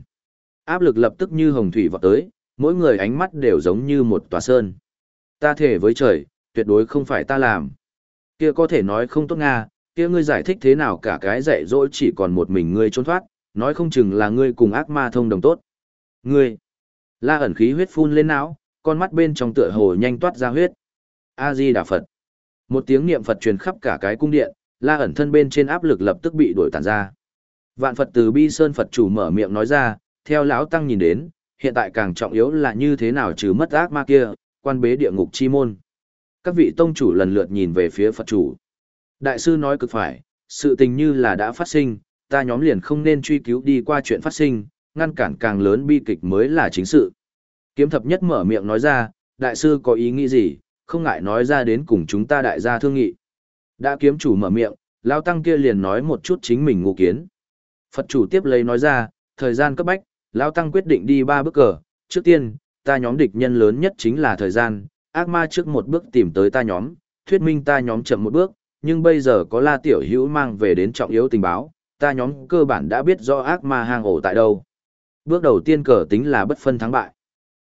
A: Áp lực lập tức như hồng thủy vọt tới, mỗi người ánh mắt đều giống như một tòa sơn. Ta thể với trời, tuyệt đối không phải ta làm. Kia có thể nói không tốt nga, kia ngươi giải thích thế nào cả cái dạy dỗ chỉ còn một mình ngươi trốn thoát, nói không chừng là ngươi cùng ác ma thông đồng tốt. Ngươi, la ẩn khí huyết phun lên não, con mắt bên trong tựa hồ nhanh toát ra huyết. A-di Đà Phật. Một tiếng niệm Phật truyền khắp cả cái cung điện, la ẩn thân bên trên áp lực lập tức bị đổi tàn ra. Vạn Phật từ bi sơn Phật chủ mở miệng nói ra, theo lão tăng nhìn đến, hiện tại càng trọng yếu là như thế nào trừ mất ác ma kia, quan bế địa ngục chi môn. Các vị tông chủ lần lượt nhìn về phía Phật chủ. Đại sư nói cực phải, sự tình như là đã phát sinh, ta nhóm liền không nên truy cứu đi qua chuyện phát sinh, ngăn cản càng lớn bi kịch mới là chính sự. Kiếm thập nhất mở miệng nói ra, đại sư có ý nghĩ gì, không ngại nói ra đến cùng chúng ta đại gia thương nghị. Đã kiếm chủ mở miệng, lao tăng kia liền nói một chút chính mình ngụ kiến. Phật chủ tiếp lấy nói ra, thời gian cấp bách, lao tăng quyết định đi ba bước cờ, trước tiên, ta nhóm địch nhân lớn nhất chính là thời gian, ác ma trước một bước tìm tới ta nhóm, thuyết minh ta nhóm chậm một bước, nhưng bây giờ có la tiểu hữu mang về đến trọng yếu tình báo, ta nhóm cơ bản đã biết rõ ác ma hang ổ tại đâu. Bước đầu tiên cờ tính là bất phân thắng bại.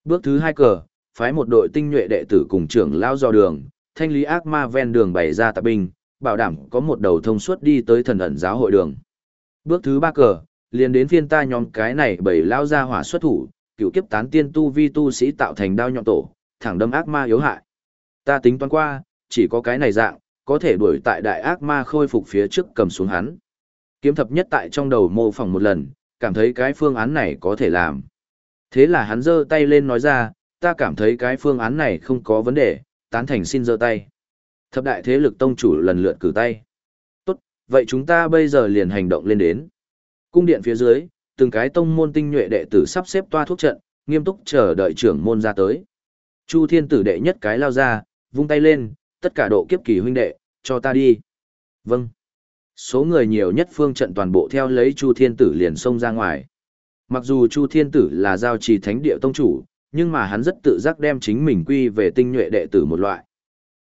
A: Bước thứ hai cờ, phái một đội tinh nhuệ đệ tử cùng trưởng lao do đường, thanh lý ác ma ven đường bày ra tạp binh, bảo đảm có một đầu thông suốt đi tới thần ẩn giáo hội đường. Bước thứ ba cờ, liền đến phiên ta nhóm cái này bảy lao ra hỏa xuất thủ, cựu kiếp tán tiên tu vi tu sĩ tạo thành đao nhọn tổ, thẳng đâm ác ma yếu hại. Ta tính toán qua, chỉ có cái này dạng, có thể đuổi tại đại ác ma khôi phục phía trước cầm xuống hắn. Kiếm thập nhất tại trong đầu mô phỏng một lần, cảm thấy cái phương án này có thể làm. Thế là hắn giơ tay lên nói ra, ta cảm thấy cái phương án này không có vấn đề, tán thành xin giơ tay. Thập đại thế lực tông chủ lần lượt cử tay. Tốt, vậy chúng ta bây giờ liền hành động lên đến. Cung điện phía dưới, từng cái tông môn tinh nhuệ đệ tử sắp xếp toa thuốc trận, nghiêm túc chờ đợi trưởng môn ra tới. Chu thiên tử đệ nhất cái lao ra, vung tay lên, tất cả độ kiếp kỳ huynh đệ, cho ta đi. Vâng. Số người nhiều nhất phương trận toàn bộ theo lấy Chu Thiên Tử liền xông ra ngoài. Mặc dù Chu Thiên Tử là giao trì thánh địa tông chủ, nhưng mà hắn rất tự giác đem chính mình quy về tinh nhuệ đệ tử một loại.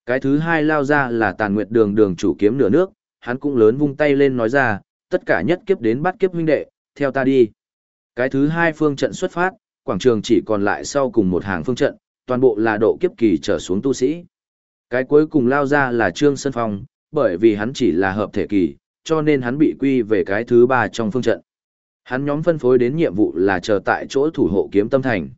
A: Cái thứ hai lao ra là tàn nguyệt đường đường chủ kiếm nửa nước, hắn cũng lớn vung tay lên nói ra, tất cả nhất kiếp đến bắt kiếp huynh đệ, theo ta đi. Cái thứ hai phương trận xuất phát, quảng trường chỉ còn lại sau cùng một hàng phương trận, toàn bộ là độ kiếp kỳ trở xuống tu sĩ. Cái cuối cùng lao ra là Trương Sơn Phong, bởi vì hắn chỉ là hợp thể kỳ, cho nên hắn bị quy về cái thứ ba trong phương trận. Hắn nhóm phân phối đến nhiệm vụ là chờ tại chỗ thủ hộ kiếm tâm thành.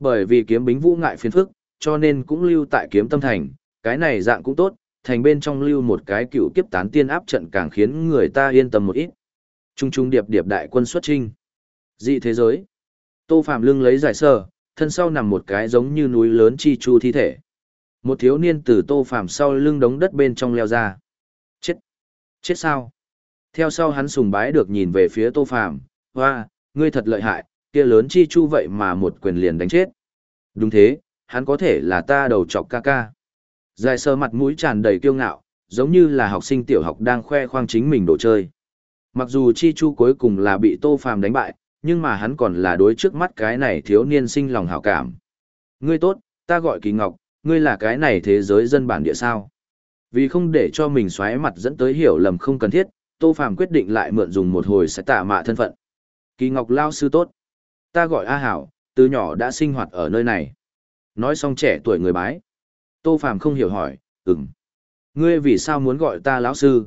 A: Bởi vì kiếm bính vũ ngại phiền phức, cho nên cũng lưu tại kiếm tâm thành, cái này dạng cũng tốt, thành bên trong lưu một cái cựu kiếp tán tiên áp trận càng khiến người ta yên tâm một ít. Trung trung điệp điệp đại quân xuất trinh. Dị thế giới. Tô Phạm lưng lấy giải sờ, thân sau nằm một cái giống như núi lớn chi chu thi thể. Một thiếu niên từ Tô Phạm sau lưng đống đất bên trong leo ra. Chết. Chết sao? Theo sau hắn sùng bái được nhìn về phía Tô Phạm, hoa, ngươi thật lợi hại, kia lớn chi chu vậy mà một quyền liền đánh chết. Đúng thế, hắn có thể là ta đầu chọc ca ca. Dài sơ mặt mũi tràn đầy kiêu ngạo, giống như là học sinh tiểu học đang khoe khoang chính mình đồ chơi. Mặc dù chi chu cuối cùng là bị Tô Phàm đánh bại, nhưng mà hắn còn là đối trước mắt cái này thiếu niên sinh lòng hảo cảm. Ngươi tốt, ta gọi Kỳ Ngọc, ngươi là cái này thế giới dân bản địa sao? Vì không để cho mình xoáy mặt dẫn tới hiểu lầm không cần thiết, Tô Phàm quyết định lại mượn dùng một hồi sẽ tạ mạ thân phận. Kỳ Ngọc lao sư tốt. Ta gọi A Hảo, từ nhỏ đã sinh hoạt ở nơi này. Nói xong trẻ tuổi người bái. Tô Phàm không hiểu hỏi, ừm. Ngươi vì sao muốn gọi ta lão sư?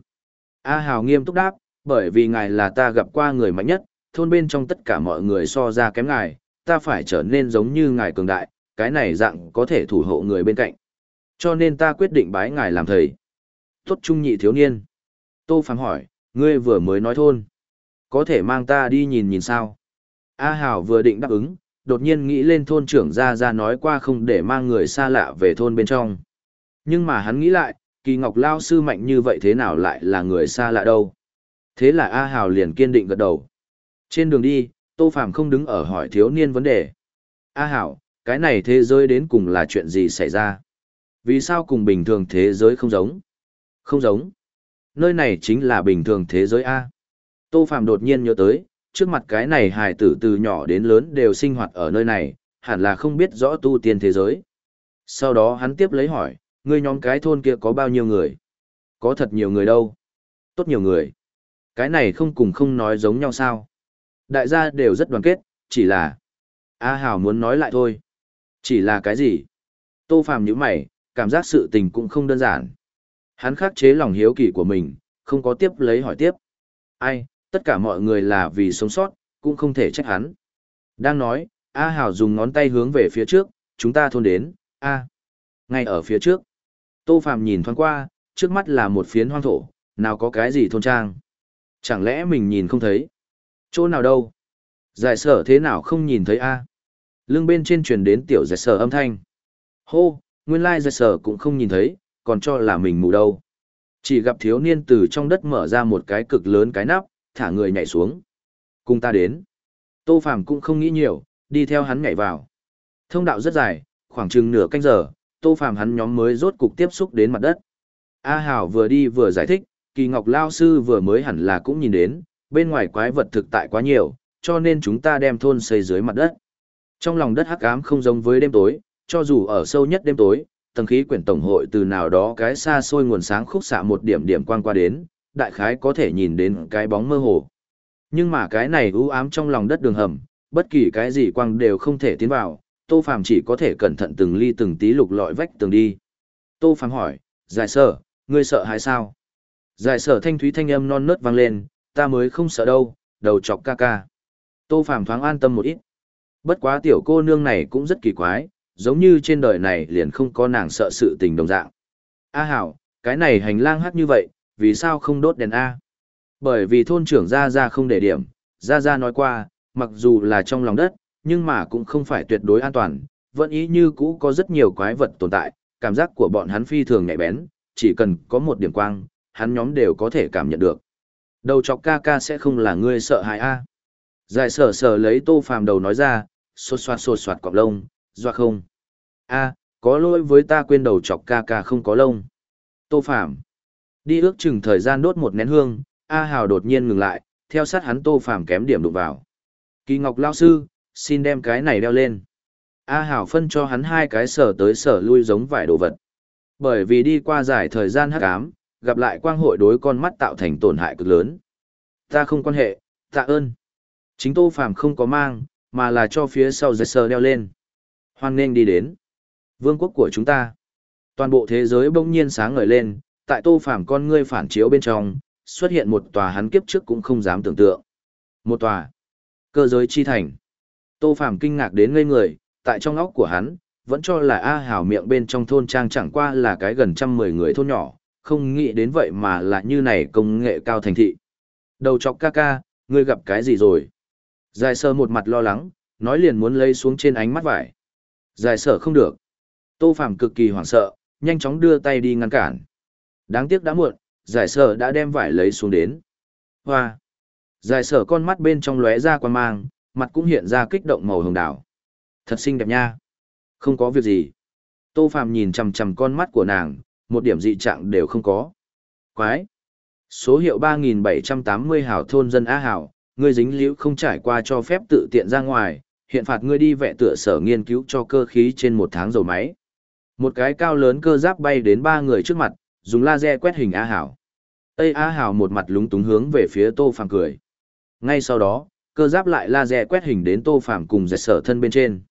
A: A Hào nghiêm túc đáp, bởi vì ngài là ta gặp qua người mạnh nhất, thôn bên trong tất cả mọi người so ra kém ngài, ta phải trở nên giống như ngài cường đại, cái này dạng có thể thủ hộ người bên cạnh. Cho nên ta quyết định bái ngài làm thầy. Tốt trung nhị thiếu niên. Tô Phàm hỏi, ngươi vừa mới nói thôn. Có thể mang ta đi nhìn nhìn sao? A Hảo vừa định đáp ứng, đột nhiên nghĩ lên thôn trưởng ra ra nói qua không để mang người xa lạ về thôn bên trong. Nhưng mà hắn nghĩ lại, kỳ ngọc lao sư mạnh như vậy thế nào lại là người xa lạ đâu. Thế là A hào liền kiên định gật đầu. Trên đường đi, Tô phạm không đứng ở hỏi thiếu niên vấn đề. A Hảo, cái này thế giới đến cùng là chuyện gì xảy ra? Vì sao cùng bình thường thế giới không giống? Không giống. Nơi này chính là bình thường thế giới A. Tô phạm đột nhiên nhớ tới, trước mặt cái này hài tử từ nhỏ đến lớn đều sinh hoạt ở nơi này, hẳn là không biết rõ tu tiên thế giới. Sau đó hắn tiếp lấy hỏi, ngươi nhóm cái thôn kia có bao nhiêu người? Có thật nhiều người đâu. Tốt nhiều người. Cái này không cùng không nói giống nhau sao? Đại gia đều rất đoàn kết, chỉ là... A Hào muốn nói lại thôi. Chỉ là cái gì? Tô Phàm nhíu mày, cảm giác sự tình cũng không đơn giản. Hắn khắc chế lòng hiếu kỳ của mình, không có tiếp lấy hỏi tiếp. Ai, tất cả mọi người là vì sống sót, cũng không thể trách hắn. Đang nói, A Hảo dùng ngón tay hướng về phía trước, chúng ta thôn đến, A. Ngay ở phía trước. Tô Phạm nhìn thoáng qua, trước mắt là một phiến hoang thổ, nào có cái gì thôn trang. Chẳng lẽ mình nhìn không thấy? Chỗ nào đâu? Giải sở thế nào không nhìn thấy A? Lưng bên trên truyền đến tiểu giải sở âm thanh. Hô, nguyên lai giải sở cũng không nhìn thấy, còn cho là mình mù đâu. Chỉ gặp thiếu niên từ trong đất mở ra một cái cực lớn cái nắp, thả người nhảy xuống. Cùng ta đến. Tô Phàm cũng không nghĩ nhiều, đi theo hắn nhảy vào. Thông đạo rất dài, khoảng chừng nửa canh giờ, Tô Phàm hắn nhóm mới rốt cục tiếp xúc đến mặt đất. A Hảo vừa đi vừa giải thích, Kỳ Ngọc Lao Sư vừa mới hẳn là cũng nhìn đến, bên ngoài quái vật thực tại quá nhiều, cho nên chúng ta đem thôn xây dưới mặt đất. Trong lòng đất hắc ám không giống với đêm tối, cho dù ở sâu nhất đêm tối, tầng khí quyển tổng hội từ nào đó cái xa xôi nguồn sáng khúc xạ một điểm điểm quang qua đến, đại khái có thể nhìn đến cái bóng mơ hồ. Nhưng mà cái này u ám trong lòng đất đường hầm, bất kỳ cái gì quang đều không thể tiến vào, Tô Phàm chỉ có thể cẩn thận từng ly từng tí lục lọi vách tường đi. Tô Phàm hỏi, giải sở, ngươi sợ hay sao? Giải sở thanh thúy thanh âm non nớt vang lên, ta mới không sợ đâu, đầu chọc ca ca. Tô Phàm thoáng an tâm một ít. Bất quá tiểu cô nương này cũng rất kỳ quái, giống như trên đời này liền không có nàng sợ sự tình đồng dạng. A hảo, cái này hành lang hắt như vậy, vì sao không đốt đèn A? Bởi vì thôn trưởng Gia Gia không để điểm, Gia Gia nói qua, mặc dù là trong lòng đất, nhưng mà cũng không phải tuyệt đối an toàn, vẫn ý như cũ có rất nhiều quái vật tồn tại, cảm giác của bọn hắn phi thường nhạy bén, chỉ cần có một điểm quang, hắn nhóm đều có thể cảm nhận được. Đầu chọc ca ca sẽ không là ngươi sợ hãi a. Giải sở sở lấy tô phàm đầu nói ra, xô xoạt xô xoạt cọp lông, doa không. a có lỗi với ta quên đầu chọc ca ca không có lông. Tô phàm. Đi ước chừng thời gian đốt một nén hương, A Hào đột nhiên ngừng lại, theo sát hắn Tô Phàm kém điểm đụng vào. Kỳ Ngọc lao sư, xin đem cái này đeo lên. A Hào phân cho hắn hai cái sở tới sở lui giống vải đồ vật. Bởi vì đi qua dài thời gian hắc ám, gặp lại quang hội đối con mắt tạo thành tổn hại cực lớn. Ta không quan hệ, tạ ơn. Chính Tô Phàm không có mang, mà là cho phía sau giật sờ đeo lên. Hoan nên đi đến. Vương quốc của chúng ta. Toàn bộ thế giới bỗng nhiên sáng ngời lên, tại Tô Phàm con ngươi phản chiếu bên trong, xuất hiện một tòa hắn kiếp trước cũng không dám tưởng tượng. Một tòa. Cơ giới chi thành. Tô Phàm kinh ngạc đến ngây người, tại trong óc của hắn, vẫn cho là A Hảo miệng bên trong thôn trang chẳng qua là cái gần trăm mười người thôn nhỏ, không nghĩ đến vậy mà là như này công nghệ cao thành thị. Đầu chọc ca ca, ngươi gặp cái gì rồi? Dài sơ một mặt lo lắng, nói liền muốn lấy xuống trên ánh mắt vải. Dài sở không được. Tô Phàm cực kỳ hoảng sợ, nhanh chóng đưa tay đi ngăn cản. Đáng tiếc đã muộn, giải sở đã đem vải lấy xuống đến. Hoa! Giải sở con mắt bên trong lóe ra quan mang, mặt cũng hiện ra kích động màu hồng đảo. Thật xinh đẹp nha. Không có việc gì. Tô Phạm nhìn chằm chằm con mắt của nàng, một điểm dị trạng đều không có. Quái! Số hiệu 3780 hảo thôn dân A hảo, ngươi dính liễu không trải qua cho phép tự tiện ra ngoài, hiện phạt ngươi đi vẽ tựa sở nghiên cứu cho cơ khí trên một tháng dầu máy. Một cái cao lớn cơ giáp bay đến ba người trước mặt, dùng laser quét hình A Hảo. Tây A Hảo một mặt lúng túng hướng về phía Tô Phàm cười. Ngay sau đó, cơ giáp lại laser quét hình đến Tô Phàm cùng dệt sở thân bên trên.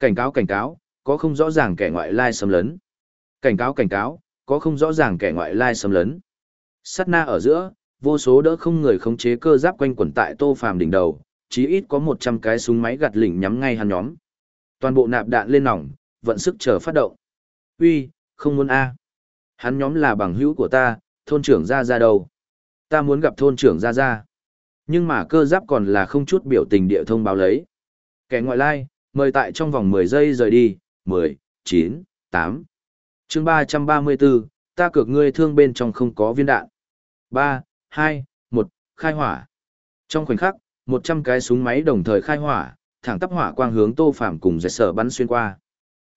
A: Cảnh cáo cảnh cáo, có không rõ ràng kẻ ngoại lai xâm lấn. Cảnh cáo cảnh cáo, có không rõ ràng kẻ ngoại lai xâm lấn. Sát na ở giữa, vô số đỡ không người khống chế cơ giáp quanh quẩn tại Tô Phàm đỉnh đầu, chí ít có 100 cái súng máy gạt lỉnh nhắm ngay hắn nhóm. Toàn bộ nạp đạn lên nòng, vận sức chờ phát động. Uy, không muốn a. Hắn nhóm là bằng hữu của ta, thôn trưởng ra ra đâu. Ta muốn gặp thôn trưởng ra ra. Nhưng mà cơ giáp còn là không chút biểu tình địa thông báo lấy. Kẻ ngoại lai, mời tại trong vòng 10 giây rời đi, 10, 9, 8. chương 334, ta cược ngươi thương bên trong không có viên đạn. 3, 2, 1, khai hỏa. Trong khoảnh khắc, 100 cái súng máy đồng thời khai hỏa, thẳng tắp hỏa quang hướng Tô Phàm cùng dệt sở bắn xuyên qua.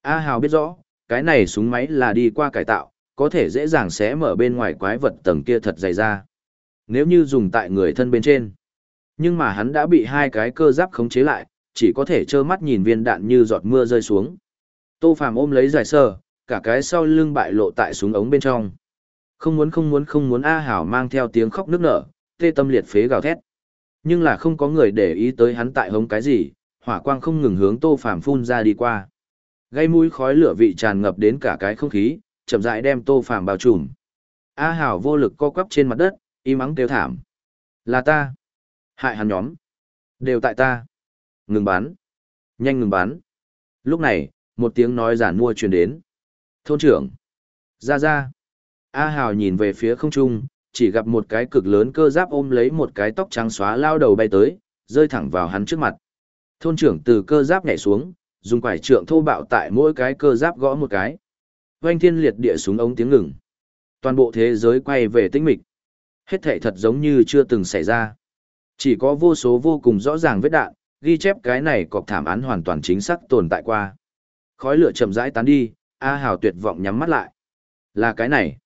A: A Hào biết rõ, cái này súng máy là đi qua cải tạo, có thể dễ dàng xé mở bên ngoài quái vật tầng kia thật dày ra. Nếu như dùng tại người thân bên trên. Nhưng mà hắn đã bị hai cái cơ giáp khống chế lại, chỉ có thể trơ mắt nhìn viên đạn như giọt mưa rơi xuống. Tô Phàm ôm lấy giải sơ, cả cái sau lưng bại lộ tại súng ống bên trong. Không muốn không muốn không muốn A Hảo mang theo tiếng khóc nức nở, tê tâm liệt phế gào thét. Nhưng là không có người để ý tới hắn tại hống cái gì, hỏa quang không ngừng hướng Tô Phàm phun ra đi qua. Gây mũi khói lửa vị tràn ngập đến cả cái không khí, chậm rãi đem Tô Phàm bao trùm. A Hảo vô lực co quắp trên mặt đất, im ắng kêu thảm. Là ta. Hại hắn nhóm. Đều tại ta. Ngừng bán, Nhanh ngừng bán, Lúc này, một tiếng nói giản mua truyền đến. Thôn trưởng. Ra ra. A Hào nhìn về phía không trung, chỉ gặp một cái cực lớn cơ giáp ôm lấy một cái tóc trắng xóa lao đầu bay tới, rơi thẳng vào hắn trước mặt. Thôn trưởng từ cơ giáp nhảy xuống, dùng quải trượng thô bạo tại mỗi cái cơ giáp gõ một cái. Oanh thiên liệt địa súng ống tiếng ngừng. Toàn bộ thế giới quay về tĩnh mịch. Hết thảy thật giống như chưa từng xảy ra. Chỉ có vô số vô cùng rõ ràng vết đạn, ghi chép cái này cọc thảm án hoàn toàn chính xác tồn tại qua. Khói lửa chậm rãi tán đi, A Hào tuyệt vọng nhắm mắt lại. Là cái này.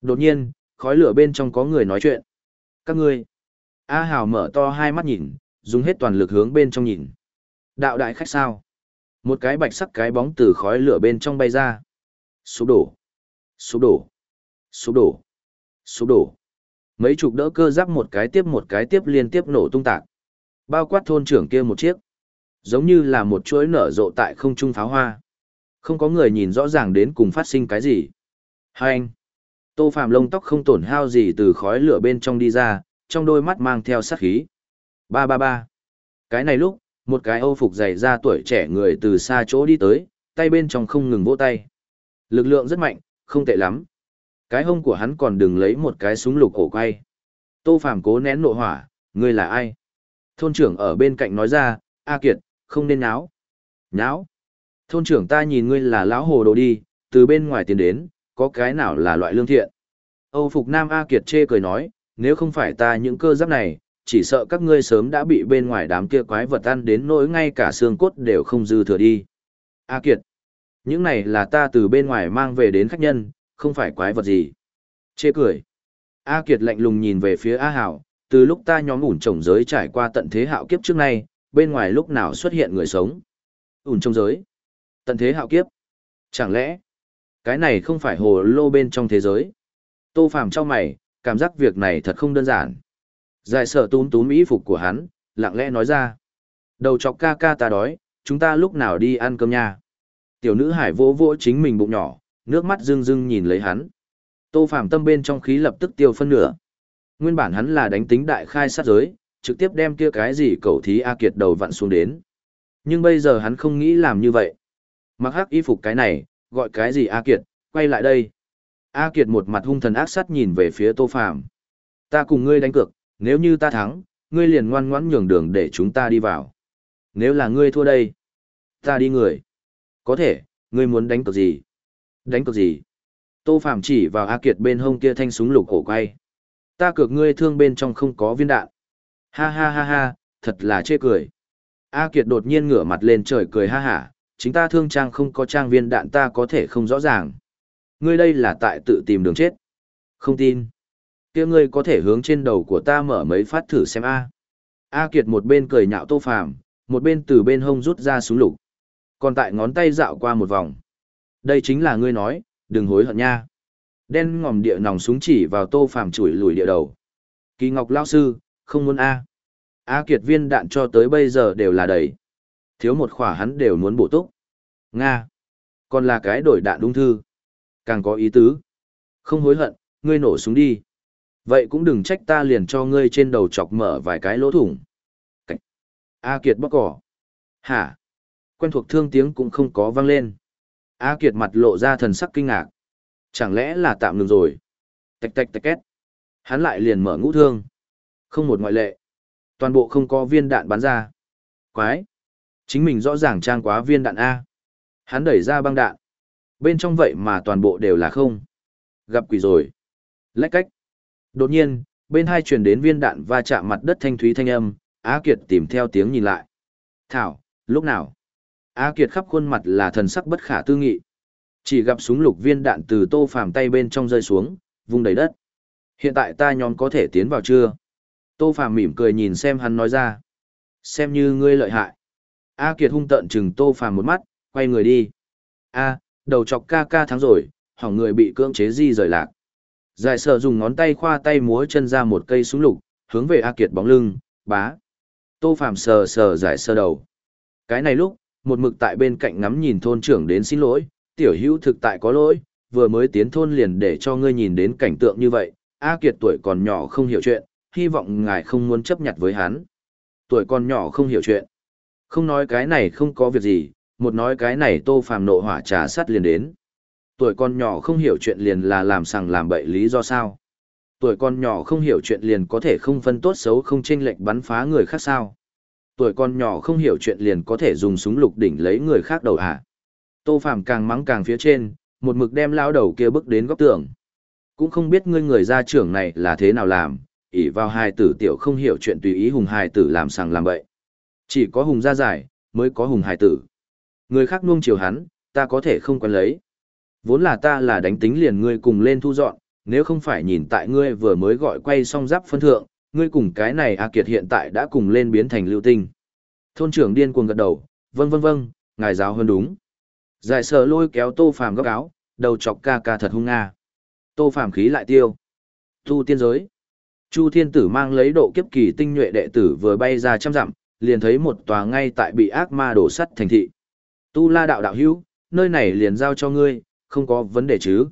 A: Đột nhiên, khói lửa bên trong có người nói chuyện. Các ngươi. A Hào mở to hai mắt nhìn, dùng hết toàn lực hướng bên trong nhìn. Đạo đại khách sao? Một cái bạch sắc cái bóng từ khói lửa bên trong bay ra. Sụp đổ. Sụp đổ. Sụp đổ. Sụp đổ. Mấy chục đỡ cơ giáp một cái tiếp một cái tiếp liên tiếp nổ tung tạc. Bao quát thôn trưởng kia một chiếc. Giống như là một chuỗi nở rộ tại không trung pháo hoa. Không có người nhìn rõ ràng đến cùng phát sinh cái gì. Hai anh. Tô Phạm lông tóc không tổn hao gì từ khói lửa bên trong đi ra, trong đôi mắt mang theo sát khí. Ba ba ba. Cái này lúc, một cái âu phục dày ra tuổi trẻ người từ xa chỗ đi tới, tay bên trong không ngừng vỗ tay. Lực lượng rất mạnh, không tệ lắm. Cái hông của hắn còn đừng lấy một cái súng lục ổ quay. Tô Phạm cố nén nộ hỏa, ngươi là ai? Thôn trưởng ở bên cạnh nói ra, A Kiệt, không nên náo. Náo? Thôn trưởng ta nhìn ngươi là lão hồ đồ đi, từ bên ngoài tiến đến, có cái nào là loại lương thiện. Âu Phục Nam A Kiệt chê cười nói, nếu không phải ta những cơ giáp này, chỉ sợ các ngươi sớm đã bị bên ngoài đám kia quái vật ăn đến nỗi ngay cả xương cốt đều không dư thừa đi. A Kiệt, những này là ta từ bên ngoài mang về đến khách nhân, không phải quái vật gì. Chê cười. A Kiệt lạnh lùng nhìn về phía A Hảo, từ lúc ta nhóm ủn trồng giới trải qua tận thế hạo kiếp trước nay, bên ngoài lúc nào xuất hiện người sống. Ủn trồng giới. Tận thế hạo kiếp. Chẳng lẽ, cái này không phải hồ lô bên trong thế giới? Tô Phàm cho mày, cảm giác việc này thật không đơn giản. Giải sở túm túm ý phục của hắn, lặng lẽ nói ra. Đầu chọc ca ca ta đói, chúng ta lúc nào đi ăn cơm nha. Tiểu nữ hải vỗ vỗ chính mình bụng nhỏ, nước mắt rưng rưng nhìn lấy hắn. Tô Phàm tâm bên trong khí lập tức tiêu phân nửa. Nguyên bản hắn là đánh tính đại khai sát giới, trực tiếp đem kia cái gì cầu thí A Kiệt đầu vặn xuống đến. Nhưng bây giờ hắn không nghĩ làm như vậy. Mặc hắc y phục cái này, gọi cái gì A Kiệt, quay lại đây. A Kiệt một mặt hung thần ác sát nhìn về phía Tô Phàm. Ta cùng ngươi đánh cược, nếu như ta thắng, ngươi liền ngoan ngoãn nhường đường để chúng ta đi vào. Nếu là ngươi thua đây, ta đi người. Có thể, ngươi muốn đánh cược gì? Đánh cược gì? Tô Phạm chỉ vào A Kiệt bên hông kia thanh súng lục cổ quay. Ta cược ngươi thương bên trong không có viên đạn. Ha ha ha ha, thật là chê cười. A Kiệt đột nhiên ngửa mặt lên trời cười ha hả, chính ta thương trang không có trang viên đạn ta có thể không rõ ràng. Ngươi đây là tại tự tìm đường chết. Không tin. kia ngươi có thể hướng trên đầu của ta mở mấy phát thử xem A. A Kiệt một bên cười nhạo Tô Phàm, một bên từ bên hông rút ra súng lục. Còn tại ngón tay dạo qua một vòng. Đây chính là ngươi nói, đừng hối hận nha. Đen ngòm địa nòng súng chỉ vào Tô Phàm chùi lùi địa đầu. Kỳ Ngọc lao sư, không muốn A. A Kiệt viên đạn cho tới bây giờ đều là đầy. Thiếu một khỏa hắn đều muốn bổ túc. Nga. Còn là cái đổi đạn đúng thư. Càng có ý tứ. Không hối hận, ngươi nổ súng đi. Vậy cũng đừng trách ta liền cho ngươi trên đầu chọc mở vài cái lỗ thủng. Cách. A Kiệt bóc cỏ. Hả? Quen thuộc thương tiếng cũng không có vang lên. A Kiệt mặt lộ ra thần sắc kinh ngạc. Chẳng lẽ là tạm ngừng rồi? Tạch tạch tạch két. Hắn lại liền mở ngũ thương. Không một ngoại lệ. Toàn bộ không có viên đạn bắn ra. Quái. Chính mình rõ ràng trang quá viên đạn A. Hắn đẩy ra băng đạn. Bên trong vậy mà toàn bộ đều là không. Gặp quỷ rồi. Lách cách. Đột nhiên, bên hai truyền đến viên đạn va chạm mặt đất thanh thúy thanh âm, Á Kiệt tìm theo tiếng nhìn lại. Thảo, lúc nào? A Kiệt khắp khuôn mặt là thần sắc bất khả tư nghị. Chỉ gặp súng lục viên đạn từ tô phàm tay bên trong rơi xuống, vung đầy đất. Hiện tại ta nhóm có thể tiến vào chưa? Tô phàm mỉm cười nhìn xem hắn nói ra. Xem như ngươi lợi hại. A Kiệt hung tợn chừng tô phàm một mắt, quay người đi. A, đầu chọc ca ca thắng rồi, hỏng người bị cưỡng chế di rời lạc. Giải sở dùng ngón tay khoa tay múa chân ra một cây súng lục, hướng về A Kiệt bóng lưng, bá. Tô phàm sờ sờ giải sơ đầu. Cái này lúc, một mực tại bên cạnh ngắm nhìn thôn trưởng đến xin lỗi, tiểu hữu thực tại có lỗi, vừa mới tiến thôn liền để cho ngươi nhìn đến cảnh tượng như vậy, A Kiệt tuổi còn nhỏ không hiểu chuyện, hy vọng ngài không muốn chấp nhặt với hắn. Tuổi còn nhỏ không hiểu chuyện. Không nói cái này không có việc gì, một nói cái này tô phàm nộ hỏa trà sắt liền đến. Tuổi con nhỏ không hiểu chuyện liền là làm sằng làm bậy lý do sao. Tuổi con nhỏ không hiểu chuyện liền có thể không phân tốt xấu không chênh lệch bắn phá người khác sao. Tuổi con nhỏ không hiểu chuyện liền có thể dùng súng lục đỉnh lấy người khác đầu à. Tô phàm càng mắng càng phía trên, một mực đem lao đầu kia bước đến góc tường. Cũng không biết ngươi người gia trưởng này là thế nào làm, ỷ vào hài tử tiểu không hiểu chuyện tùy ý hùng hài tử làm sằng làm bậy. Chỉ có hùng gia giải, mới có hùng hài tử. Người khác nuông chiều hắn, ta có thể không quen lấy. Vốn là ta là đánh tính liền ngươi cùng lên thu dọn, nếu không phải nhìn tại ngươi vừa mới gọi quay xong giáp phân thượng, ngươi cùng cái này A Kiệt hiện tại đã cùng lên biến thành lưu tinh. Thôn trưởng điên cuồng gật đầu, vâng vâng vâng, ngài giáo hơn đúng. Giải sở lôi kéo tô phàm góc áo, đầu chọc ca ca thật hung nga. Tô phàm khí lại tiêu. Tu tiên giới. Chu thiên tử mang lấy độ kiếp kỳ tinh nhuệ đệ tử vừa bay ra trăm dặm, liền thấy một tòa ngay tại bị ác ma đổ sắt thành thị. Tu la đạo đạo hữu, nơi này liền giao cho ngươi, không có vấn đề chứ.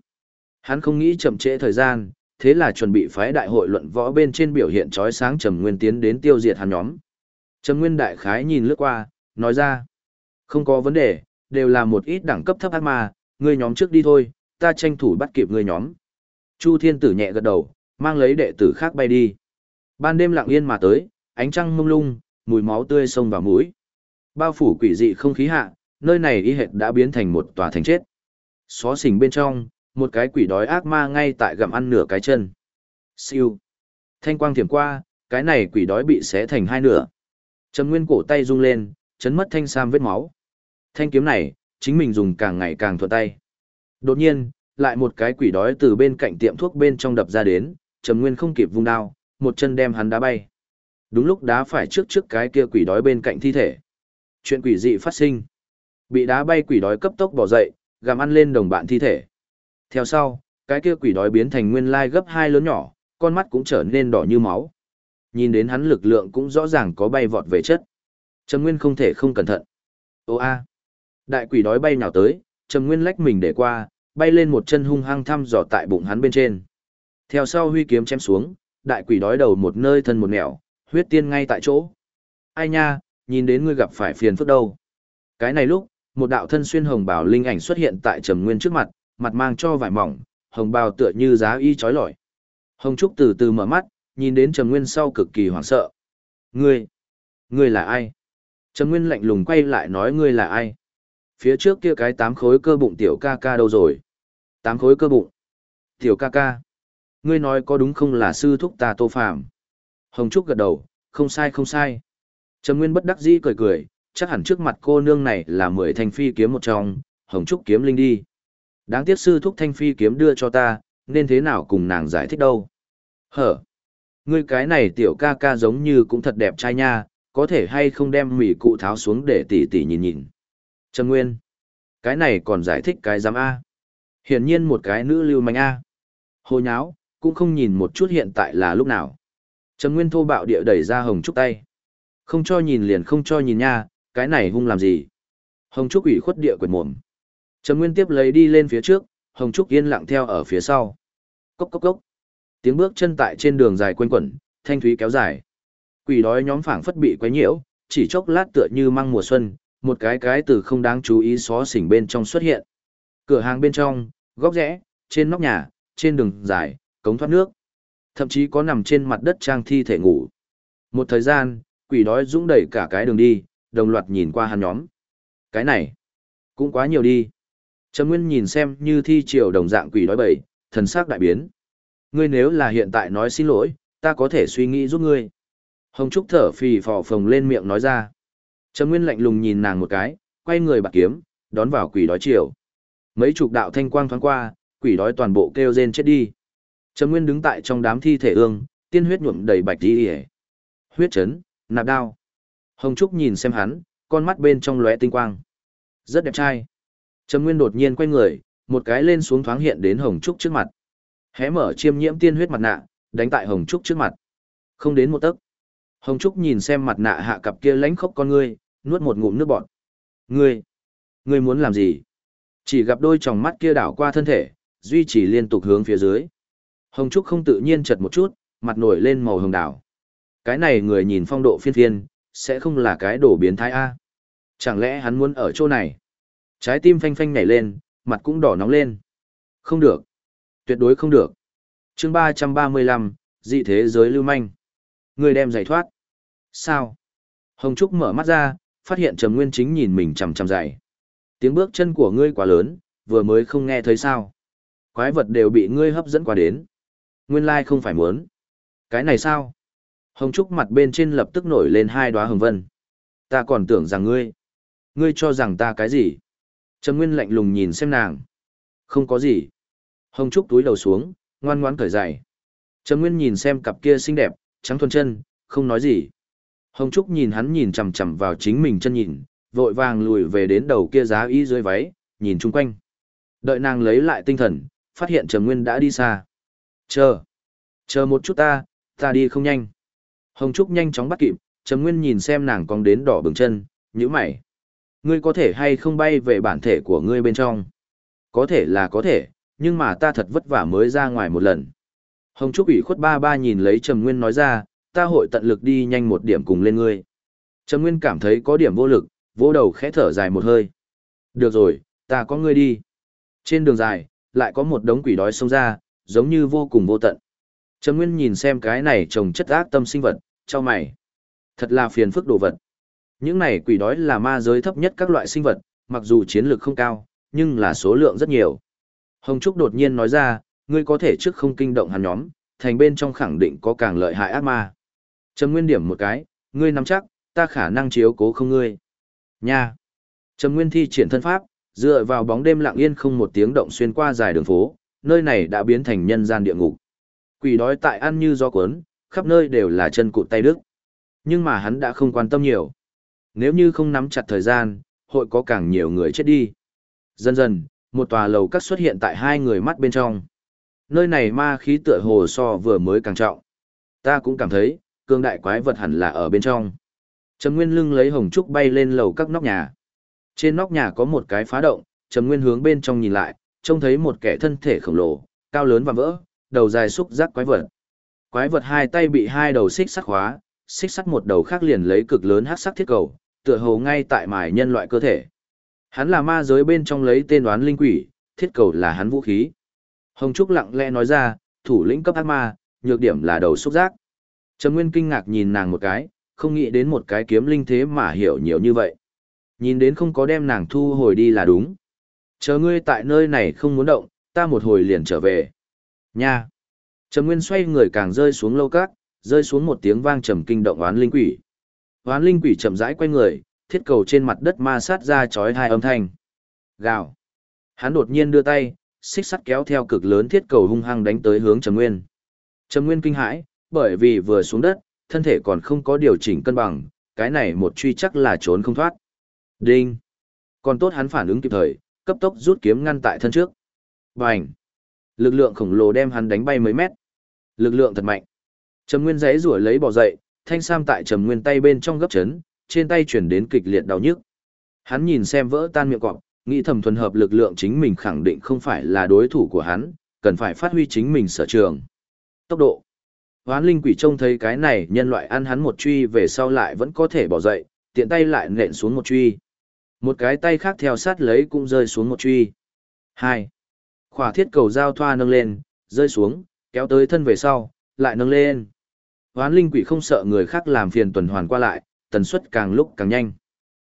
A: Hắn không nghĩ chậm trễ thời gian, thế là chuẩn bị phái đại hội luận võ bên trên biểu hiện trói sáng Trầm Nguyên tiến đến tiêu diệt hắn nhóm. Trầm Nguyên đại khái nhìn lướt qua, nói ra, không có vấn đề, đều là một ít đẳng cấp thấp ác ma, ngươi nhóm trước đi thôi, ta tranh thủ bắt kịp ngươi nhóm. Chu Thiên Tử nhẹ gật đầu, mang lấy đệ tử khác bay đi. Ban đêm lặng yên mà tới, ánh trăng mông lung, mùi máu tươi sông vào mũi. Bao phủ quỷ dị không khí hạ, nơi này y hệt đã biến thành một tòa thành chết. Xó xỉnh bên trong, một cái quỷ đói ác ma ngay tại gặm ăn nửa cái chân. Siêu. Thanh quang thiểm qua, cái này quỷ đói bị xé thành hai nửa. Trầm Nguyên cổ tay rung lên, chấn mất thanh sam vết máu. Thanh kiếm này, chính mình dùng càng ngày càng thuận tay. Đột nhiên, lại một cái quỷ đói từ bên cạnh tiệm thuốc bên trong đập ra đến, Trầm Nguyên không kịp vung đao, một chân đem hắn đá bay. Đúng lúc đá phải trước trước cái kia quỷ đói bên cạnh thi thể. Chuyện quỷ dị phát sinh. Bị đá bay quỷ đói cấp tốc bỏ dậy, gặm ăn lên đồng bạn thi thể. Theo sau, cái kia quỷ đói biến thành nguyên lai gấp hai lớn nhỏ, con mắt cũng trở nên đỏ như máu. Nhìn đến hắn lực lượng cũng rõ ràng có bay vọt về chất. Trầm Nguyên không thể không cẩn thận. Ô a. Đại quỷ đói bay nào tới, Trầm Nguyên lách mình để qua, bay lên một chân hung hăng thăm dò tại bụng hắn bên trên. Theo sau huy kiếm chém xuống, đại quỷ đói đầu một nơi thân một nẻo, huyết tiên ngay tại chỗ. Ai nha, nhìn đến ngươi gặp phải phiền phức đâu. Cái này lúc, một đạo thân xuyên hồng bảo linh ảnh xuất hiện tại Trầm Nguyên trước mặt, mặt mang cho vải mỏng, hồng bào tựa như giá y chói lọi. Hồng Trúc từ từ mở mắt, nhìn đến Trầm Nguyên sau cực kỳ hoảng sợ. Ngươi, ngươi là ai? Trầm Nguyên lạnh lùng quay lại nói ngươi là ai? Phía trước kia cái tám khối cơ bụng tiểu ca ca đâu rồi? Tám khối cơ bụng. Tiểu ca ca. Ngươi nói có đúng không là sư thúc ta tô phạm? Hồng Trúc gật đầu, không sai không sai. Trầm Nguyên bất đắc dĩ cười cười, chắc hẳn trước mặt cô nương này là mười thanh phi kiếm một trong, Hồng Trúc kiếm linh đi. Đáng tiếc sư thúc thanh phi kiếm đưa cho ta, nên thế nào cùng nàng giải thích đâu. Hở. Ngươi cái này tiểu ca ca giống như cũng thật đẹp trai nha, có thể hay không đem mỉ cụ tháo xuống để tỉ tỉ nhìn nhìn. Trầm Nguyên. Cái này còn giải thích cái giám A. Hiển nhiên một cái nữ lưu manh A. Hồ nháo, cũng không nhìn một chút hiện tại là lúc nào. Trầm Nguyên thô bạo địa đẩy ra Hồng Trúc tay. Không cho nhìn liền không cho nhìn nha, cái này hung làm gì. Hồng Trúc ủy khuất địa quyền mồm. Trầm Nguyên tiếp lấy đi lên phía trước, Hồng Trúc yên lặng theo ở phía sau. Cốc cốc cốc. Tiếng bước chân tại trên đường dài quanh quẩn, thanh thúy kéo dài. Quỷ đói nhóm phảng phất bị quấy nhiễu, chỉ chốc lát tựa như măng mùa xuân, một cái cái từ không đáng chú ý xó xỉnh bên trong xuất hiện. Cửa hàng bên trong, góc rẽ, trên nóc nhà, trên đường dài, cống thoát nước. Thậm chí có nằm trên mặt đất trang thi thể ngủ. Một thời gian, quỷ đói dũng đẩy cả cái đường đi, đồng loạt nhìn qua hắn nhóm. Cái này, cũng quá nhiều đi. Trầm Nguyên nhìn xem như thi triều đồng dạng quỷ đói bầy, thần sắc đại biến. Ngươi nếu là hiện tại nói xin lỗi, ta có thể suy nghĩ giúp ngươi. Hồng Trúc thở phì phò phồng lên miệng nói ra. Trầm Nguyên lạnh lùng nhìn nàng một cái, quay người bạc kiếm, đón vào quỷ đói triều. Mấy chục đạo thanh quang thoáng qua, quỷ đói toàn bộ kêu rên chết đi. Trầm Nguyên đứng tại trong đám thi thể ương, tiên huyết nhuộm đầy bạch đi hề. Huyết chấn, nạp đao. Hồng Trúc nhìn xem hắn, con mắt bên trong lóe tinh quang. Rất đẹp trai. Trầm Nguyên đột nhiên quay người, một cái lên xuống thoáng hiện đến Hồng Trúc trước mặt. Hé mở chiêm nhiễm tiên huyết mặt nạ, đánh tại Hồng Trúc trước mặt. Không đến một tấc. Hồng Trúc nhìn xem mặt nạ hạ cặp kia lánh khóc con ngươi, nuốt một ngụm nước bọt. Ngươi, ngươi muốn làm gì? Chỉ gặp đôi tròng mắt kia đảo qua thân thể, duy trì liên tục hướng phía dưới. Hồng Trúc không tự nhiên chật một chút, mặt nổi lên màu hồng đảo. Cái này người nhìn phong độ phiên phiên, sẽ không là cái đổ biến thái A. Chẳng lẽ hắn muốn ở chỗ này? Trái tim phanh phanh nhảy lên, mặt cũng đỏ nóng lên. Không được. Tuyệt đối không được. chương ba ba mươi lăm, dị thế giới lưu manh. Người đem giày thoát. Sao? Hồng Trúc mở mắt ra, phát hiện Trầm Nguyên chính nhìn mình chằm chằm dày. Tiếng bước chân của ngươi quá lớn, vừa mới không nghe thấy sao. Quái vật đều bị ngươi hấp dẫn qua đến. Nguyên lai không phải muốn. Cái này sao? Hồng Trúc mặt bên trên lập tức nổi lên hai đóa hồng vân. Ta còn tưởng rằng ngươi. Ngươi cho rằng ta cái gì? Trầm Nguyên lạnh lùng nhìn xem nàng. Không có gì. Hồng Trúc túi đầu xuống, ngoan ngoãn cởi giày. Trầm Nguyên nhìn xem cặp kia xinh đẹp, trắng thuần chân, không nói gì. Hồng Trúc nhìn hắn nhìn chằm chằm vào chính mình chân nhìn, vội vàng lùi về đến đầu kia giá y dưới váy, nhìn chung quanh. Đợi nàng lấy lại tinh thần, phát hiện Trầm Nguyên đã đi xa. Chờ. Chờ một chút ta, ta đi không nhanh. Hồng Trúc nhanh chóng bắt kịp, Trầm Nguyên nhìn xem nàng cong đến đỏ bừng chân, nhíu mày. Ngươi có thể hay không bay về bản thể của ngươi bên trong? Có thể là có thể, nhưng mà ta thật vất vả mới ra ngoài một lần. Hồng Trúc ủy khuất ba ba nhìn lấy Trầm Nguyên nói ra, ta hội tận lực đi nhanh một điểm cùng lên ngươi. Trầm Nguyên cảm thấy có điểm vô lực, vỗ đầu khẽ thở dài một hơi. Được rồi, ta có ngươi đi. Trên đường dài, lại có một đống quỷ đói xông ra, giống như vô cùng vô tận. Trầm Nguyên nhìn xem cái này trồng chất ác tâm sinh vật, cho mày. Thật là phiền phức đồ vật. Những này quỷ đói là ma giới thấp nhất các loại sinh vật, mặc dù chiến lược không cao, nhưng là số lượng rất nhiều. Hồng Trúc đột nhiên nói ra, ngươi có thể trước không kinh động hắn nhóm, thành bên trong khẳng định có càng lợi hại ác ma. Trầm Nguyên điểm một cái, ngươi nắm chắc, ta khả năng chiếu cố không ngươi. Nha. Trầm Nguyên thi triển thân pháp, dựa vào bóng đêm lặng yên không một tiếng động xuyên qua dài đường phố, nơi này đã biến thành nhân gian địa ngục. Quỷ đói tại ăn như gió cuốn, khắp nơi đều là chân cụt tay đức. Nhưng mà hắn đã không quan tâm nhiều. Nếu như không nắm chặt thời gian, hội có càng nhiều người chết đi. Dần dần, một tòa lầu các xuất hiện tại hai người mắt bên trong. Nơi này ma khí tựa hồ so vừa mới càng trọng. Ta cũng cảm thấy, cương đại quái vật hẳn là ở bên trong. Trầm Nguyên lưng lấy hồng trúc bay lên lầu các nóc nhà. Trên nóc nhà có một cái phá động, Trầm Nguyên hướng bên trong nhìn lại, trông thấy một kẻ thân thể khổng lồ, cao lớn và vỡ, đầu dài xúc giác quái vật. Quái vật hai tay bị hai đầu xích sắt khóa, xích sắt một đầu khác liền lấy cực lớn hắc sắc thiết cầu, tựa hồ ngay tại mài nhân loại cơ thể. Hắn là ma giới bên trong lấy tên đoán linh quỷ, thiết cầu là hắn vũ khí. Hồng Trúc lặng lẽ nói ra, thủ lĩnh cấp ác ma, nhược điểm là đầu xúc giác. Trầm Nguyên kinh ngạc nhìn nàng một cái, không nghĩ đến một cái kiếm linh thế mà hiểu nhiều như vậy. Nhìn đến không có đem nàng thu hồi đi là đúng. Chờ ngươi tại nơi này không muốn động, ta một hồi liền trở về. Nha! Trầm Nguyên xoay người càng rơi xuống lâu cát, rơi xuống một tiếng vang trầm kinh động oán linh quỷ. Hoán linh quỷ chậm rãi quay người, thiết cầu trên mặt đất ma sát ra chói hai âm thanh. Gào! Hắn đột nhiên đưa tay, xích sắt kéo theo cực lớn thiết cầu hung hăng đánh tới hướng Trầm Nguyên. Trầm Nguyên kinh hãi, bởi vì vừa xuống đất, thân thể còn không có điều chỉnh cân bằng, cái này một truy chắc là trốn không thoát. Đinh! Còn tốt hắn phản ứng kịp thời, cấp tốc rút kiếm ngăn tại thân trước. Bành! Lực lượng khổng lồ đem hắn đánh bay mấy mét. Lực lượng thật mạnh. Trầm Nguyên giấy rủa lấy bỏ dậy, thanh sam tại Trầm Nguyên tay bên trong gấp chấn, trên tay chuyển đến kịch liệt đau nhức. Hắn nhìn xem vỡ tan miệng cọp, nghĩ thầm thuần hợp lực lượng chính mình khẳng định không phải là đối thủ của hắn, cần phải phát huy chính mình sở trường. Tốc độ. Hoán linh quỷ trông thấy cái này nhân loại ăn hắn một truy về sau lại vẫn có thể bỏ dậy, tiện tay lại nện xuống một truy. Một cái tay khác theo sát lấy cũng rơi xuống một truy. Hai. Khỏa thiết cầu giao thoa nâng lên, rơi xuống, kéo tới thân về sau, lại nâng lên. Hoán linh quỷ không sợ người khác làm phiền tuần hoàn qua lại, tần suất càng lúc càng nhanh.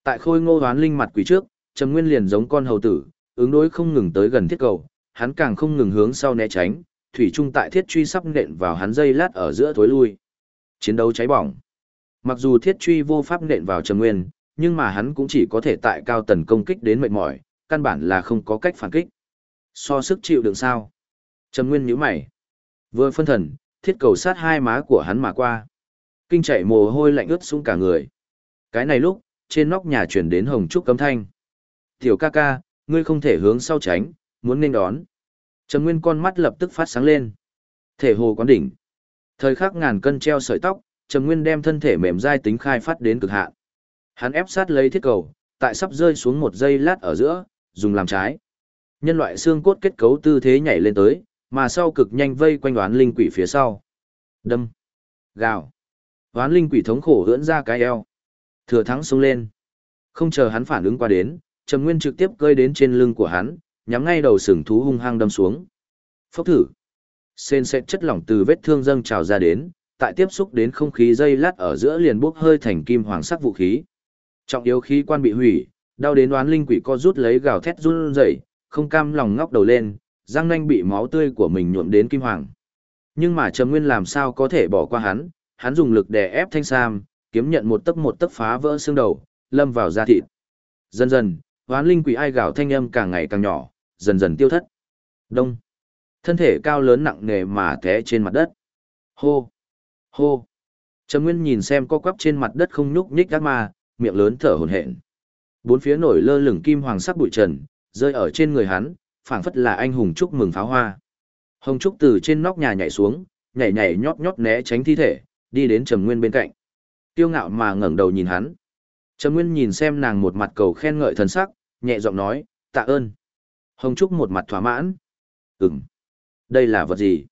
A: Tại khôi ngô hoán linh mặt quỷ trước, Trầm Nguyên liền giống con hầu tử, ứng đối không ngừng tới gần thiết cầu, hắn càng không ngừng hướng sau né tránh, thủy trung tại thiết truy sắp nện vào hắn dây lát ở giữa thối lui. Chiến đấu cháy bỏng. Mặc dù thiết truy vô pháp nện vào Trầm Nguyên, nhưng mà hắn cũng chỉ có thể tại cao tần công kích đến mệt mỏi, căn bản là không có cách phản kích. So sức chịu đựng sao? Trầm Nguyên nhíu mày. Vừa phân thần, thiết cầu sát hai má của hắn mà qua. Kinh chạy mồ hôi lạnh ướt xuống cả người. Cái này lúc, trên nóc nhà chuyển đến hồng trúc cấm thanh. Tiểu ca ca, ngươi không thể hướng sau tránh, muốn nên đón. Trầm Nguyên con mắt lập tức phát sáng lên. Thể hồ quán đỉnh. Thời khắc ngàn cân treo sợi tóc, Trầm Nguyên đem thân thể mềm dai tính khai phát đến cực hạn. Hắn ép sát lấy thiết cầu, tại sắp rơi xuống một giây lát ở giữa, dùng làm trái. Nhân loại xương cốt kết cấu tư thế nhảy lên tới, mà sau cực nhanh vây quanh đoán linh quỷ phía sau. Đâm. Gào. Đoán linh quỷ thống khổ hưỡn ra cái eo. Thừa thắng xông lên. Không chờ hắn phản ứng qua đến, Trầm Nguyên trực tiếp cơi đến trên lưng của hắn, nhắm ngay đầu sừng thú hung hăng đâm xuống. Phốc thử. Sên sệt chất lỏng từ vết thương dâng trào ra đến, tại tiếp xúc đến không khí dây lát ở giữa liền bốc hơi thành kim hoàng sắc vũ khí. Trọng yếu khí quan bị hủy, đau đến đoán linh quỷ co rút lấy gào thét run rẩy, không cam lòng ngóc đầu lên, răng nanh bị máu tươi của mình nhuộm đến kim hoàng. Nhưng mà Trầm Nguyên làm sao có thể bỏ qua hắn, hắn dùng lực đè ép thanh sam, kiếm nhận một tấc một tấc phá vỡ xương đầu, lâm vào da thịt. Dần dần, hoán linh quỷ ai gào thanh âm càng ngày càng nhỏ, dần dần tiêu thất. Đông. Thân thể cao lớn nặng nề mà té trên mặt đất. Hô. Hô. Trầm Nguyên nhìn xem co quắp trên mặt đất không nhúc nhích ác ma, miệng lớn thở hổn hển. Bốn phía nổi lơ lửng kim hoàng sắc bụi trần, rơi ở trên người hắn, phảng phất là anh hùng chúc mừng pháo hoa. Hồng Trúc từ trên nóc nhà nhảy xuống, nhảy nhảy nhót nhót né tránh thi thể, đi đến Trầm Nguyên bên cạnh. Tiêu ngạo mà ngẩng đầu nhìn hắn. Trầm Nguyên nhìn xem nàng một mặt cầu khen ngợi thần sắc, nhẹ giọng nói, tạ ơn. Hồng Trúc một mặt thỏa mãn. Ừm. Đây là vật gì?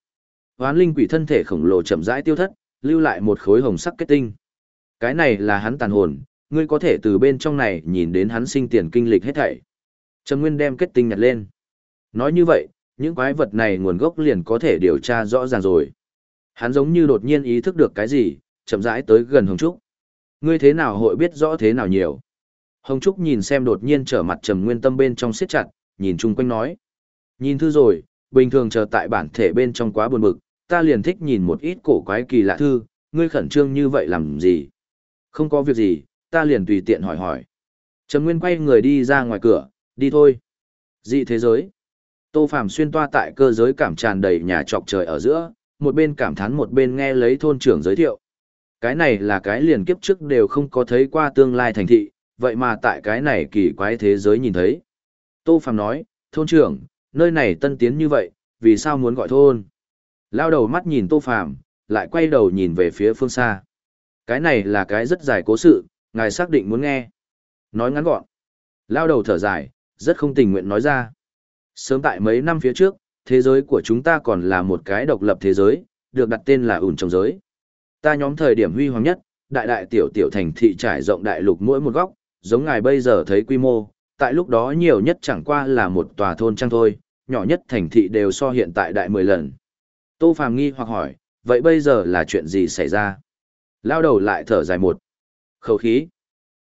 A: Hoán linh quỷ thân thể khổng lồ chậm rãi tiêu thất, lưu lại một khối hồng sắc kết tinh. Cái này là hắn tàn hồn, ngươi có thể từ bên trong này nhìn đến hắn sinh tiền kinh lịch hết thảy. Trầm Nguyên đem kết tinh nhặt lên. Nói như vậy, những quái vật này nguồn gốc liền có thể điều tra rõ ràng rồi. Hắn giống như đột nhiên ý thức được cái gì, chậm rãi tới gần Hồng Trúc. Ngươi thế nào hội biết rõ thế nào nhiều? Hồng Trúc nhìn xem đột nhiên trở mặt Trầm Nguyên tâm bên trong siết chặt, nhìn chung quanh nói. Nhìn thư rồi, bình thường chờ tại bản thể bên trong quá buồn bực, ta liền thích nhìn một ít cổ quái kỳ lạ thư, ngươi khẩn trương như vậy làm gì? Không có việc gì, ta liền tùy tiện hỏi hỏi. Trầm Nguyên quay người đi ra ngoài cửa, đi thôi. Dị thế giới. Tô Phàm xuyên toa tại cơ giới cảm tràn đầy nhà trọc trời ở giữa, một bên cảm thán một bên nghe lấy thôn trưởng giới thiệu. Cái này là cái liền kiếp trước đều không có thấy qua tương lai thành thị, vậy mà tại cái này kỳ quái thế giới nhìn thấy. Tô Phàm nói, thôn trưởng, nơi này tân tiến như vậy, vì sao muốn gọi thôn? Lao đầu mắt nhìn Tô Phàm, lại quay đầu nhìn về phía phương xa. Cái này là cái rất dài cố sự, ngài xác định muốn nghe. Nói ngắn gọn. Lao đầu thở dài, rất không tình nguyện nói ra. Sớm tại mấy năm phía trước, thế giới của chúng ta còn là một cái độc lập thế giới, được đặt tên là ủn trồng giới. Ta nhóm thời điểm huy hoàng nhất, đại đại tiểu tiểu thành thị trải rộng đại lục mỗi một góc, giống ngài bây giờ thấy quy mô, tại lúc đó nhiều nhất chẳng qua là một tòa thôn trang thôi, nhỏ nhất thành thị đều so hiện tại đại 10 lần. Tô Phàm nghi hoặc hỏi, vậy bây giờ là chuyện gì xảy ra? Lao đầu lại thở dài một khẩu khí.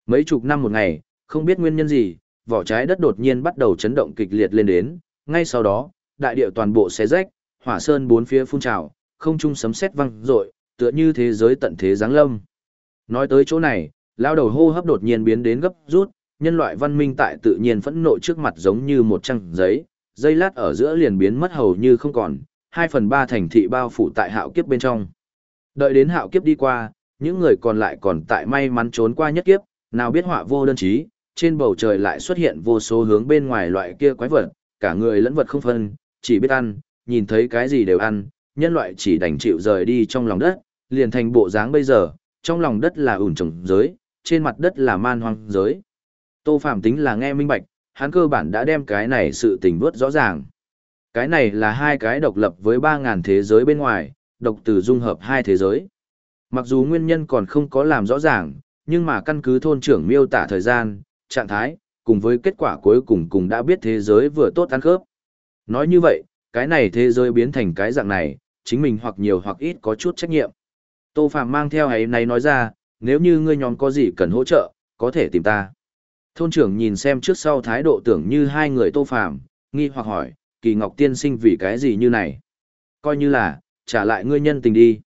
A: Mấy chục năm một ngày, không biết nguyên nhân gì, vỏ trái đất đột nhiên bắt đầu chấn động kịch liệt lên đến, ngay sau đó, đại địa toàn bộ xé rách, hỏa sơn bốn phía phun trào, không trung sấm sét vang rội, tựa như thế giới tận thế giáng lâm. Nói tới chỗ này, lao đầu hô hấp đột nhiên biến đến gấp rút, nhân loại văn minh tại tự nhiên phẫn nộ trước mặt giống như một trang giấy, dây lát ở giữa liền biến mất hầu như không còn, hai phần ba thành thị bao phủ tại hạo kiếp bên trong. Đợi đến hạo kiếp đi qua, những người còn lại còn tại may mắn trốn qua nhất kiếp, nào biết họa vô đơn chí, trên bầu trời lại xuất hiện vô số hướng bên ngoài loại kia quái vật, cả người lẫn vật không phân, chỉ biết ăn, nhìn thấy cái gì đều ăn, nhân loại chỉ đành chịu rời đi trong lòng đất, liền thành bộ dáng bây giờ, trong lòng đất là ủn trồng giới, trên mặt đất là man hoang giới. Tô Phạm tính là nghe minh bạch, hắn cơ bản đã đem cái này sự tình vớt rõ ràng. Cái này là hai cái độc lập với 3.000 thế giới bên ngoài, độc từ dung hợp hai thế giới. Mặc dù nguyên nhân còn không có làm rõ ràng, nhưng mà căn cứ thôn trưởng miêu tả thời gian, trạng thái, cùng với kết quả cuối cùng cùng đã biết thế giới vừa tốt ăn khớp. Nói như vậy, cái này thế giới biến thành cái dạng này, chính mình hoặc nhiều hoặc ít có chút trách nhiệm. Tô Phạm mang theo ấy này nói ra, nếu như ngươi nhóm có gì cần hỗ trợ, có thể tìm ta. Thôn trưởng nhìn xem trước sau thái độ tưởng như hai người Tô Phạm, nghi hoặc hỏi, kỳ ngọc tiên sinh vì cái gì như này? Coi như là, trả lại ngươi nhân tình đi.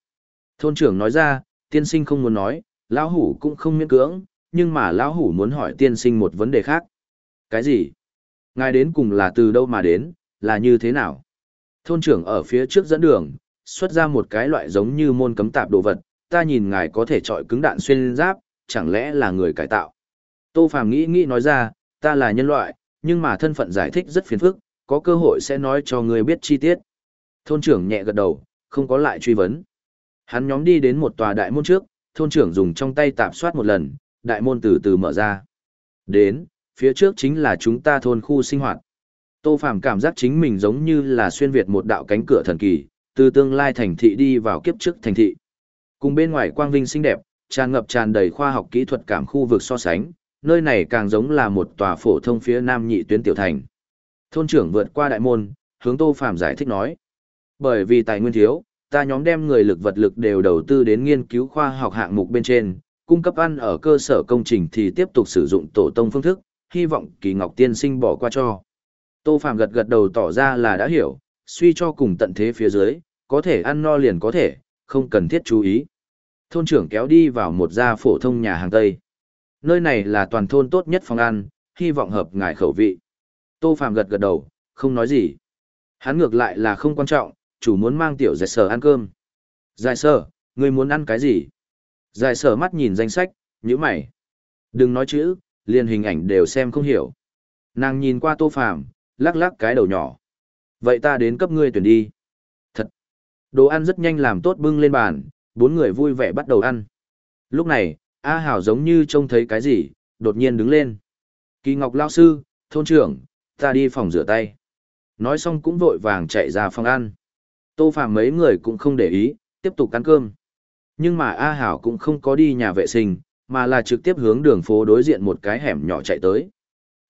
A: Thôn trưởng nói ra, tiên sinh không muốn nói, lão hủ cũng không miễn cưỡng, nhưng mà lão hủ muốn hỏi tiên sinh một vấn đề khác. Cái gì? Ngài đến cùng là từ đâu mà đến, là như thế nào? Thôn trưởng ở phía trước dẫn đường, xuất ra một cái loại giống như môn cấm tạp đồ vật, ta nhìn ngài có thể trọi cứng đạn xuyên giáp, chẳng lẽ là người cải tạo? Tô Phàm nghĩ nghĩ nói ra, ta là nhân loại, nhưng mà thân phận giải thích rất phiền phức, có cơ hội sẽ nói cho người biết chi tiết. Thôn trưởng nhẹ gật đầu, không có lại truy vấn. Hắn nhóm đi đến một tòa đại môn trước, thôn trưởng dùng trong tay tạp soát một lần, đại môn từ từ mở ra. Đến, phía trước chính là chúng ta thôn khu sinh hoạt. Tô Phàm cảm giác chính mình giống như là xuyên việt một đạo cánh cửa thần kỳ, từ tương lai thành thị đi vào kiếp trước thành thị. Cùng bên ngoài quang vinh xinh đẹp, tràn ngập tràn đầy khoa học kỹ thuật cảm khu vực so sánh, nơi này càng giống là một tòa phổ thông phía nam nhị tuyến tiểu thành. Thôn trưởng vượt qua đại môn, hướng Tô Phàm giải thích nói: "Bởi vì tài nguyên thiếu, ta nhóm đem người lực vật lực đều đầu tư đến nghiên cứu khoa học hạng mục bên trên, cung cấp ăn ở cơ sở công trình thì tiếp tục sử dụng tổ tông phương thức, hy vọng Kỳ Ngọc tiên sinh bỏ qua cho." Tô Phàm gật gật đầu tỏ ra là đã hiểu, suy cho cùng tận thế phía dưới, có thể ăn no liền có thể, không cần thiết chú ý. Thôn trưởng kéo đi vào một gia phổ thông nhà hàng Tây. Nơi này là toàn thôn tốt nhất phòng ăn, hy vọng hợp ngài khẩu vị. Tô Phạm gật gật đầu, không nói gì. Hắn ngược lại là không quan trọng, chủ muốn mang tiểu giải sở ăn cơm. Giải sở, người muốn ăn cái gì? Giải sở mắt nhìn danh sách, nhíu mày. Đừng nói chữ, liền hình ảnh đều xem không hiểu. Nàng nhìn qua Tô phàm, lắc lắc cái đầu nhỏ. Vậy ta đến cấp ngươi tuyển đi. Thật. Đồ ăn rất nhanh làm tốt bưng lên bàn, bốn người vui vẻ bắt đầu ăn. Lúc này, A Hảo giống như trông thấy cái gì, đột nhiên đứng lên. Kỳ Ngọc Lao Sư, thôn trưởng, ta đi phòng rửa tay. Nói xong cũng vội vàng chạy ra phòng ăn. Tô phàm mấy người cũng không để ý, tiếp tục ăn cơm. Nhưng mà A Hảo cũng không có đi nhà vệ sinh, mà là trực tiếp hướng đường phố đối diện một cái hẻm nhỏ chạy tới.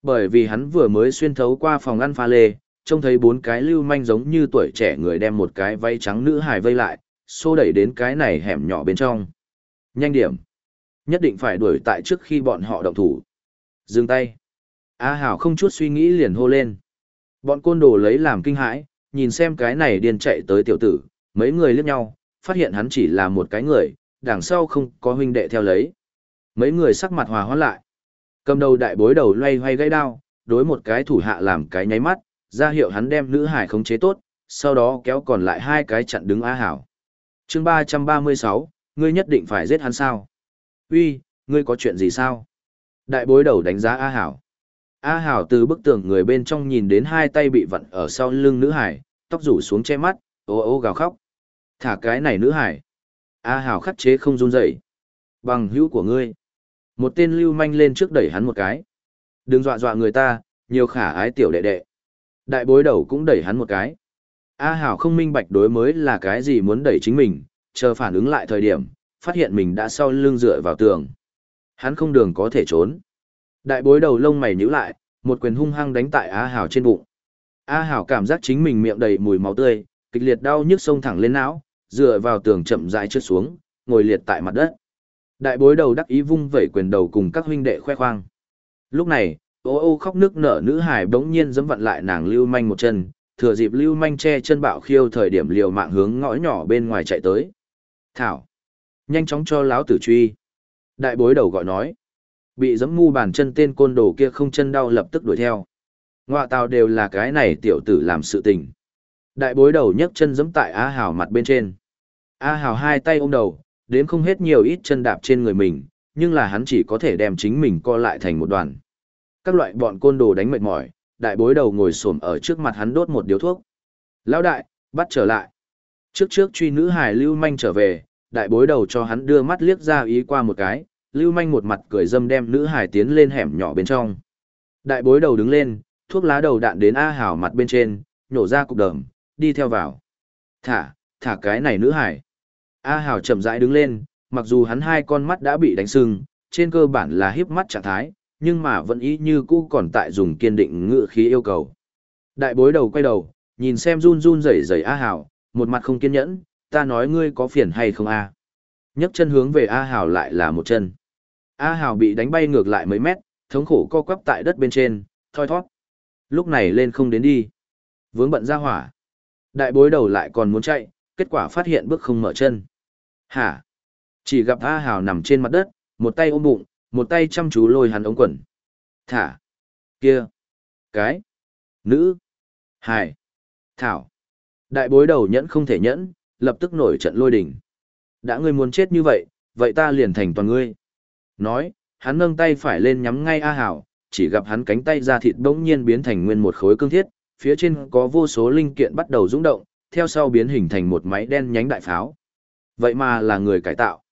A: Bởi vì hắn vừa mới xuyên thấu qua phòng ăn pha lê, trông thấy bốn cái lưu manh giống như tuổi trẻ người đem một cái váy trắng nữ hài vây lại, xô đẩy đến cái này hẻm nhỏ bên trong. Nhanh điểm. Nhất định phải đuổi tại trước khi bọn họ động thủ. Dừng tay. A Hảo không chút suy nghĩ liền hô lên. Bọn côn đồ lấy làm kinh hãi, nhìn xem cái này điên chạy tới tiểu tử, mấy người liếc nhau, phát hiện hắn chỉ là một cái người, đằng sau không có huynh đệ theo lấy. Mấy người sắc mặt hòa hoãn lại. Cầm đầu đại bối đầu loay hoay gãy đao, đối một cái thủ hạ làm cái nháy mắt, ra hiệu hắn đem nữ hải khống chế tốt, sau đó kéo còn lại hai cái chặn đứng Á Hảo. chương 336, ngươi nhất định phải giết hắn sao? Uy, ngươi có chuyện gì sao? Đại bối đầu đánh giá A Hảo. A Hảo từ bức tường người bên trong nhìn đến hai tay bị vặn ở sau lưng nữ hải, tóc rủ xuống che mắt, ô ô gào khóc. Thả cái này nữ hải. A Hảo khắc chế không run dậy. Bằng hữu của ngươi. Một tên lưu manh lên trước đẩy hắn một cái. Đừng dọa dọa người ta, nhiều khả ái tiểu đệ đệ. Đại bối đầu cũng đẩy hắn một cái. A Hảo không minh bạch đối mới là cái gì muốn đẩy chính mình, chờ phản ứng lại thời điểm, phát hiện mình đã sau lưng dựa vào tường. Hắn không đường có thể trốn. Đại bối đầu lông mày nhíu lại, một quyền hung hăng đánh tại A Hảo trên bụng. A Hảo cảm giác chính mình miệng đầy mùi máu tươi, kịch liệt đau nhức sông thẳng lên não, dựa vào tường chậm rãi trượt xuống, ngồi liệt tại mặt đất. Đại bối đầu đắc ý vung vẩy quyền đầu cùng các huynh đệ khoe khoang. Lúc này, ô ô khóc nước nở nữ hải bỗng nhiên giẫm vặn lại nàng lưu manh một chân, thừa dịp lưu manh che chân bạo khiêu thời điểm liều mạng hướng ngõ nhỏ bên ngoài chạy tới. Thảo! Nhanh chóng cho láo tử truy. Đại bối đầu gọi nói. Bị giẫm ngu bàn chân tên côn đồ kia không chân đau lập tức đuổi theo. Ngoạ tào đều là cái này tiểu tử làm sự tình. Đại bối đầu nhấc chân giẫm tại A Hào mặt bên trên. A Hào hai tay ôm đầu, đến không hết nhiều ít chân đạp trên người mình, nhưng là hắn chỉ có thể đem chính mình co lại thành một đoàn. Các loại bọn côn đồ đánh mệt mỏi, đại bối đầu ngồi xổm ở trước mặt hắn đốt một điếu thuốc. Lão đại, bắt trở lại. Trước trước truy nữ hải lưu manh trở về, đại bối đầu cho hắn đưa mắt liếc ra ý qua một cái, lưu manh một mặt cười dâm đem nữ hải tiến lên hẻm nhỏ bên trong. Đại bối đầu đứng lên, thuốc lá đầu đạn đến A Hảo mặt bên trên, nhổ ra cục đờm, đi theo vào. Thả, thả cái này nữ hải. A Hảo chậm rãi đứng lên, mặc dù hắn hai con mắt đã bị đánh sưng, trên cơ bản là hiếp mắt trạng thái, nhưng mà vẫn ý như cũ còn tại dùng kiên định ngựa khí yêu cầu. Đại bối đầu quay đầu, nhìn xem run run rẩy rẩy A Hảo, một mặt không kiên nhẫn, ta nói ngươi có phiền hay không A. nhấc chân hướng về A Hảo lại là một chân. A Hảo bị đánh bay ngược lại mấy mét, thống khổ co quắp tại đất bên trên, thoi thoát. Lúc này lên không đến đi. Vướng bận ra hỏa. Đại bối đầu lại còn muốn chạy, kết quả phát hiện bước không mở chân. Hả? Chỉ gặp A Hào nằm trên mặt đất, một tay ôm bụng, một tay chăm chú lôi hắn ống quần. Thả. Kia. Cái. Nữ. Hải. Thảo. Đại bối đầu nhẫn không thể nhẫn, lập tức nổi trận lôi đỉnh. Đã ngươi muốn chết như vậy, vậy ta liền thành toàn ngươi. Nói, hắn nâng tay phải lên nhắm ngay A Hảo, chỉ gặp hắn cánh tay ra thịt bỗng nhiên biến thành nguyên một khối cương thiết, phía trên có vô số linh kiện bắt đầu rung động, theo sau biến hình thành một máy đen nhánh đại pháo. Vậy mà là người cải tạo.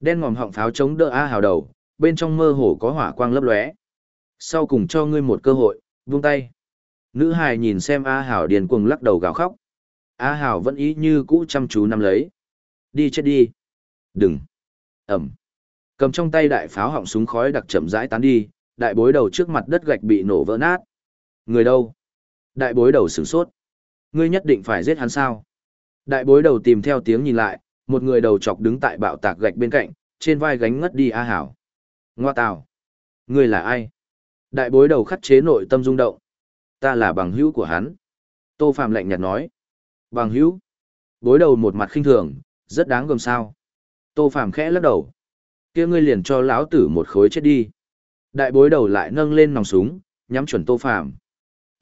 A: Đen ngòm họng pháo chống đỡ A hào đầu, bên trong mơ hồ có hỏa quang lấp lóe. Sau cùng cho ngươi một cơ hội, buông tay. Nữ hài nhìn xem A hào điền cuồng lắc đầu gào khóc. A hào vẫn ý như cũ chăm chú nắm lấy. Đi chết đi. Đừng. Ẩm. Cầm trong tay đại pháo họng súng khói đặc chậm rãi tán đi, đại bối đầu trước mặt đất gạch bị nổ vỡ nát. Người đâu? Đại bối đầu sửng sốt. Ngươi nhất định phải giết hắn sao? Đại bối đầu tìm theo tiếng nhìn lại, một người đầu chọc đứng tại bạo tạc gạch bên cạnh, trên vai gánh ngất đi A Hảo. Ngoa tào. Ngươi là ai? Đại bối đầu khắt chế nội tâm rung động. Ta là bằng hữu của hắn. Tô Phạm lạnh nhạt nói. Bằng hữu. Bối đầu một mặt khinh thường, rất đáng gồm sao. Tô Phạm khẽ lắc đầu. kia ngươi liền cho lão tử một khối chết đi. Đại bối đầu lại nâng lên nòng súng, nhắm chuẩn Tô Phạm.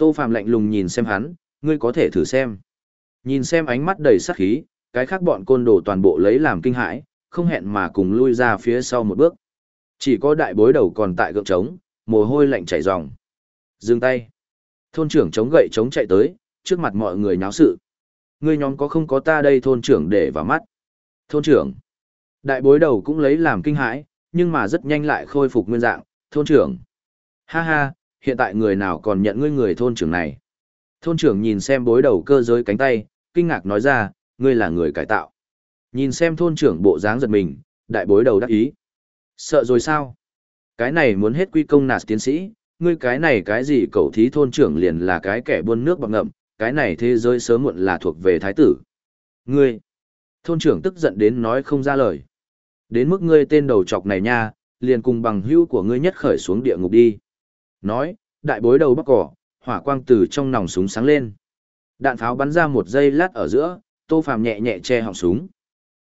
A: Tô Phạm lạnh lùng nhìn xem hắn, ngươi có thể thử xem. Nhìn xem ánh mắt đầy sắc khí, cái khác bọn côn đồ toàn bộ lấy làm kinh hãi, không hẹn mà cùng lui ra phía sau một bước. Chỉ có đại bối đầu còn tại gượng trống, mồ hôi lạnh chảy ròng. Dừng tay. Thôn trưởng chống gậy chống chạy tới, trước mặt mọi người nháo sự. Ngươi nhóm có không có ta đây thôn trưởng để vào mắt. Thôn trưởng. Đại bối đầu cũng lấy làm kinh hãi, nhưng mà rất nhanh lại khôi phục nguyên dạng, thôn trưởng. Ha ha, hiện tại người nào còn nhận ngươi người thôn trưởng này. Thôn trưởng nhìn xem bối đầu cơ giới cánh tay, kinh ngạc nói ra, ngươi là người cải tạo. Nhìn xem thôn trưởng bộ dáng giật mình, đại bối đầu đắc ý. Sợ rồi sao? Cái này muốn hết quy công nạt tiến sĩ, ngươi cái này cái gì cậu thí thôn trưởng liền là cái kẻ buôn nước bọc ngậm, cái này thế giới sớm muộn là thuộc về thái tử. Ngươi! Thôn trưởng tức giận đến nói không ra lời. Đến mức ngươi tên đầu chọc này nha, liền cùng bằng hữu của ngươi nhất khởi xuống địa ngục đi. Nói, đại bối đầu bắc cỏ, hỏa quang từ trong nòng súng sáng lên. Đạn pháo bắn ra một giây lát ở giữa, tô phàm nhẹ nhẹ che họng súng.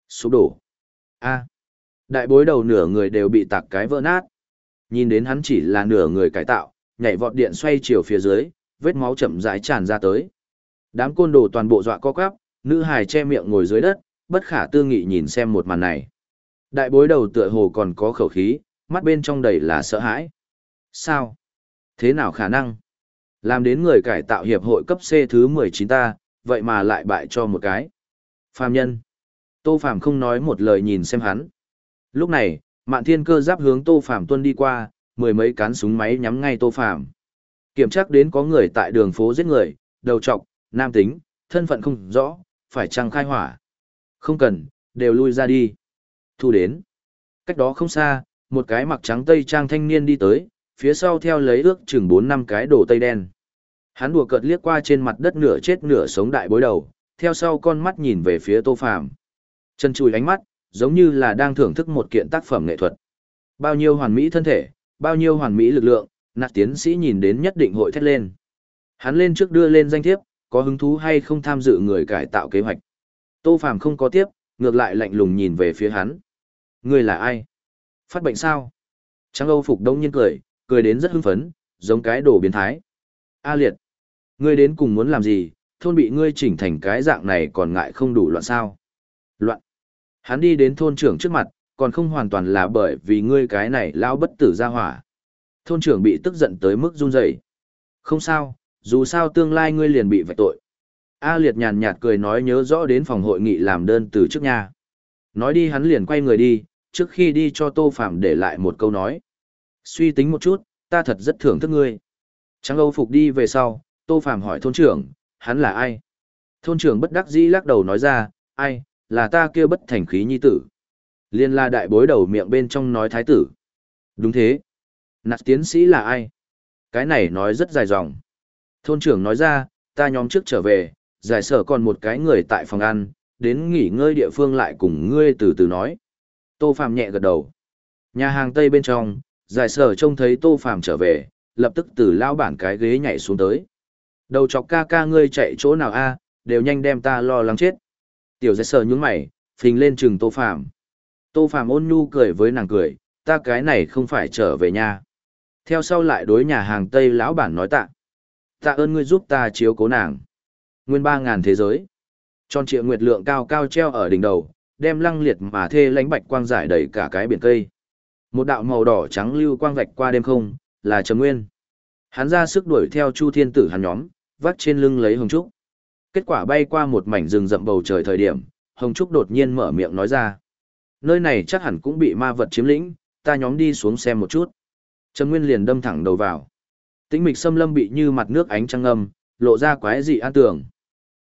A: Sụp đổ. A. Đại bối đầu nửa người đều bị tạc cái vỡ nát. Nhìn đến hắn chỉ là nửa người cải tạo, nhảy vọt điện xoay chiều phía dưới, vết máu chậm rãi tràn ra tới. Đám côn đồ toàn bộ dọa co quắp, nữ hài che miệng ngồi dưới đất, bất khả tư nghị nhìn xem một màn này. Đại bối đầu tựa hồ còn có khẩu khí, mắt bên trong đầy là sợ hãi. Sao? Thế nào khả năng? Làm đến người cải tạo hiệp hội cấp C thứ 19 ta, vậy mà lại bại cho một cái. Phàm nhân. Tô Phạm không nói một lời nhìn xem hắn. Lúc này, Mạn Thiên Cơ giáp hướng Tô Phạm tuân đi qua, mười mấy cán súng máy nhắm ngay Tô Phạm. Kiểm tra đến có người tại đường phố giết người, đầu trọc, nam tính, thân phận không rõ, phải chăng khai hỏa. Không cần, đều lui ra đi. Thu đến. Cách đó không xa, một cái mặc trắng tây trang thanh niên đi tới, phía sau theo lấy ước chừng 4 năm cái đồ tây đen. Hắn đùa cợt liếc qua trên mặt đất nửa chết nửa sống đại bối đầu, theo sau con mắt nhìn về phía Tô Phàm. Chân chùi ánh mắt, giống như là đang thưởng thức một kiện tác phẩm nghệ thuật. Bao nhiêu hoàn mỹ thân thể, bao nhiêu hoàn mỹ lực lượng, nạt tiến sĩ nhìn đến nhất định hội thét lên. Hắn lên trước đưa lên danh thiếp, có hứng thú hay không tham dự người cải tạo kế hoạch. Tô Phàm không có tiếp, ngược lại lạnh lùng nhìn về phía hắn. Người là ai? Phát bệnh sao? Trang Âu Phục đông nhiên cười, cười đến rất hưng phấn, giống cái đồ biến thái. A liệt! Ngươi đến cùng muốn làm gì, thôn bị ngươi chỉnh thành cái dạng này còn ngại không đủ loạn sao? Loạn! Hắn đi đến thôn trưởng trước mặt, còn không hoàn toàn là bởi vì ngươi cái này lao bất tử ra hỏa. Thôn trưởng bị tức giận tới mức run rẩy. Không sao, dù sao tương lai ngươi liền bị vạch tội. A liệt nhàn nhạt cười nói nhớ rõ đến phòng hội nghị làm đơn từ trước nhà. Nói đi hắn liền quay người đi, trước khi đi cho Tô Phạm để lại một câu nói. Suy tính một chút, ta thật rất thưởng thức ngươi. Trắng Âu Phục đi về sau, Tô Phạm hỏi thôn trưởng, hắn là ai? Thôn trưởng bất đắc dĩ lắc đầu nói ra, ai, là ta kia bất thành khí nhi tử. Liên la đại bối đầu miệng bên trong nói thái tử. Đúng thế. Nạt tiến sĩ là ai? Cái này nói rất dài dòng. Thôn trưởng nói ra, ta nhóm trước trở về, giải sở còn một cái người tại phòng ăn, đến nghỉ ngơi địa phương lại cùng ngươi từ từ nói. Tô Phạm nhẹ gật đầu. Nhà hàng Tây bên trong, giải sở trông thấy Tô phàm trở về, lập tức từ lao bản cái ghế nhảy xuống tới. Đầu chọc ca ca ngươi chạy chỗ nào a đều nhanh đem ta lo lắng chết. Tiểu giải sở nhún mày, phình lên chừng Tô phàm. Tô phàm ôn nhu cười với nàng cười, ta cái này không phải trở về nhà. Theo sau lại đối nhà hàng Tây lão bản nói tạ. Tạ ơn ngươi giúp ta chiếu cố nàng. Nguyên ba ngàn thế giới. Tròn trịa nguyệt lượng cao cao treo ở đỉnh đầu, đem lăng liệt mà thê lánh bạch quang giải đầy cả cái biển cây. Một đạo màu đỏ trắng lưu quang vạch qua đêm không, là Trầm Nguyên. Hắn ra sức đuổi theo Chu Thiên Tử hắn nhóm, vắt trên lưng lấy hồng trúc. Kết quả bay qua một mảnh rừng rậm bầu trời thời điểm, hồng trúc đột nhiên mở miệng nói ra: "Nơi này chắc hẳn cũng bị ma vật chiếm lĩnh, ta nhóm đi xuống xem một chút." Trầm Nguyên liền đâm thẳng đầu vào. Tĩnh mịch xâm lâm bị như mặt nước ánh trăng âm, lộ ra quái dị an tường.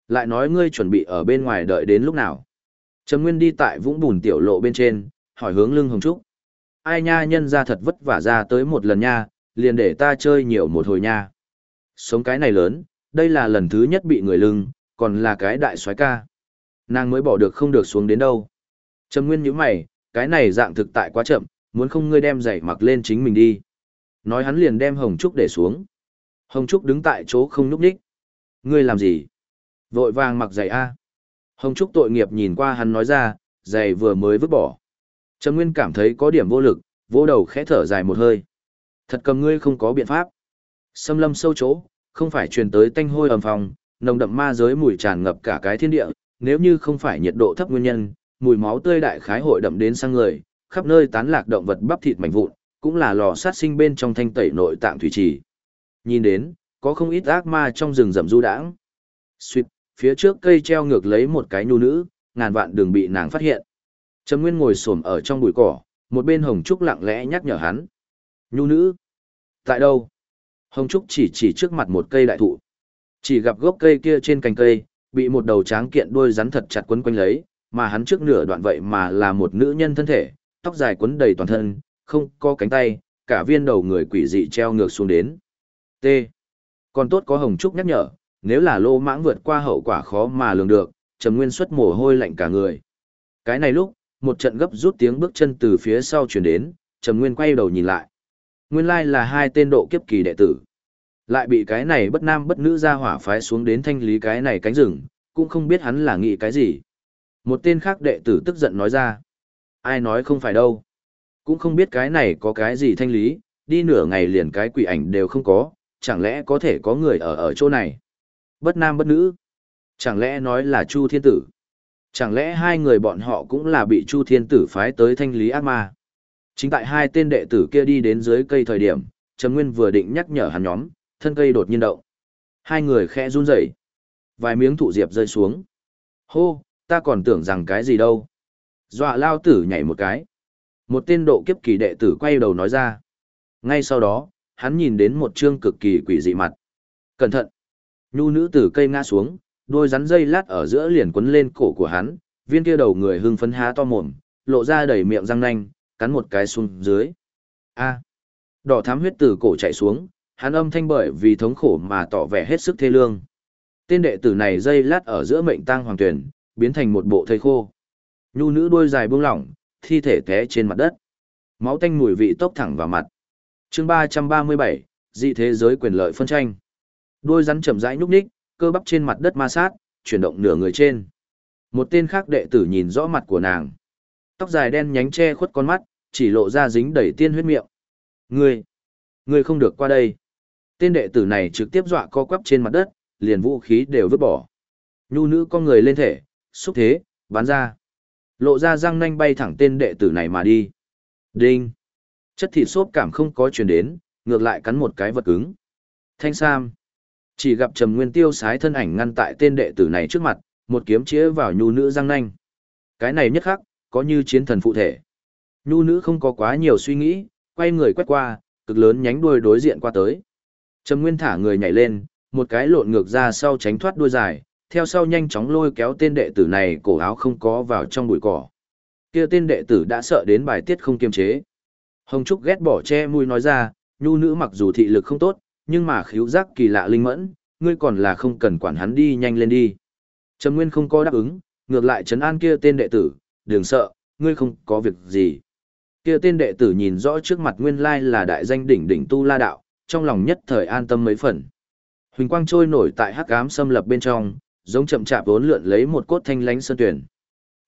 A: Lại nói ngươi chuẩn bị ở bên ngoài đợi đến lúc nào. Trầm Nguyên đi tại vũng bùn tiểu lộ bên trên, hỏi hướng lưng Hồng Trúc. Ai nha nhân ra thật vất vả ra tới một lần nha, liền để ta chơi nhiều một hồi nha. Sống cái này lớn, đây là lần thứ nhất bị người lưng, còn là cái đại soái ca. Nàng mới bỏ được không được xuống đến đâu. Trầm Nguyên nhíu mày, cái này dạng thực tại quá chậm, muốn không ngươi đem giày mặc lên chính mình đi. Nói hắn liền đem Hồng Trúc để xuống. Hồng Trúc đứng tại chỗ không núp đích. Ngươi làm gì? Vội vàng mặc giày A. Hồng Trúc tội nghiệp nhìn qua hắn nói ra, giày vừa mới vứt bỏ. Trầm Nguyên cảm thấy có điểm vô lực, vô đầu khẽ thở dài một hơi. Thật cầm ngươi không có biện pháp. Xâm lâm sâu chỗ, không phải truyền tới tanh hôi ầm phòng, nồng đậm ma giới mùi tràn ngập cả cái thiên địa, nếu như không phải nhiệt độ thấp nguyên nhân, mùi máu tươi đại khái hội đậm đến sang người, khắp nơi tán lạc động vật bắp thịt mảnh vụn, cũng là lò sát sinh bên trong thanh tẩy nội tạng thủy trì. Nhìn đến, có không ít ác ma trong rừng rậm du đãng. Xuyệt, phía trước cây treo ngược lấy một cái nhu nữ, ngàn vạn đường bị nàng phát hiện. Trầm Nguyên ngồi xổm ở trong bụi cỏ, một bên Hồng Trúc lặng lẽ nhắc nhở hắn. Nhu nữ? Tại đâu? Hồng Trúc chỉ chỉ trước mặt một cây đại thụ. Chỉ gặp gốc cây kia trên cành cây, bị một đầu tráng kiện đôi rắn thật chặt quấn quanh lấy, mà hắn trước nửa đoạn vậy mà là một nữ nhân thân thể, tóc dài quấn đầy toàn thân, không có cánh tay, cả viên đầu người quỷ dị treo ngược xuống đến. T. Còn tốt có Hồng Trúc nhắc nhở, nếu là lô mãng vượt qua hậu quả khó mà lường được, Trầm Nguyên xuất mồ hôi lạnh cả người. Cái này lúc, một trận gấp rút tiếng bước chân từ phía sau chuyển đến, Trầm Nguyên quay đầu nhìn lại. Nguyên lai là hai tên độ kiếp kỳ đệ tử. Lại bị cái này bất nam bất nữ ra hỏa phái xuống đến thanh lý cái này cánh rừng, cũng không biết hắn là nghĩ cái gì. Một tên khác đệ tử tức giận nói ra. Ai nói không phải đâu. Cũng không biết cái này có cái gì thanh lý, đi nửa ngày liền cái quỷ ảnh đều không có, chẳng lẽ có thể có người ở ở chỗ này. Bất nam bất nữ. Chẳng lẽ nói là Chu Thiên Tử? Chẳng lẽ hai người bọn họ cũng là bị Chu Thiên Tử phái tới thanh lý ác ma? Chính tại hai tên đệ tử kia đi đến dưới cây thời điểm, Trầm Nguyên vừa định nhắc nhở hắn nhóm, thân cây đột nhiên động. Hai người khẽ run rẩy. Vài miếng thụ diệp rơi xuống. Hô, ta còn tưởng rằng cái gì đâu. Dọa lao tử nhảy một cái. Một tên độ kiếp kỳ đệ tử quay đầu nói ra. Ngay sau đó, hắn nhìn đến một chương cực kỳ quỷ dị mặt. Cẩn thận! Nhu nữ tử cây ngã xuống, đôi rắn dây lát ở giữa liền quấn lên cổ của hắn, viên kia đầu người hưng phấn há to mồm, lộ ra đầy miệng răng nanh, cắn một cái xuống dưới. A! Đỏ thám huyết từ cổ chạy xuống, hắn âm thanh bởi vì thống khổ mà tỏ vẻ hết sức thê lương. Tên đệ tử này dây lát ở giữa mệnh tang hoàng tuyển, biến thành một bộ thây khô. Nhu nữ đuôi dài buông lỏng, thi thể té trên mặt đất. Máu tanh mùi vị tốc thẳng vào mặt. chương 337, dị thế giới quyền lợi phân tranh. Đuôi rắn chậm rãi nhúc nhích, cơ bắp trên mặt đất ma sát, chuyển động nửa người trên. Một tên khác đệ tử nhìn rõ mặt của nàng. Tóc dài đen nhánh che khuất con mắt, chỉ lộ ra dính đầy tiên huyết miệng. Ngươi, ngươi không được qua đây. Tên đệ tử này trực tiếp dọa co quắp trên mặt đất, liền vũ khí đều vứt bỏ. Nhu nữ con người lên thể, xúc thế, bắn ra. Lộ ra răng nanh bay thẳng tên đệ tử này mà đi. Đinh. Chất thịt xốp cảm không có truyền đến, ngược lại cắn một cái vật cứng. Thanh Sam. Chỉ gặp Trầm Nguyên Tiêu sái thân ảnh ngăn tại tên đệ tử này trước mặt, một kiếm chĩa vào nhu nữ răng nanh. Cái này nhất khắc, có như chiến thần phụ thể. Nhu nữ không có quá nhiều suy nghĩ, quay người quét qua, cực lớn nhánh đuôi đối diện qua tới. Trầm Nguyên thả người nhảy lên, một cái lộn ngược ra sau tránh thoát đuôi dài, theo sau nhanh chóng lôi kéo tên đệ tử này cổ áo không có vào trong bụi cỏ. Kia tên đệ tử đã sợ đến bài tiết không kiềm chế. Hồng Trúc ghét bỏ che mũi nói ra, nhu nữ mặc dù thị lực không tốt, nhưng mà khíu giác kỳ lạ linh mẫn, ngươi còn là không cần quản hắn đi nhanh lên đi. Trầm Nguyên không có đáp ứng, ngược lại trấn an kia tên đệ tử, đừng sợ, ngươi không có việc gì. Kia tên đệ tử nhìn rõ trước mặt nguyên lai là đại danh đỉnh đỉnh tu la đạo, trong lòng nhất thời an tâm mấy phần. Huỳnh quang trôi nổi tại hắc ám xâm lập bên trong, giống chậm chạp vốn lượn lấy một cốt thanh lánh sơn tuyển.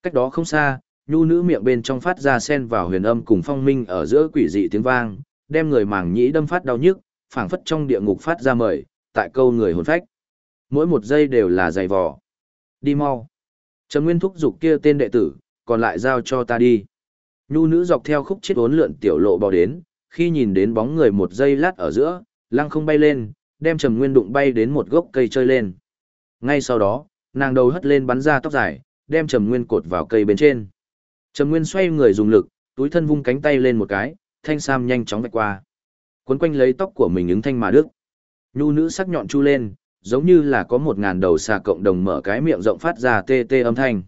A: Cách đó không xa, nhu nữ miệng bên trong phát ra sen vào huyền âm cùng phong minh ở giữa quỷ dị tiếng vang, đem người màng nhĩ đâm phát đau nhức, phảng phất trong địa ngục phát ra mời, tại câu người hồn phách. Mỗi một giây đều là dày vò. Đi mau. Trầm Nguyên thúc giục kia tên đệ tử, còn lại giao cho ta đi. Nhu nữ dọc theo khúc chết uốn lượn tiểu lộ bò đến, khi nhìn đến bóng người một giây lát ở giữa, lăng không bay lên, đem Trầm Nguyên đụng bay đến một gốc cây chơi lên. Ngay sau đó, nàng đầu hất lên bắn ra tóc dài, đem Trầm Nguyên cột vào cây bên trên. Trầm Nguyên xoay người dùng lực, túi thân vung cánh tay lên một cái, thanh sam nhanh chóng vạch qua. Quấn quanh lấy tóc của mình ứng thanh mà đức. Nhu nữ sắc nhọn chu lên, giống như là có một ngàn đầu xà cộng đồng mở cái miệng rộng phát ra tê tê âm thanh.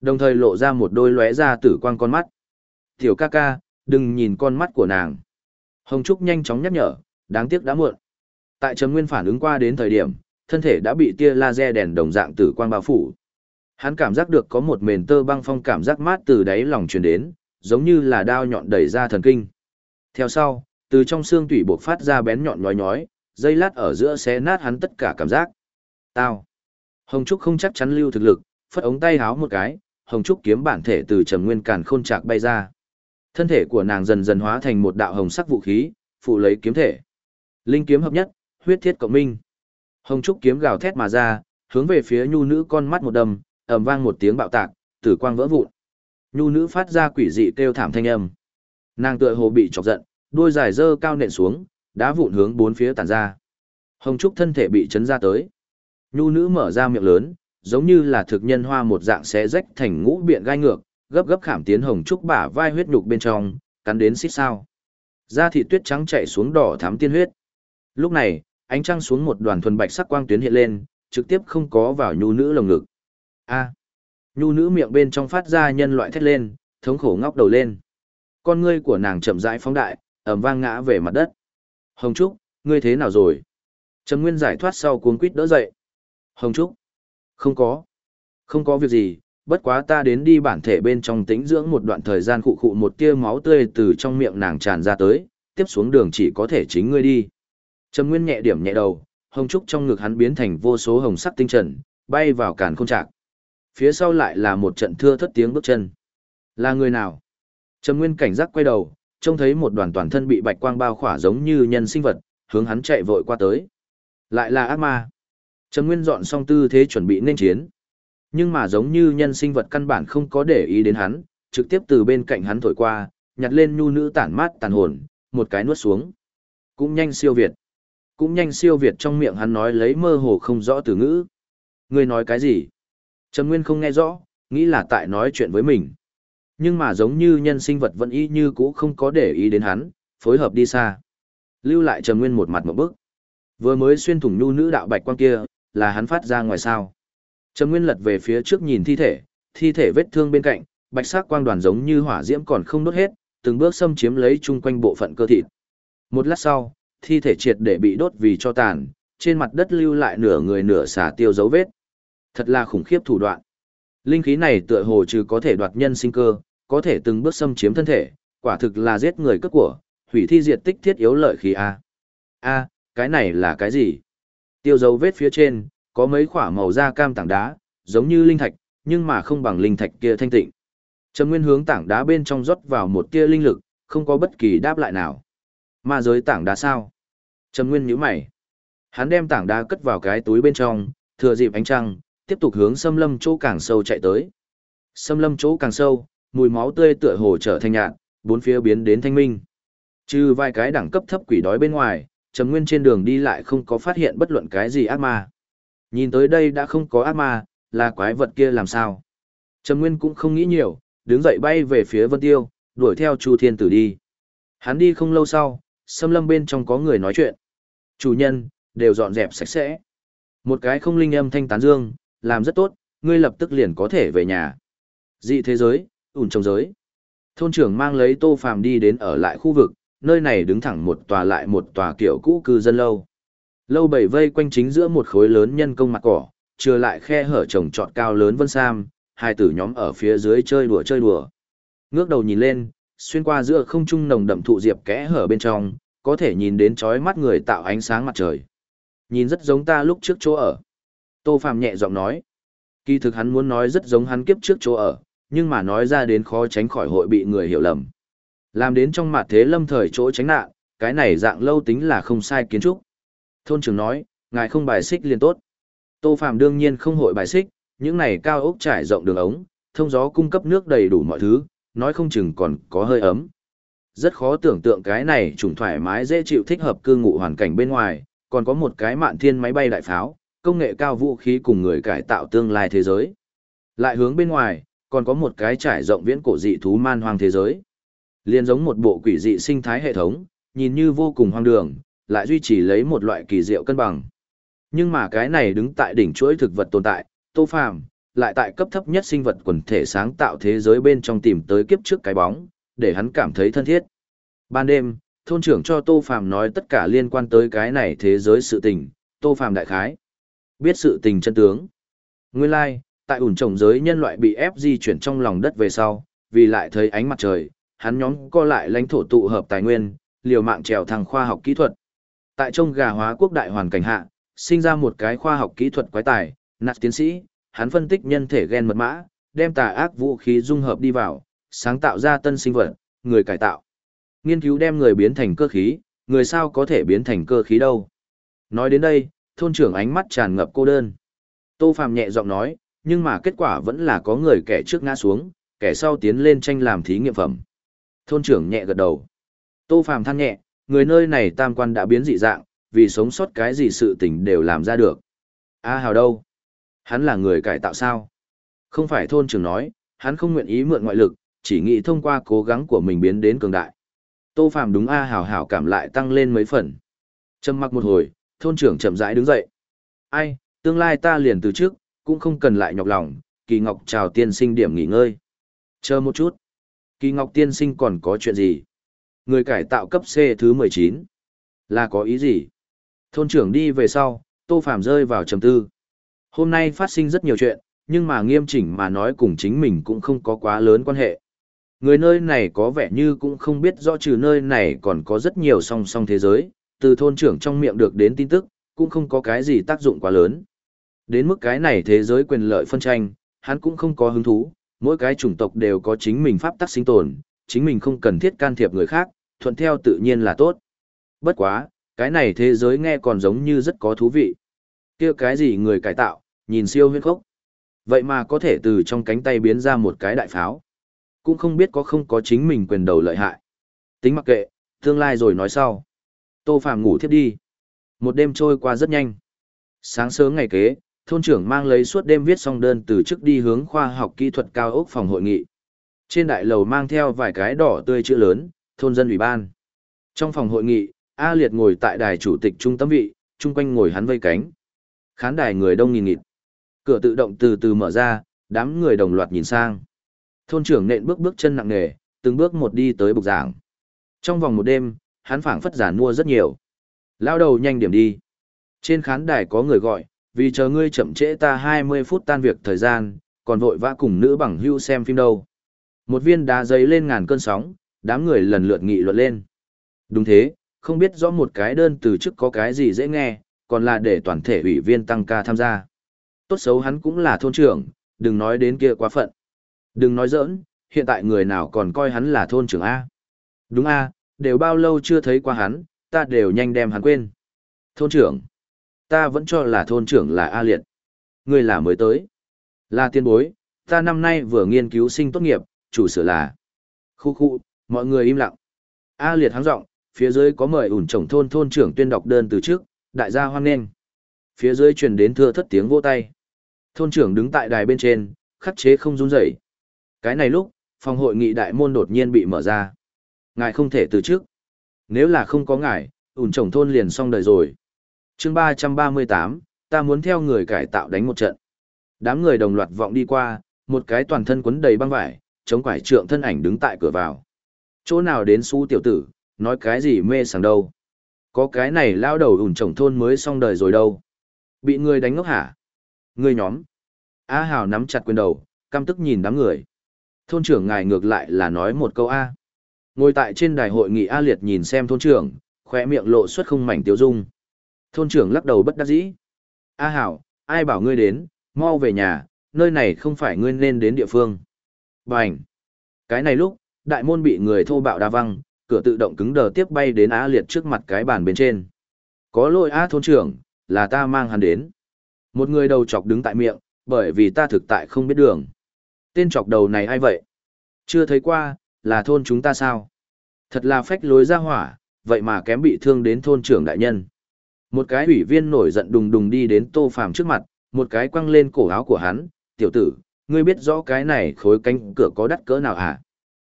A: Đồng thời lộ ra một đôi lóe ra tử quang con mắt. Tiểu ca ca, đừng nhìn con mắt của nàng. Hồng Trúc nhanh chóng nhắc nhở, đáng tiếc đã muộn. Tại Trầm Nguyên phản ứng qua đến thời điểm, thân thể đã bị tia laser đèn đồng dạng tử quang bao phủ. Hắn cảm giác được có một mền tơ băng phong cảm giác mát từ đáy lòng truyền đến, giống như là đao nhọn đẩy ra thần kinh. Theo sau, từ trong xương tủy buộc phát ra bén nhọn nhói nhói, dây lát ở giữa xé nát hắn tất cả cảm giác. Tao. Hồng Trúc không chắc chắn lưu thực lực, phất ống tay háo một cái, Hồng Trúc kiếm bản thể từ trầm nguyên càn khôn trạc bay ra. Thân thể của nàng dần dần hóa thành một đạo hồng sắc vũ khí, phụ lấy kiếm thể. Linh kiếm hợp nhất, huyết thiết cộng minh. Hồng Trúc kiếm gào thét mà ra, hướng về phía nhu nữ con mắt một đầm, ầm vang một tiếng bạo tạc, tử quang vỡ vụn. Nhu nữ phát ra quỷ dị kêu thảm thanh âm. Nàng tựa hồ bị chọc giận, đôi dài dơ cao nện xuống, đá vụn hướng bốn phía tản ra. Hồng Trúc thân thể bị chấn ra tới. Nhu nữ mở ra miệng lớn, giống như là thực nhân hoa một dạng xé rách thành ngũ biện gai ngược, gấp gấp khảm tiến Hồng Trúc bả vai huyết nhục bên trong, cắn đến xít sao. Da thịt tuyết trắng chạy xuống đỏ thắm tiên huyết. Lúc này, ánh trăng xuống một đoàn thuần bạch sắc quang tuyến hiện lên, trực tiếp không có vào nhu nữ lồng ngực. A. Nhu nữ miệng bên trong phát ra nhân loại thét lên, thống khổ ngóc đầu lên. Con ngươi của nàng chậm rãi phóng đại, ầm vang ngã về mặt đất. Hồng Trúc, ngươi thế nào rồi? Trầm Nguyên giải thoát sau cuống quýt đỡ dậy. Hồng Trúc, không có. Không có việc gì, bất quá ta đến đi bản thể bên trong tĩnh dưỡng một đoạn thời gian khụ khụ một tia máu tươi từ trong miệng nàng tràn ra tới, tiếp xuống đường chỉ có thể chính ngươi đi. Trầm Nguyên nhẹ điểm nhẹ đầu, hồng trúc trong ngực hắn biến thành vô số hồng sắc tinh trần, bay vào càn không trạc. Phía sau lại là một trận thưa thất tiếng bước chân. Là người nào? Trầm Nguyên cảnh giác quay đầu, trông thấy một đoàn toàn thân bị bạch quang bao khỏa giống như nhân sinh vật, hướng hắn chạy vội qua tới. Lại là ác ma. Trầm Nguyên dọn xong tư thế chuẩn bị nên chiến. Nhưng mà giống như nhân sinh vật căn bản không có để ý đến hắn, trực tiếp từ bên cạnh hắn thổi qua, nhặt lên nhu nữ tản mát tàn hồn, một cái nuốt xuống. Cũng nhanh siêu việt. Cũng nhanh siêu việt trong miệng hắn nói lấy mơ hồ không rõ từ ngữ. Ngươi nói cái gì? Trầm Nguyên không nghe rõ, nghĩ là tại nói chuyện với mình. Nhưng mà giống như nhân sinh vật vẫn y như cũ không có để ý đến hắn, phối hợp đi xa. Lưu lại Trầm Nguyên một mặt một bức. Vừa mới xuyên thủng nhu nữ đạo bạch quang kia, là hắn phát ra ngoài sao. Trầm Nguyên lật về phía trước nhìn thi thể, thi thể vết thương bên cạnh, bạch sắc quang đoàn giống như hỏa diễm còn không đốt hết, từng bước xâm chiếm lấy chung quanh bộ phận cơ thịt. Một lát sau, thi thể triệt để bị đốt vì cho tàn, trên mặt đất lưu lại nửa người nửa xả tiêu dấu vết. Thật là khủng khiếp thủ đoạn. Linh khí này tựa hồ trừ có thể đoạt nhân sinh cơ, có thể từng bước xâm chiếm thân thể, quả thực là giết người cướp của, hủy thi diệt tích thiết yếu lợi khí a. A, cái này là cái gì? Tiêu dấu vết phía trên, có mấy khỏa màu da cam tảng đá, giống như linh thạch, nhưng mà không bằng linh thạch kia thanh tịnh. Trầm Nguyên hướng tảng đá bên trong rót vào một tia linh lực, không có bất kỳ đáp lại nào. Ma giới tảng đá sao? Trầm Nguyên nhíu mày. Hắn đem tảng đá cất vào cái túi bên trong, thừa dịp ánh trăng, tiếp tục hướng xâm lâm chỗ càng sâu chạy tới. Xâm lâm chỗ càng sâu, mùi máu tươi tựa hồ trở thành nhạt, bốn phía biến đến thanh minh. Trừ vài cái đẳng cấp thấp quỷ đói bên ngoài, Trầm Nguyên trên đường đi lại không có phát hiện bất luận cái gì ác ma. Nhìn tới đây đã không có ác ma, là quái vật kia làm sao? Trầm Nguyên cũng không nghĩ nhiều, đứng dậy bay về phía Vân Tiêu, đuổi theo Chu Thiên Tử đi. Hắn đi không lâu sau, xâm lâm bên trong có người nói chuyện. Chủ nhân, đều dọn dẹp sạch sẽ. Một cái không linh âm thanh tán dương, làm rất tốt, ngươi lập tức liền có thể về nhà. Dị thế giới, ủn trồng giới. Thôn trưởng mang lấy tô phàm đi đến ở lại khu vực, nơi này đứng thẳng một tòa lại một tòa kiểu cũ cư dân lâu. Lâu bảy vây quanh chính giữa một khối lớn nhân công mặt cỏ, trừ lại khe hở trồng trọt cao lớn vân sam, hai tử nhóm ở phía dưới chơi đùa chơi đùa. Ngước đầu nhìn lên, xuyên qua giữa không trung nồng đậm thụ diệp kẽ hở bên trong, có thể nhìn đến chói mắt người tạo ánh sáng mặt trời. Nhìn rất giống ta lúc trước chỗ ở. Tô phàm nhẹ giọng nói. Kỳ thực hắn muốn nói rất giống hắn kiếp trước chỗ ở, nhưng mà nói ra đến khó tránh khỏi hội bị người hiểu lầm. Làm đến trong mặt thế lâm thời chỗ tránh nạn, cái này dạng lâu tính là không sai kiến trúc. Thôn trưởng nói, ngài không bài xích liền tốt. Tô Phạm đương nhiên không hội bài xích, những này cao ốc trải rộng đường ống, thông gió cung cấp nước đầy đủ mọi thứ, nói không chừng còn có hơi ấm. Rất khó tưởng tượng cái này trùng thoải mái dễ chịu thích hợp cư ngụ hoàn cảnh bên ngoài, còn có một cái mạn thiên máy bay đại pháo, công nghệ cao vũ khí cùng người cải tạo tương lai thế giới. Lại hướng bên ngoài, còn có một cái trải rộng viễn cổ dị thú man hoang thế giới. Liên giống một bộ quỷ dị sinh thái hệ thống, nhìn như vô cùng hoang đường, lại duy trì lấy một loại kỳ diệu cân bằng. Nhưng mà cái này đứng tại đỉnh chuỗi thực vật tồn tại, Tô Phàm lại tại cấp thấp nhất sinh vật quần thể sáng tạo thế giới bên trong tìm tới kiếp trước cái bóng, để hắn cảm thấy thân thiết. Ban đêm, thôn trưởng cho Tô Phàm nói tất cả liên quan tới cái này thế giới sự tình, Tô Phàm đại khái. Biết sự tình chân tướng. Nguyên lai, like, tại ủn trồng giới nhân loại bị ép di chuyển trong lòng đất về sau, vì lại thấy ánh mặt trời, hắn nhóm co lại lãnh thổ tụ hợp tài nguyên, liều mạng trèo thằng khoa học kỹ thuật. Tại trong gà hóa quốc đại hoàn cảnh hạ, sinh ra một cái khoa học kỹ thuật quái tài, nạt tiến sĩ, hắn phân tích nhân thể gen mật mã, đem tà ác vũ khí dung hợp đi vào, sáng tạo ra tân sinh vật, người cải tạo. Nghiên cứu đem người biến thành cơ khí, người sao có thể biến thành cơ khí đâu. Nói đến đây, thôn trưởng ánh mắt tràn ngập cô đơn. Tô Phạm nhẹ giọng nói, nhưng mà kết quả vẫn là có người kẻ trước ngã xuống, kẻ sau tiến lên tranh làm thí nghiệm phẩm. Thôn trưởng nhẹ gật đầu. Tô Phạm than nhẹ, người nơi này tam quan đã biến dị dạng, vì sống sót cái gì sự tình đều làm ra được. A à, hào đâu? Hắn là người cải tạo sao? Không phải thôn trưởng nói, hắn không nguyện ý mượn ngoại lực, chỉ nghĩ thông qua cố gắng của mình biến đến cường đại. Tô Phạm đúng A hào hào cảm lại tăng lên mấy phần. Trầm mặc một hồi, thôn trưởng chậm rãi đứng dậy. Ai, tương lai ta liền từ trước, cũng không cần lại nhọc lòng, kỳ ngọc chào tiên sinh điểm nghỉ ngơi. Chờ một chút. Kỳ ngọc tiên sinh còn có chuyện gì? Người cải tạo cấp C thứ 19. Là có ý gì? Thôn trưởng đi về sau, Tô Phạm rơi vào trầm tư. Hôm nay phát sinh rất nhiều chuyện, nhưng mà nghiêm chỉnh mà nói cùng chính mình cũng không có quá lớn quan hệ. Người nơi này có vẻ như cũng không biết rõ trừ nơi này còn có rất nhiều song song thế giới, từ thôn trưởng trong miệng được đến tin tức, cũng không có cái gì tác dụng quá lớn. Đến mức cái này thế giới quyền lợi phân tranh, hắn cũng không có hứng thú, mỗi cái chủng tộc đều có chính mình pháp tắc sinh tồn, chính mình không cần thiết can thiệp người khác, thuận theo tự nhiên là tốt. Bất quá, cái này thế giới nghe còn giống như rất có thú vị. kia cái gì người cải tạo, nhìn siêu huyết khốc. Vậy mà có thể từ trong cánh tay biến ra một cái đại pháo. Cũng không biết có không có chính mình quyền đầu lợi hại. Tính mặc kệ, tương lai rồi nói sau. Tô Phạm ngủ thiếp đi. Một đêm trôi qua rất nhanh. Sáng sớm ngày kế, thôn trưởng mang lấy suốt đêm viết xong đơn từ chức đi hướng khoa học kỹ thuật cao ốc phòng hội nghị. Trên đại lầu mang theo vài cái đỏ tươi chữ lớn, thôn dân ủy ban. Trong phòng hội nghị, A Liệt ngồi tại đài chủ tịch trung tâm vị, chung quanh ngồi hắn vây cánh. Khán đài người đông nghìn nghịt. Cửa tự động từ từ mở ra, đám người đồng loạt nhìn sang. Thôn trưởng nện bước bước chân nặng nề, từng bước một đi tới bục giảng. Trong vòng một đêm, hắn phảng phất giản mua rất nhiều. Lao đầu nhanh điểm đi. Trên khán đài có người gọi, vì chờ ngươi chậm trễ ta 20 phút tan việc thời gian, còn vội vã cùng nữ bằng hưu xem phim đâu. Một viên đá giấy lên ngàn cơn sóng, đám người lần lượt nghị luận lên. Đúng thế, không biết rõ một cái đơn từ chức có cái gì dễ nghe, còn là để toàn thể ủy viên tăng ca tham gia. Tốt xấu hắn cũng là thôn trưởng, đừng nói đến kia quá phận. Đừng nói giỡn, hiện tại người nào còn coi hắn là thôn trưởng A. Đúng A, đều bao lâu chưa thấy qua hắn, ta đều nhanh đem hắn quên. Thôn trưởng. Ta vẫn cho là thôn trưởng là A Liệt. Người là mới tới. Là tiên bối, ta năm nay vừa nghiên cứu sinh tốt nghiệp, chủ sửa là. Khu khu, mọi người im lặng. A Liệt háng rộng, phía dưới có mời ủn chồng thôn thôn trưởng tuyên đọc đơn từ trước, đại gia hoan nghênh. Phía dưới truyền đến thưa thất tiếng vỗ tay. Thôn trưởng đứng tại đài bên trên, khắc chế không run rẩy. Cái này lúc, phòng hội nghị đại môn đột nhiên bị mở ra. Ngài không thể từ trước. Nếu là không có ngài, ủn chồng thôn liền xong đời rồi chương ba trăm ba mươi tám, ta muốn theo người cải tạo đánh một trận. Đám người đồng loạt vọng đi qua, một cái toàn thân quấn đầy băng vải, chống quải trượng thân ảnh đứng tại cửa vào. Chỗ nào đến su tiểu tử, nói cái gì mê sảng đâu. Có cái này lao đầu ủn chồng thôn mới xong đời rồi đâu. Bị người đánh ngốc hả? Người nhóm. A Hào nắm chặt quyền đầu, căm tức nhìn đám người. Thôn trưởng ngài ngược lại là nói một câu A. Ngồi tại trên đài hội nghị A Liệt nhìn xem thôn trưởng, khỏe miệng lộ xuất không mảnh tiêu dung. Thôn trưởng lắc đầu bất đắc dĩ. A Hảo, ai bảo ngươi đến, mau về nhà, nơi này không phải ngươi nên đến địa phương. Bành! Cái này lúc, đại môn bị người thô bạo đa văng, cửa tự động cứng đờ tiếp bay đến A Liệt trước mặt cái bàn bên trên. Có lỗi A thôn trưởng, là ta mang hắn đến. Một người đầu chọc đứng tại miệng, bởi vì ta thực tại không biết đường. Tên chọc đầu này ai vậy? Chưa thấy qua, là thôn chúng ta sao? Thật là phách lối ra hỏa, vậy mà kém bị thương đến thôn trưởng đại nhân. Một cái ủy viên nổi giận đùng đùng đi đến tô phàm trước mặt, một cái quăng lên cổ áo của hắn, tiểu tử, ngươi biết rõ cái này khối cánh cửa có đắt cỡ nào hả?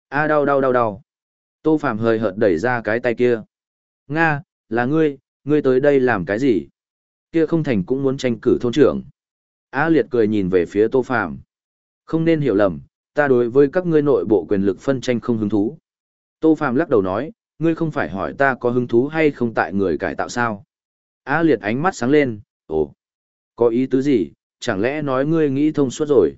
A: A đau đau đau đau. Tô phàm hơi hợt đẩy ra cái tay kia. Nga, là ngươi, ngươi tới đây làm cái gì? Kia không thành cũng muốn tranh cử thôn trưởng. A liệt cười nhìn về phía tô phàm. Không nên hiểu lầm, ta đối với các ngươi nội bộ quyền lực phân tranh không hứng thú. Tô Phàm lắc đầu nói, ngươi không phải hỏi ta có hứng thú hay không tại người cải tạo sao? A liệt ánh mắt sáng lên, ồ, có ý tứ gì, chẳng lẽ nói ngươi nghĩ thông suốt rồi?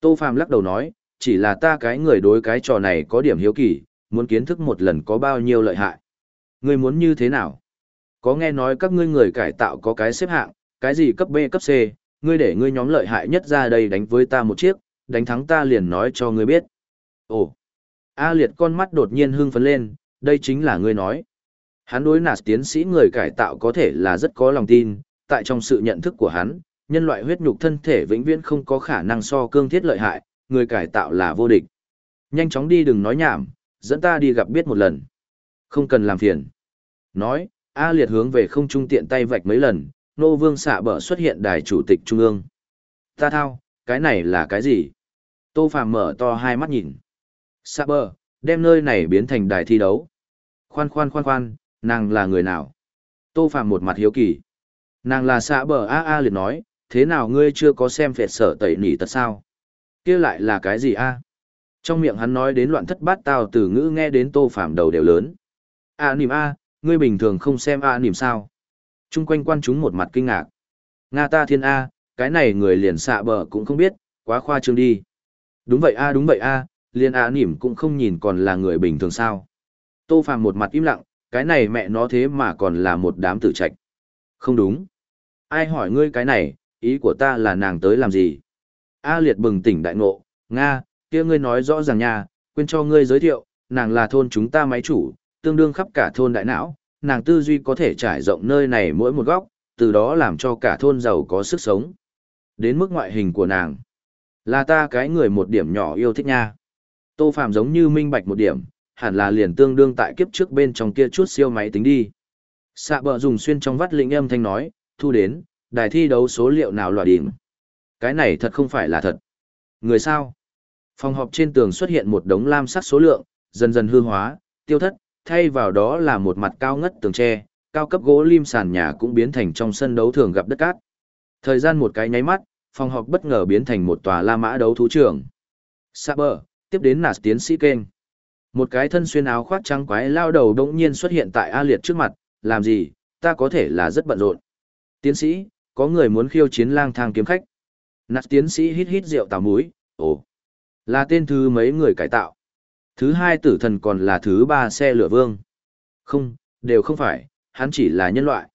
A: Tô Phàm lắc đầu nói, chỉ là ta cái người đối cái trò này có điểm hiếu kỳ, muốn kiến thức một lần có bao nhiêu lợi hại. Ngươi muốn như thế nào? Có nghe nói các ngươi người cải tạo có cái xếp hạng, cái gì cấp B cấp C, ngươi để ngươi nhóm lợi hại nhất ra đây đánh với ta một chiếc, đánh thắng ta liền nói cho ngươi biết. Ồ, A liệt con mắt đột nhiên hưng phấn lên, đây chính là ngươi nói. Hắn đối nạt tiến sĩ người cải tạo có thể là rất có lòng tin, tại trong sự nhận thức của hắn, nhân loại huyết nhục thân thể vĩnh viễn không có khả năng so cương thiết lợi hại, người cải tạo là vô địch. Nhanh chóng đi đừng nói nhảm, dẫn ta đi gặp biết một lần. Không cần làm phiền. Nói, A liệt hướng về không trung tiện tay vạch mấy lần, nô vương xạ bở xuất hiện đài chủ tịch trung ương. Ta thao, cái này là cái gì? Tô Phàm mở to hai mắt nhìn. xạ bờ đem nơi này biến thành đài thi đấu. Khoan khoan khoan khoan, nàng là người nào? Tô Phạm một mặt hiếu kỳ. Nàng là Saber A A liền nói, thế nào ngươi chưa có xem phệt sở tẩy nỉ tật sao? kia lại là cái gì a? Trong miệng hắn nói đến loạn thất bát tao từ ngữ nghe đến Tô Phạm đầu đều lớn. A nìm A, ngươi bình thường không xem A nìm sao? Trung quanh quan chúng một mặt kinh ngạc. Nga ta thiên A, cái này người liền xạ bờ cũng không biết, quá khoa trương đi. Đúng vậy a đúng vậy a, liền a nỉm cũng không nhìn còn là người bình thường sao. Tô Phạm một mặt im lặng, cái này mẹ nó thế mà còn là một đám tử trạch. Không đúng. Ai hỏi ngươi cái này, ý của ta là nàng tới làm gì? A liệt bừng tỉnh đại ngộ, Nga, kia ngươi nói rõ ràng nha, quên cho ngươi giới thiệu, nàng là thôn chúng ta máy chủ, tương đương khắp cả thôn đại não, nàng tư duy có thể trải rộng nơi này mỗi một góc, từ đó làm cho cả thôn giàu có sức sống. Đến mức ngoại hình của nàng. Là ta cái người một điểm nhỏ yêu thích nha. Tô Phạm giống như minh bạch một điểm, hẳn là liền tương đương tại kiếp trước bên trong kia chút siêu máy tính đi. Sạ bờ dùng xuyên trong vắt lĩnh âm thanh nói, thu đến, đài thi đấu số liệu nào loại điểm. Cái này thật không phải là thật. Người sao? Phòng họp trên tường xuất hiện một đống lam sắc số lượng, dần dần hư hóa, tiêu thất, thay vào đó là một mặt cao ngất tường tre, cao cấp gỗ lim sàn nhà cũng biến thành trong sân đấu thường gặp đất cát. Thời gian một cái nháy mắt, phòng họp bất ngờ biến thành một tòa La Mã đấu thú trường. Saber, tiếp đến là tiến sĩ kênh. Một cái thân xuyên áo khoác trắng quái lao đầu đống nhiên xuất hiện tại A Liệt trước mặt, làm gì, ta có thể là rất bận rộn. Tiến sĩ, có người muốn khiêu chiến lang thang kiếm khách. Nạt tiến sĩ hít hít rượu tào múi, ồ, là tên thứ mấy người cải tạo. Thứ hai tử thần còn là thứ ba xe lửa vương. Không, đều không phải, hắn chỉ là nhân loại.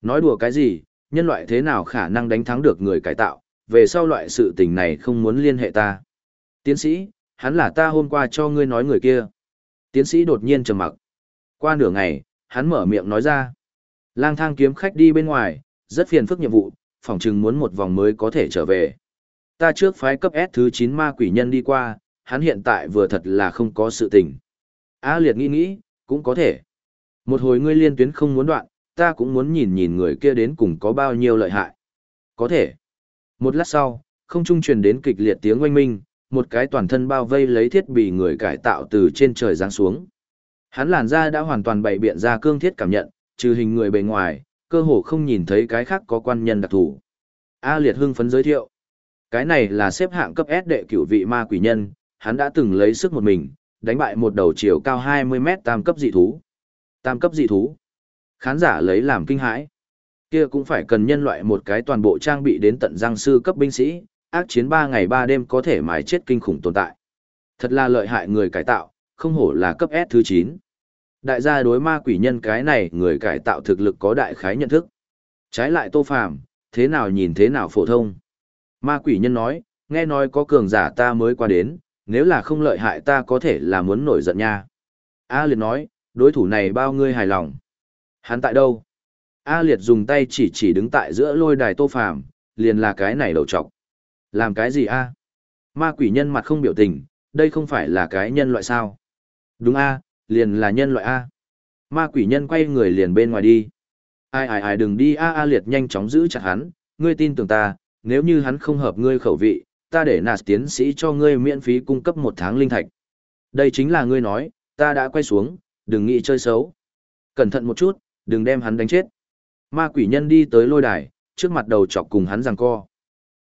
A: Nói đùa cái gì, nhân loại thế nào khả năng đánh thắng được người cải tạo, về sau loại sự tình này không muốn liên hệ ta. Tiến sĩ, hắn là ta hôm qua cho ngươi nói người kia. Tiến sĩ đột nhiên trầm mặc. Qua nửa ngày, hắn mở miệng nói ra. Lang thang kiếm khách đi bên ngoài, rất phiền phức nhiệm vụ, phỏng chừng muốn một vòng mới có thể trở về. Ta trước phái cấp S thứ 9 ma quỷ nhân đi qua, hắn hiện tại vừa thật là không có sự tình. A liệt nghĩ nghĩ, cũng có thể. Một hồi ngươi liên tuyến không muốn đoạn, ta cũng muốn nhìn nhìn người kia đến cùng có bao nhiêu lợi hại. Có thể. Một lát sau, không trung truyền đến kịch liệt tiếng oanh minh, một cái toàn thân bao vây lấy thiết bị người cải tạo từ trên trời giáng xuống. Hắn làn da đã hoàn toàn bày biện ra cương thiết cảm nhận, trừ hình người bề ngoài, cơ hồ không nhìn thấy cái khác có quan nhân đặc thù. A Liệt hưng phấn giới thiệu. Cái này là xếp hạng cấp S đệ cửu vị ma quỷ nhân, hắn đã từng lấy sức một mình, đánh bại một đầu chiều cao 20 mét tam cấp dị thú. Tam cấp dị thú. Khán giả lấy làm kinh hãi. Kia cũng phải cần nhân loại một cái toàn bộ trang bị đến tận giang sư cấp binh sĩ, ác chiến 3 ngày 3 đêm có thể mái chết kinh khủng tồn tại. Thật là lợi hại người cải tạo, không hổ là cấp S thứ 9. Đại gia đối ma quỷ nhân cái này người cải tạo thực lực có đại khái nhận thức. Trái lại tô phàm, thế nào nhìn thế nào phổ thông. Ma quỷ nhân nói, nghe nói có cường giả ta mới qua đến, nếu là không lợi hại ta có thể là muốn nổi giận nha. A liệt nói, đối thủ này bao ngươi hài lòng. Hắn tại đâu? A liệt dùng tay chỉ chỉ đứng tại giữa lôi đài tô phàm, liền là cái này đầu trọc. Làm cái gì a? Ma quỷ nhân mặt không biểu tình, đây không phải là cái nhân loại sao? Đúng a, liền là nhân loại a. Ma quỷ nhân quay người liền bên ngoài đi. Ai ai ai đừng đi a a liệt nhanh chóng giữ chặt hắn, ngươi tin tưởng ta, nếu như hắn không hợp ngươi khẩu vị, ta để nạt tiến sĩ cho ngươi miễn phí cung cấp một tháng linh thạch. Đây chính là ngươi nói, ta đã quay xuống, đừng nghĩ chơi xấu. Cẩn thận một chút, đừng đem hắn đánh chết. Ma quỷ nhân đi tới lôi đài, trước mặt đầu chọc cùng hắn giằng co.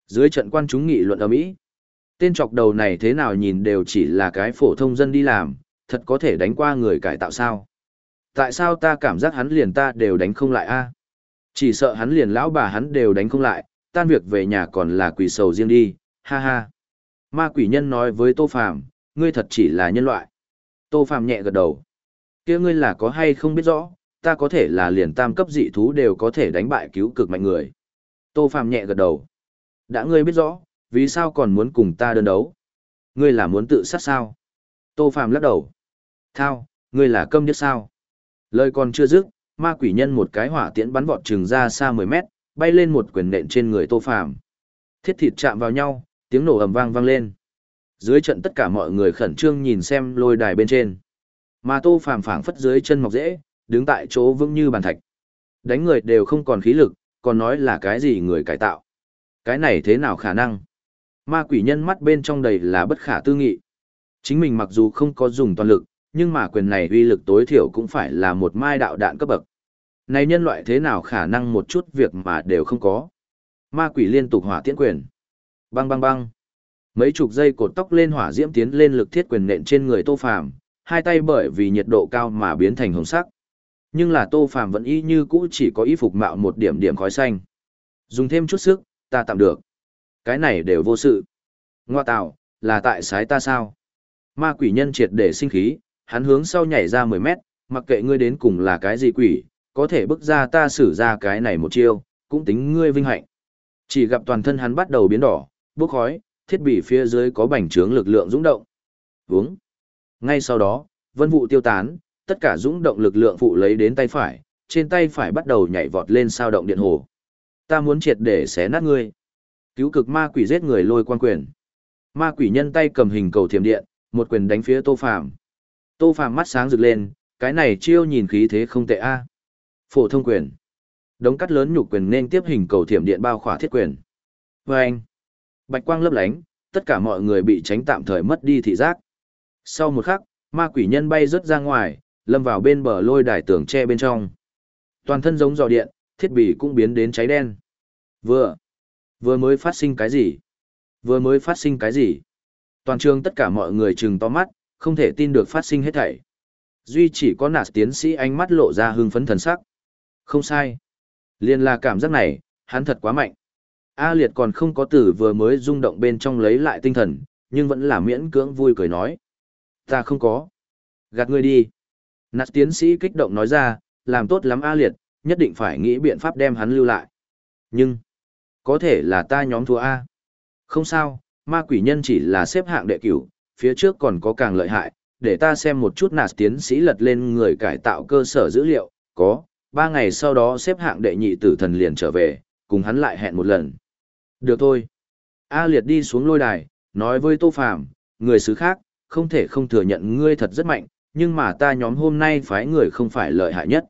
A: Dưới trận quan chúng nghị luận ở mỹ, tên chọc đầu này thế nào nhìn đều chỉ là cái phổ thông dân đi làm, thật có thể đánh qua người cải tạo sao? Tại sao ta cảm giác hắn liền ta đều đánh không lại a? Chỉ sợ hắn liền lão bà hắn đều đánh không lại, tan việc về nhà còn là quỷ sầu riêng đi, ha ha. Ma quỷ nhân nói với Tô Phàm, ngươi thật chỉ là nhân loại. Tô Phàm nhẹ gật đầu. kia ngươi là có hay không biết rõ, ta có thể là liền tam cấp dị thú đều có thể đánh bại cứu cực mạnh người. Tô Phàm nhẹ gật đầu. Đã ngươi biết rõ, vì sao còn muốn cùng ta đơn đấu? Ngươi là muốn tự sát sao? Tô Phàm lắc đầu. Thao, ngươi là câm điếc sao? Lời còn chưa dứt, ma quỷ nhân một cái hỏa tiễn bắn vọt trường ra xa 10 mét, bay lên một quyền nện trên người Tô Phàm. Thiết thịt chạm vào nhau, tiếng nổ ầm vang vang lên. Dưới trận tất cả mọi người khẩn trương nhìn xem lôi đài bên trên. Mà Tô Phàm phảng phất dưới chân mọc dễ, đứng tại chỗ vững như bàn thạch. Đánh người đều không còn khí lực, còn nói là cái gì người cải tạo. Cái này thế nào khả năng? Ma quỷ nhân mắt bên trong đầy là bất khả tư nghị. Chính mình mặc dù không có dùng toàn lực, nhưng mà quyền này uy lực tối thiểu cũng phải là một mai đạo đạn cấp bậc. Này nhân loại thế nào khả năng một chút việc mà đều không có. Ma quỷ liên tục hỏa tiễn quyền. Bang bang bang. Mấy chục giây cột tóc lên hỏa diễm tiến lên lực thiết quyền nện trên người Tô Phàm, hai tay bởi vì nhiệt độ cao mà biến thành hồng sắc. Nhưng là Tô Phàm vẫn y như cũ chỉ có y phục mạo một điểm điểm khói xanh. Dùng thêm chút sức, ta tạm được. Cái này đều vô sự. Ngoa tạo, là tại sái ta sao? Ma quỷ nhân triệt để sinh khí, hắn hướng sau nhảy ra 10 mét, mặc kệ ngươi đến cùng là cái gì quỷ, có thể bức ra ta xử ra cái này một chiêu, cũng tính ngươi vinh hạnh. Chỉ gặp toàn thân hắn bắt đầu biến đỏ, bốc khói, thiết bị phía dưới có bành trướng lực lượng dũng động. Vướng. Ngay sau đó, vân vụ tiêu tán, tất cả dũng động lực lượng phụ lấy đến tay phải, trên tay phải bắt đầu nhảy vọt lên sao động điện hồ. Ta muốn triệt để xé nát ngươi. Cứu cực ma quỷ giết người lôi quan quyền. Ma quỷ nhân tay cầm hình cầu thiểm điện, một quyền đánh phía Tô Phàm. Tô Phàm mắt sáng rực lên, cái này chiêu nhìn khí thế không tệ a. Phổ thông quyền. Đống cắt lớn nhục quyền nên tiếp hình cầu thiểm điện bao khỏa thiết quyền. Và anh. Bạch quang lấp lánh, tất cả mọi người bị tránh tạm thời mất đi thị giác. Sau một khắc, ma quỷ nhân bay rớt ra ngoài, lâm vào bên bờ lôi đài tường tre bên trong. Toàn thân giống giò điện, thiết bị cũng biến đến cháy đen. Vừa, vừa mới phát sinh cái gì? Vừa mới phát sinh cái gì? Toàn trường tất cả mọi người trừng to mắt, không thể tin được phát sinh hết thảy. Duy chỉ có nạt tiến sĩ ánh mắt lộ ra hưng phấn thần sắc. Không sai. Liên là cảm giác này, hắn thật quá mạnh. A liệt còn không có tử vừa mới rung động bên trong lấy lại tinh thần, nhưng vẫn là miễn cưỡng vui cười nói. Ta không có. Gạt ngươi đi. Nạt tiến sĩ kích động nói ra, làm tốt lắm A liệt, nhất định phải nghĩ biện pháp đem hắn lưu lại. Nhưng, có thể là ta nhóm thua A. Không sao, ma quỷ nhân chỉ là xếp hạng đệ cửu, phía trước còn có càng lợi hại, để ta xem một chút nạt tiến sĩ lật lên người cải tạo cơ sở dữ liệu, có, ba ngày sau đó xếp hạng đệ nhị tử thần liền trở về, cùng hắn lại hẹn một lần. Được thôi. A liệt đi xuống lôi đài, nói với Tô Phàm người xứ khác, không thể không thừa nhận ngươi thật rất mạnh, nhưng mà ta nhóm hôm nay phái người không phải lợi hại nhất.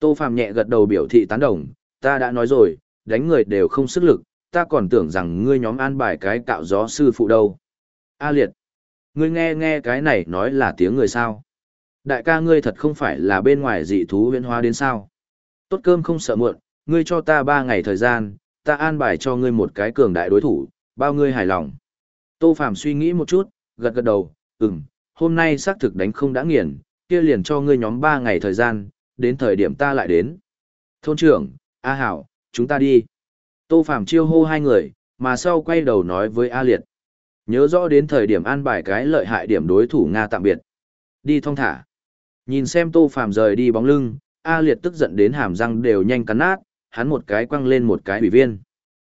A: Tô Phàm nhẹ gật đầu biểu thị tán đồng, ta đã nói rồi, đánh người đều không sức lực, ta còn tưởng rằng ngươi nhóm an bài cái cạo gió sư phụ đâu. A liệt, ngươi nghe nghe cái này nói là tiếng người sao. Đại ca ngươi thật không phải là bên ngoài dị thú huyễn hóa đến sao. Tốt cơm không sợ muộn, ngươi cho ta ba ngày thời gian, ta an bài cho ngươi một cái cường đại đối thủ, bao ngươi hài lòng. Tô Phàm suy nghĩ một chút, gật gật đầu, ừm, hôm nay xác thực đánh không đã nghiền, kia liền cho ngươi nhóm ba ngày thời gian, đến thời điểm ta lại đến. Thôn trưởng, A Hảo, chúng ta đi. Tô Phàm chiêu hô hai người, mà sau quay đầu nói với A Liệt. Nhớ rõ đến thời điểm an bài cái lợi hại điểm đối thủ Nga tạm biệt. Đi thong thả. Nhìn xem Tô Phàm rời đi bóng lưng, A Liệt tức giận đến hàm răng đều nhanh cắn nát, hắn một cái quăng lên một cái ủy viên.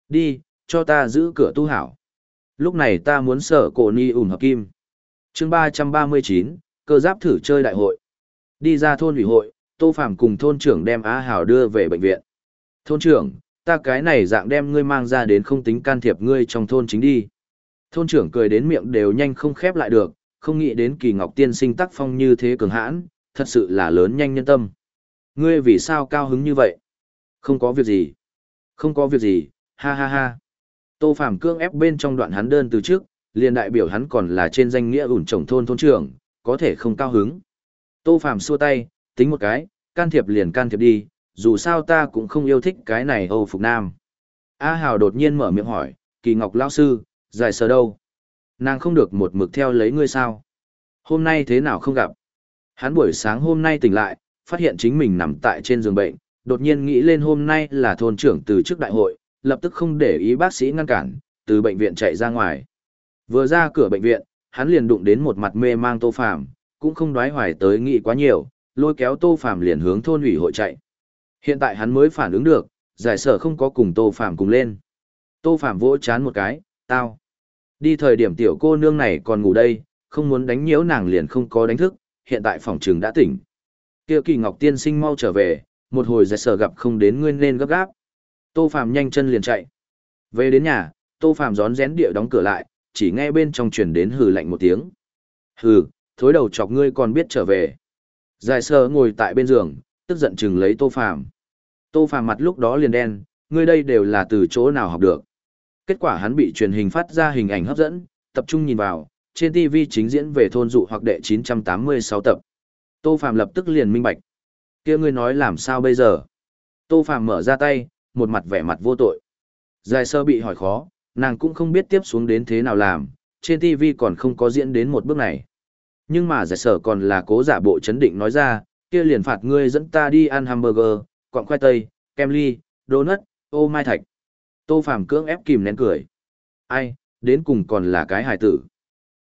A: Đi, cho ta giữ cửa tu hảo. Lúc này ta muốn sở cổ ni ủn hợp kim. chương ba ba mươi chín, cơ giáp thử chơi đại hội. Đi ra thôn ủy hội, Tô Phàm cùng thôn trưởng đem Á Hảo đưa về bệnh viện. Thôn trưởng, ta cái này dạng đem ngươi mang ra đến không tính can thiệp ngươi trong thôn chính đi. Thôn trưởng cười đến miệng đều nhanh không khép lại được, không nghĩ đến kỳ ngọc tiên sinh tác phong như thế cường hãn, thật sự là lớn nhanh nhân tâm. Ngươi vì sao cao hứng như vậy? Không có việc gì. Không có việc gì, ha ha ha. Tô Phàm cương ép bên trong đoạn hắn đơn từ trước, liền đại biểu hắn còn là trên danh nghĩa ủn trồng thôn thôn trưởng, có thể không cao hứng. Tô Phàm xua tay, tính một cái, can thiệp liền can thiệp đi, dù sao ta cũng không yêu thích cái này Âu Phục Nam. A Hào đột nhiên mở miệng hỏi, Kỳ Ngọc Lao Sư, dài sờ đâu? Nàng không được một mực theo lấy ngươi sao? Hôm nay thế nào không gặp? Hắn buổi sáng hôm nay tỉnh lại, phát hiện chính mình nằm tại trên giường bệnh, đột nhiên nghĩ lên hôm nay là thôn trưởng từ trước đại hội, lập tức không để ý bác sĩ ngăn cản, từ bệnh viện chạy ra ngoài. Vừa ra cửa bệnh viện, hắn liền đụng đến một mặt mê mang Tô Phàm, cũng không đoái hoài tới nghĩ quá nhiều, lôi kéo Tô Phàm liền hướng thôn ủy hội chạy. Hiện tại hắn mới phản ứng được, giải sở không có cùng Tô Phàm cùng lên. Tô Phàm vỗ chán một cái, tao. Đi thời điểm tiểu cô nương này còn ngủ đây, không muốn đánh nhiễu nàng liền không có đánh thức, hiện tại phòng trường đã tỉnh. Kia kỳ ngọc tiên sinh mau trở về, một hồi giải sở gặp không đến nguyên nên gấp gáp. Tô Phàm nhanh chân liền chạy. Về đến nhà, Tô Phàm rón rén địa đóng cửa lại, chỉ nghe bên trong truyền đến hừ lạnh một tiếng. Hừ, thối đầu chọc ngươi còn biết trở về. Giải sơ ngồi tại bên giường, tức giận chừng lấy Tô Phàm. Tô Phàm mặt lúc đó liền đen, ngươi đây đều là từ chỗ nào học được. Kết quả hắn bị truyền hình phát ra hình ảnh hấp dẫn, tập trung nhìn vào, trên TV chính diễn về thôn dụ hoặc đệ 986 tập. Tô Phàm lập tức liền minh bạch. Kia ngươi nói làm sao bây giờ? Tô Phàm mở ra tay, một mặt vẻ mặt vô tội. Giải sơ bị hỏi khó, nàng cũng không biết tiếp xuống đến thế nào làm, trên TV còn không có diễn đến một bước này. Nhưng mà giải sở còn là cố giả bộ chấn định nói ra, kia liền phạt ngươi dẫn ta đi ăn hamburger, quặng khoai tây, kem ly, donut, ô mai thạch. Tô Phàm cưỡng ép kìm nén cười. Ai, đến cùng còn là cái hài tử.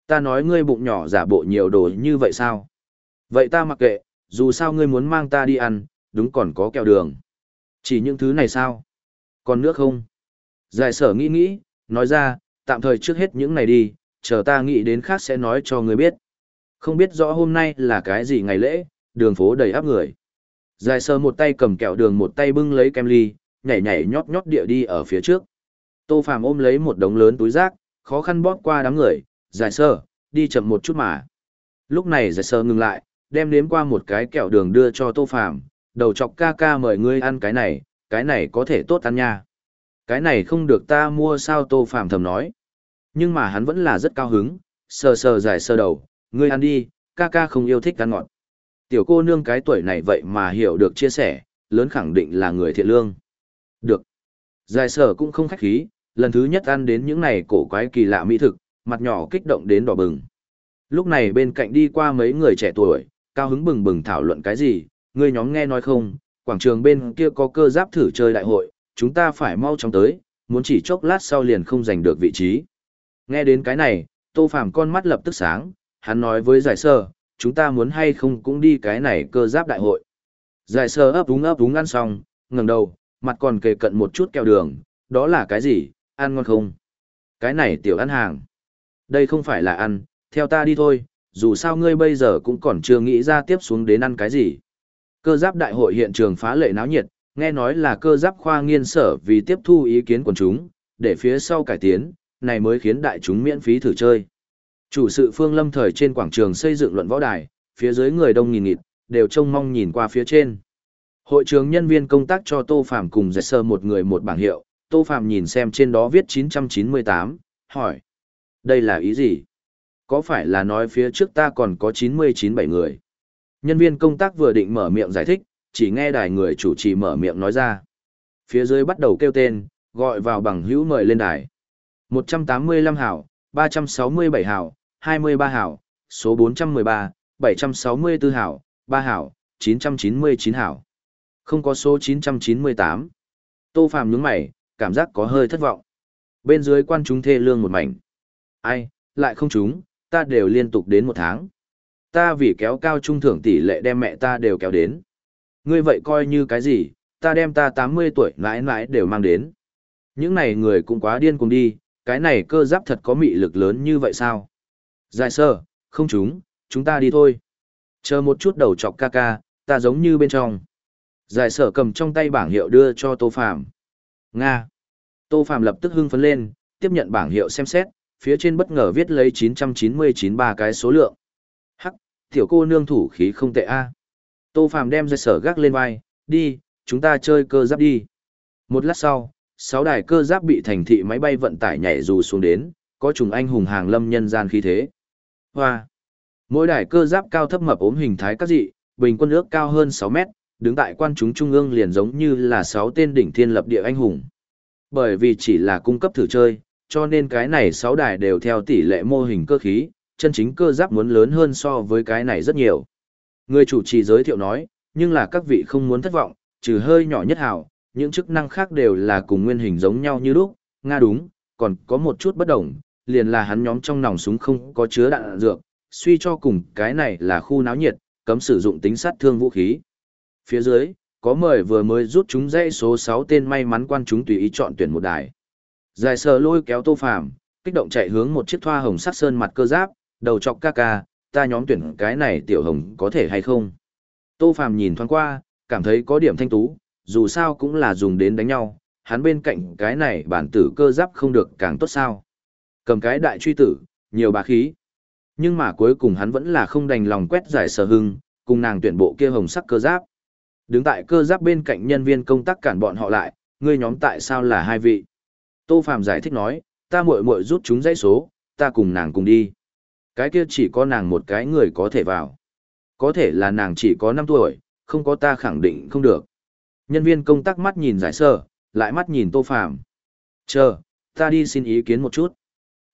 A: Ta nói ngươi bụng nhỏ giả bộ nhiều đồ như vậy sao? Vậy ta mặc kệ, dù sao ngươi muốn mang ta đi ăn, đúng còn có kẹo đường. Chỉ những thứ này sao? Còn nước không? Giải sở nghĩ nghĩ, nói ra, tạm thời trước hết những này đi, chờ ta nghĩ đến khác sẽ nói cho ngươi biết. Không biết rõ hôm nay là cái gì ngày lễ, đường phố đầy áp người. Giải sơ một tay cầm kẹo đường một tay bưng lấy kem ly, nhảy nhảy nhót nhót địa đi ở phía trước. Tô Phàm ôm lấy một đống lớn túi rác, khó khăn bóp qua đám người, giải sơ, đi chậm một chút mà. Lúc này giải sơ ngừng lại, đem nếm qua một cái kẹo đường đưa cho Tô Phàm, đầu chọc ca ca mời ngươi ăn cái này, cái này có thể tốt ăn nha. Cái này không được ta mua sao Tô Phàm thầm nói. Nhưng mà hắn vẫn là rất cao hứng, sờ sờ giải sơ đầu, ngươi ăn đi, ca ca không yêu thích ăn ngọt. Tiểu cô nương cái tuổi này vậy mà hiểu được chia sẻ, lớn khẳng định là người thiện lương. Được. Giải sở cũng không khách khí, lần thứ nhất ăn đến những này cổ quái kỳ lạ mỹ thực, mặt nhỏ kích động đến đỏ bừng. Lúc này bên cạnh đi qua mấy người trẻ tuổi, cao hứng bừng bừng thảo luận cái gì, người nhóm nghe nói không, quảng trường bên kia có cơ giáp thử chơi đại hội, chúng ta phải mau chóng tới, muốn chỉ chốc lát sau liền không giành được vị trí. Nghe đến cái này, Tô Phàm con mắt lập tức sáng, hắn nói với giải sơ, chúng ta muốn hay không cũng đi cái này cơ giáp đại hội. Giải sơ ấp úng ấp úng ăn xong, ngẩng đầu, mặt còn kề cận một chút kẹo đường, đó là cái gì, ăn ngon không? Cái này tiểu ăn hàng. Đây không phải là ăn, theo ta đi thôi, dù sao ngươi bây giờ cũng còn chưa nghĩ ra tiếp xuống đến ăn cái gì. Cơ giáp đại hội hiện trường phá lệ náo nhiệt, nghe nói là cơ giáp khoa nghiên sở vì tiếp thu ý kiến quần chúng, để phía sau cải tiến, này mới khiến đại chúng miễn phí thử chơi. Chủ sự Phương Lâm thời trên quảng trường xây dựng luận võ đài, phía dưới người đông nghìn nghịt, đều trông mong nhìn qua phía trên. Hội trường nhân viên công tác cho Tô Phạm cùng giải sơ một người một bảng hiệu, Tô Phạm nhìn xem trên đó viết 998, hỏi. Đây là ý gì? Có phải là nói phía trước ta còn có 997 người? Nhân viên công tác vừa định mở miệng giải thích, chỉ nghe đài người chủ trì mở miệng nói ra. Phía dưới bắt đầu kêu tên, gọi vào bằng hữu mời lên đài. 185 hảo, 367 hảo, 23 hảo, số 413, 764 hảo, 3 hảo, 999 hảo. Không có số 998. Tô Phạm nhướng mày, cảm giác có hơi thất vọng. Bên dưới quan chúng thê lương một mảnh. Ai, lại không chúng, ta đều liên tục đến một tháng. Ta vì kéo cao trung thưởng tỷ lệ đem mẹ ta đều kéo đến. Ngươi vậy coi như cái gì, ta đem ta 80 tuổi mãi mãi đều mang đến. Những này người cũng quá điên cùng đi, cái này cơ giáp thật có mị lực lớn như vậy sao? Dài sơ, không chúng, chúng ta đi thôi. Chờ một chút đầu chọc ca ca, ta giống như bên trong. Giải sở cầm trong tay bảng hiệu đưa cho Tô Phạm. Nga. Tô Phạm lập tức hưng phấn lên, tiếp nhận bảng hiệu xem xét, phía trên bất ngờ viết lấy 999 ba cái số lượng. Hắc, tiểu cô nương thủ khí không tệ a. Tô Phạm đem giải sở gác lên vai, đi, chúng ta chơi cơ giáp đi. Một lát sau, sáu đài cơ giáp bị thành thị máy bay vận tải nhảy dù xuống đến, có trùng anh hùng hàng lâm nhân gian khí thế. Hoa. Mỗi đài cơ giáp cao thấp mập ốm hình thái các dị, bình quân ước cao hơn 6 mét, đứng tại quan chúng trung ương liền giống như là 6 tên đỉnh thiên lập địa anh hùng. Bởi vì chỉ là cung cấp thử chơi, cho nên cái này 6 đài đều theo tỷ lệ mô hình cơ khí, chân chính cơ giáp muốn lớn hơn so với cái này rất nhiều. Người chủ trì giới thiệu nói, nhưng là các vị không muốn thất vọng, trừ hơi nhỏ nhất hảo, những chức năng khác đều là cùng nguyên hình giống nhau như lúc, Nga đúng, còn có một chút bất đồng, liền là hắn nhóm trong nòng súng không có chứa đạn dược, suy cho cùng cái này là khu náo nhiệt, cấm sử dụng tính sát thương vũ khí. Phía dưới, có mời vừa mới rút chúng dãy số 6 tên may mắn quan chúng tùy ý chọn tuyển một đài. Dài sờ lôi kéo tô phàm, kích động chạy hướng một chiếc thoa hồng sắc sơn mặt cơ giáp, đầu chọc ca ca, ta nhóm tuyển cái này tiểu hồng có thể hay không. Tô phàm nhìn thoáng qua, cảm thấy có điểm thanh tú, dù sao cũng là dùng đến đánh nhau, hắn bên cạnh cái này bản tử cơ giáp không được càng tốt sao. Cầm cái đại truy tử, nhiều bá khí. Nhưng mà cuối cùng hắn vẫn là không đành lòng quét giải sở hưng, cùng nàng tuyển bộ kia hồng sắc cơ giáp. Đứng tại cơ giáp bên cạnh nhân viên công tác cản bọn họ lại, ngươi nhóm tại sao là hai vị? Tô Phạm giải thích nói, ta muội muội rút chúng dãy số, ta cùng nàng cùng đi. Cái kia chỉ có nàng một cái người có thể vào. Có thể là nàng chỉ có 5 tuổi, không có ta khẳng định không được. Nhân viên công tác mắt nhìn giải sơ, lại mắt nhìn Tô Phạm. Chờ, ta đi xin ý kiến một chút.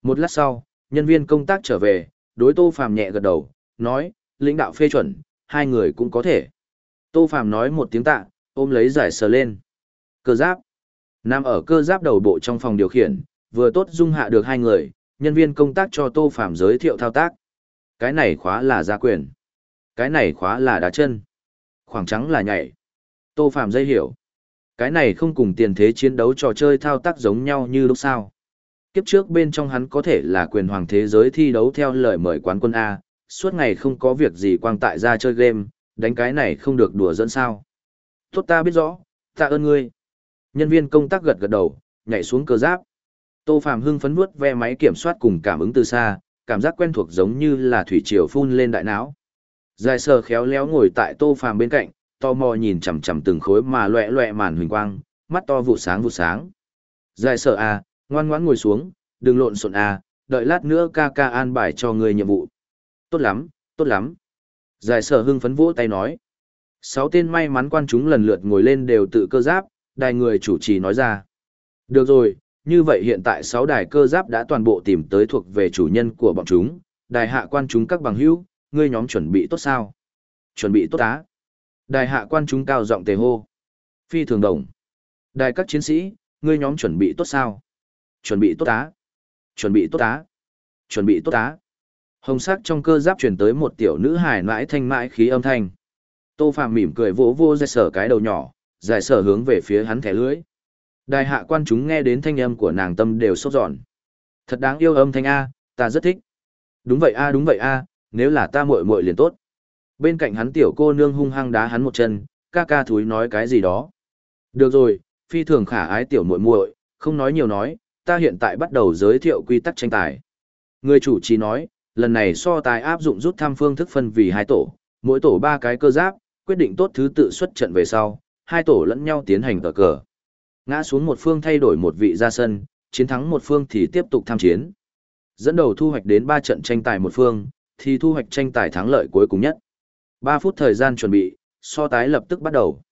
A: Một lát sau, nhân viên công tác trở về, đối Tô Phạm nhẹ gật đầu, nói, lãnh đạo phê chuẩn, hai người cũng có thể. Tô Phạm nói một tiếng tạ, ôm lấy giải sờ lên. Cơ giáp. nam ở cơ giáp đầu bộ trong phòng điều khiển, vừa tốt dung hạ được hai người, nhân viên công tác cho Tô Phạm giới thiệu thao tác. Cái này khóa là gia quyền. Cái này khóa là đá chân. Khoảng trắng là nhảy. Tô Phạm dây hiểu. Cái này không cùng tiền thế chiến đấu trò chơi thao tác giống nhau như lúc sao. Kiếp trước bên trong hắn có thể là quyền hoàng thế giới thi đấu theo lời mời quán quân A, suốt ngày không có việc gì quang tại ra chơi game, đánh cái này không được đùa dẫn sao. Tốt ta biết rõ, tạ ơn ngươi. Nhân viên công tác gật gật đầu, nhảy xuống cơ giáp. Tô Phạm hưng phấn vuốt ve máy kiểm soát cùng cảm ứng từ xa, cảm giác quen thuộc giống như là thủy triều phun lên đại não. Dài sờ khéo léo ngồi tại Tô Phạm bên cạnh, to mò nhìn chằm chằm từng khối mà loẹ loẹ màn huỳnh quang, mắt to vụ sáng vụ sáng. Dài sờ à, ngoan ngoãn ngồi xuống, đừng lộn xộn à, đợi lát nữa ca ca an bài cho người nhiệm vụ. Tốt lắm, tốt lắm. Giải sở hưng phấn vỗ tay nói. Sáu tên may mắn quan chúng lần lượt ngồi lên đều tự cơ giáp, đài người chủ trì nói ra. Được rồi, như vậy hiện tại sáu đài cơ giáp đã toàn bộ tìm tới thuộc về chủ nhân của bọn chúng, đài hạ quan chúng các bằng hữu, ngươi nhóm chuẩn bị tốt sao? Chuẩn bị tốt á. Đài hạ quan chúng cao giọng tề hô. Phi thường đồng. Đài các chiến sĩ, ngươi nhóm chuẩn bị tốt sao? Chuẩn bị tốt á. Chuẩn bị tốt á. Chuẩn bị tốt á. Hồng sắc trong cơ giáp truyền tới một tiểu nữ hài mãi thanh mãi khí âm thanh. Tô Phạm mỉm cười vỗ vô giải sở cái đầu nhỏ, giải sở hướng về phía hắn thẻ lưới. Đài hạ quan chúng nghe đến thanh âm của nàng tâm đều sốt giòn. Thật đáng yêu âm thanh A, ta rất thích. Đúng vậy A đúng vậy A, nếu là ta muội muội liền tốt. Bên cạnh hắn tiểu cô nương hung hăng đá hắn một chân, ca ca thúi nói cái gì đó. Được rồi, phi thường khả ái tiểu muội muội, không nói nhiều nói, ta hiện tại bắt đầu giới thiệu quy tắc tranh tài. Người chủ trì nói, lần này so tài áp dụng rút thăm phương thức phân vì hai tổ, mỗi tổ ba cái cơ giáp, quyết định tốt thứ tự xuất trận về sau, hai tổ lẫn nhau tiến hành cờ cờ. Ngã xuống một phương thay đổi một vị ra sân, chiến thắng một phương thì tiếp tục tham chiến. Dẫn đầu thu hoạch đến 3 trận tranh tài một phương, thì thu hoạch tranh tài thắng lợi cuối cùng nhất. 3 phút thời gian chuẩn bị, so tái lập tức bắt đầu.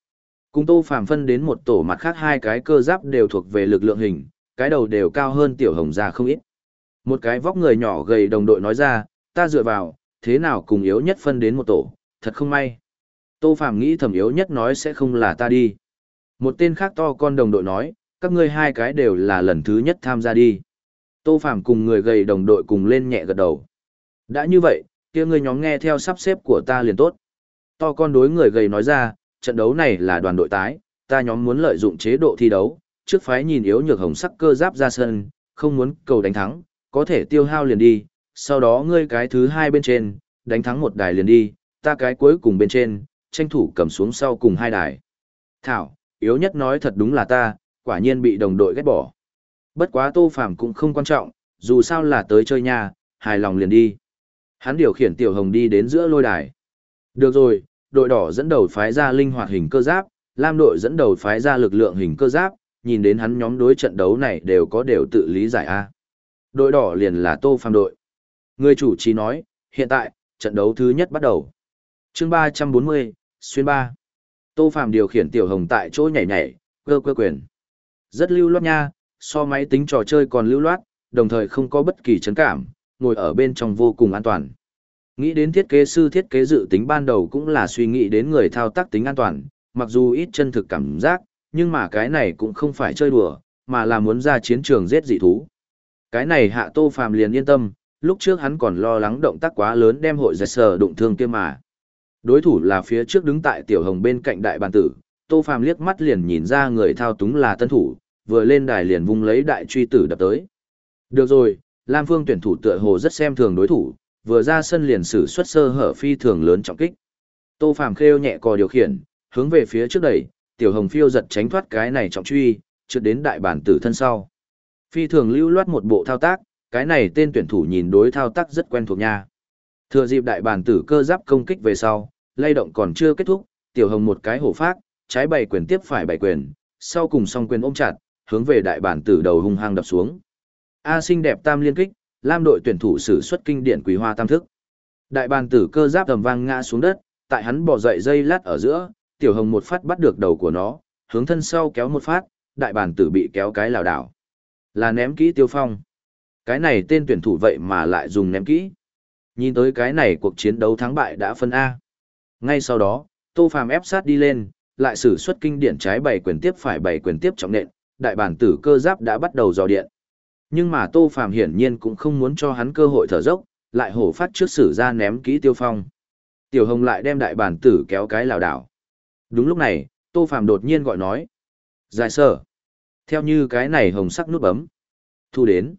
A: Cùng Tô Phàm phân đến một tổ mặt khác hai cái cơ giáp đều thuộc về lực lượng hình, cái đầu đều cao hơn tiểu hồng gia không ít. Một cái vóc người nhỏ gầy đồng đội nói ra, ta dựa vào, thế nào cùng yếu nhất phân đến một tổ, thật không may. Tô Phàm nghĩ thầm yếu nhất nói sẽ không là ta đi. Một tên khác to con đồng đội nói, các ngươi hai cái đều là lần thứ nhất tham gia đi. Tô Phàm cùng người gầy đồng đội cùng lên nhẹ gật đầu. Đã như vậy, kia ngươi nhóm nghe theo sắp xếp của ta liền tốt. To con đối người gầy nói ra, trận đấu này là đoàn đội tái, ta nhóm muốn lợi dụng chế độ thi đấu, trước phái nhìn yếu nhược hồng sắc cơ giáp ra sân, không muốn cầu đánh thắng, có thể tiêu hao liền đi, sau đó ngươi cái thứ hai bên trên, đánh thắng một đài liền đi, ta cái cuối cùng bên trên, tranh thủ cầm xuống sau cùng hai đài. Thảo, yếu nhất nói thật đúng là ta, quả nhiên bị đồng đội ghét bỏ. Bất quá Tô Phàm cũng không quan trọng, dù sao là tới chơi nhà, hài lòng liền đi. Hắn điều khiển Tiểu Hồng đi đến giữa lôi đài. Được rồi, đội đỏ dẫn đầu phái ra linh hoạt hình cơ giáp, lam đội dẫn đầu phái ra lực lượng hình cơ giáp, nhìn đến hắn nhóm đối trận đấu này đều có đều tự lý giải a. Đội đỏ liền là Tô Phàm đội. Người chủ trì nói, hiện tại, trận đấu thứ nhất bắt đầu. Chương 340, xuyên ba. Tô Phàm điều khiển Tiểu Hồng tại chỗ nhảy nhảy, cơ cơ quyền. Rất lưu loát nha, so máy tính trò chơi còn lưu loát, đồng thời không có bất kỳ chấn cảm, ngồi ở bên trong vô cùng an toàn. Nghĩ đến thiết kế sư thiết kế dự tính ban đầu cũng là suy nghĩ đến người thao tác tính an toàn, mặc dù ít chân thực cảm giác, nhưng mà cái này cũng không phải chơi đùa, mà là muốn ra chiến trường giết dị thú. Cái này hạ tô phàm liền yên tâm, lúc trước hắn còn lo lắng động tác quá lớn đem hội giật sờ đụng thương kia mà. Đối thủ là phía trước đứng tại tiểu hồng bên cạnh đại bàn tử, tô phàm liếc mắt liền nhìn ra người thao túng là tân thủ, vừa lên đài liền vung lấy đại truy tử đập tới. Được rồi, Lam Phương tuyển thủ tựa hồ rất xem thường đối thủ, vừa ra sân liền sử xuất sơ hở phi thường lớn trọng kích. Tô Phàm khêu nhẹ cò điều khiển, hướng về phía trước đẩy, tiểu hồng phiêu giật tránh thoát cái này trọng truy, trượt đến đại bản tử thân sau. Phi thường lưu loát một bộ thao tác, cái này tên tuyển thủ nhìn đối thao tác rất quen thuộc nha. Thừa dịp đại bản tử cơ giáp công kích về sau, lay động còn chưa kết thúc, tiểu hồng một cái hổ phát, trái bảy quyền tiếp phải bảy quyền, sau cùng song quyền ôm chặt, hướng về đại bản tử đầu hung hăng đập xuống. A xinh đẹp tam liên kích, lam đội tuyển thủ sử xuất kinh điển quý hoa tam thức. Đại bản tử cơ giáp tầm vang ngã xuống đất, tại hắn bỏ dậy dây lát ở giữa, tiểu hồng một phát bắt được đầu của nó, hướng thân sau kéo một phát, đại bản tử bị kéo cái lảo đảo. Là ném kỹ tiêu phong. Cái này tên tuyển thủ vậy mà lại dùng ném kỹ. Nhìn tới cái này cuộc chiến đấu thắng bại đã phân A. Ngay sau đó, Tô Phàm ép sát đi lên, lại sử xuất kinh điển trái bảy quyền tiếp phải bảy quyền tiếp trọng nện, đại bản tử cơ giáp đã bắt đầu dò điện. Nhưng mà Tô Phàm hiển nhiên cũng không muốn cho hắn cơ hội thở dốc, lại hổ phát trước sử ra ném kỹ tiêu phong. Tiểu Hồng lại đem đại bản tử kéo cái lảo đảo. Đúng lúc này, Tô Phàm đột nhiên gọi nói. Giải sở. Theo như cái này hồng sắc nút bấm. Thu đến.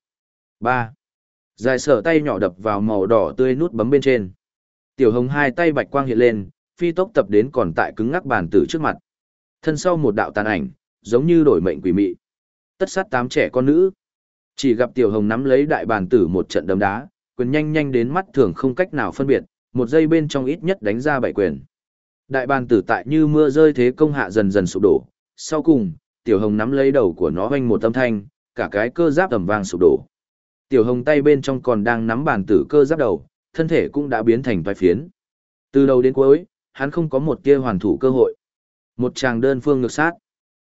A: ba Giải sở tay nhỏ đập vào màu đỏ tươi nút bấm bên trên. Tiểu Hồng hai tay bạch quang hiện lên, phi tốc tập đến còn tại cứng ngắc bàn tử trước mặt. Thân sau một đạo tàn ảnh, giống như đổi mệnh quỷ mị. Tất sát tám trẻ con nữ. Chỉ gặp Tiểu Hồng nắm lấy đại bàn tử một trận đấm đá, quyền nhanh nhanh đến mắt thường không cách nào phân biệt, một giây bên trong ít nhất đánh ra bảy quyền. Đại bàn tử tại như mưa rơi thế công hạ dần dần sụp đổ, sau cùng, Tiểu Hồng nắm lấy đầu của nó hoanh một âm thanh, cả cái cơ giáp tầm vang sụp đổ. Tiểu Hồng tay bên trong còn đang nắm bàn tử cơ giáp đầu, thân thể cũng đã biến thành vài phiến. Từ đầu đến cuối, hắn không có một tia hoàn thủ cơ hội. Một chàng đơn phương ngược sát.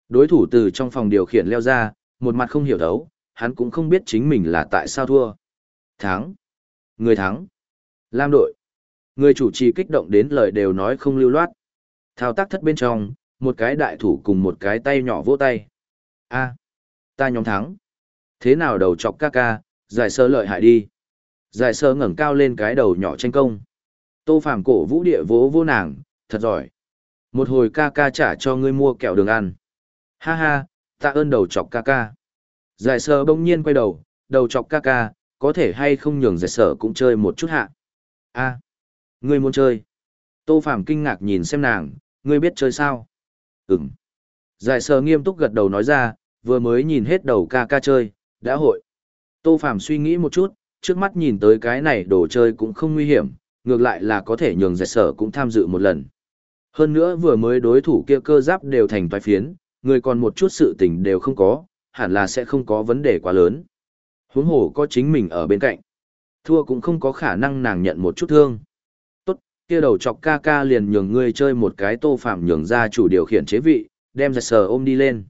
A: Đối thủ từ trong phòng điều khiển leo ra, một mặt không hiểu thấu, hắn cũng không biết chính mình là tại sao thua. Thắng. Người thắng. Lam đội. Người chủ trì kích động đến lời đều nói không lưu loát. Thao tác thất bên trong, một cái đại thủ cùng một cái tay nhỏ vỗ tay. a ta nhóm thắng. Thế nào đầu chọc ca ca, giải sơ lợi hại đi. Giải sơ ngẩng cao lên cái đầu nhỏ tranh công. Tô Phàm cổ vũ địa vỗ vô nàng, thật giỏi. Một hồi ca ca trả cho ngươi mua kẹo đường ăn. Ha ha, ta ơn đầu chọc ca ca. Giải sơ bỗng nhiên quay đầu, đầu chọc ca ca, có thể hay không nhường giải sở cũng chơi một chút hạ. a ngươi muốn chơi. Tô Phàm kinh ngạc nhìn xem nàng, ngươi biết chơi sao? Ừm. Giải sờ nghiêm túc gật đầu nói ra, vừa mới nhìn hết đầu ca ca chơi, đã hội. Tô Phàm suy nghĩ một chút, trước mắt nhìn tới cái này đồ chơi cũng không nguy hiểm, ngược lại là có thể nhường giải sở cũng tham dự một lần. Hơn nữa vừa mới đối thủ kia cơ giáp đều thành toái phiến, người còn một chút sự tình đều không có, hẳn là sẽ không có vấn đề quá lớn. Huống hồ có chính mình ở bên cạnh. Thua cũng không có khả năng nàng nhận một chút thương. Kia đầu chọc ca ca liền nhường ngươi chơi một cái tô phạm nhường ra chủ điều khiển chế vị, đem giật sờ ôm đi lên.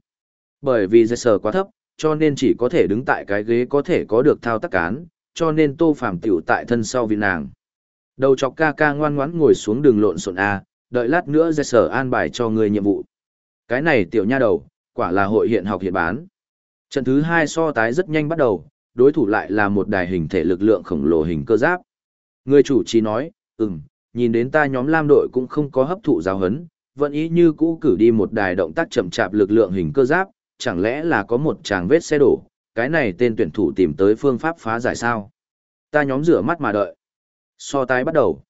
A: Bởi vì giật sờ quá thấp, cho nên chỉ có thể đứng tại cái ghế có thể có được thao tác cán, cho nên tô phạm tiểu tại thân sau vì nàng. Đầu chọc ca ca ngoan ngoãn ngồi xuống đường lộn xộn A, đợi lát nữa giật sờ an bài cho ngươi nhiệm vụ. Cái này tiểu nha đầu, quả là hội hiện học hiện bán. Trận thứ hai so tái rất nhanh bắt đầu, đối thủ lại là một đài hình thể lực lượng khổng lồ hình cơ giáp. Người chủ trì nói, ừm, nhìn đến ta nhóm lam đội cũng không có hấp thụ giáo hấn, vẫn ý như cũ cử đi một đài động tác chậm chạp lực lượng hình cơ giáp, chẳng lẽ là có một tràng vết xe đổ, cái này tên tuyển thủ tìm tới phương pháp phá giải sao. Ta nhóm rửa mắt mà đợi. So tái bắt đầu.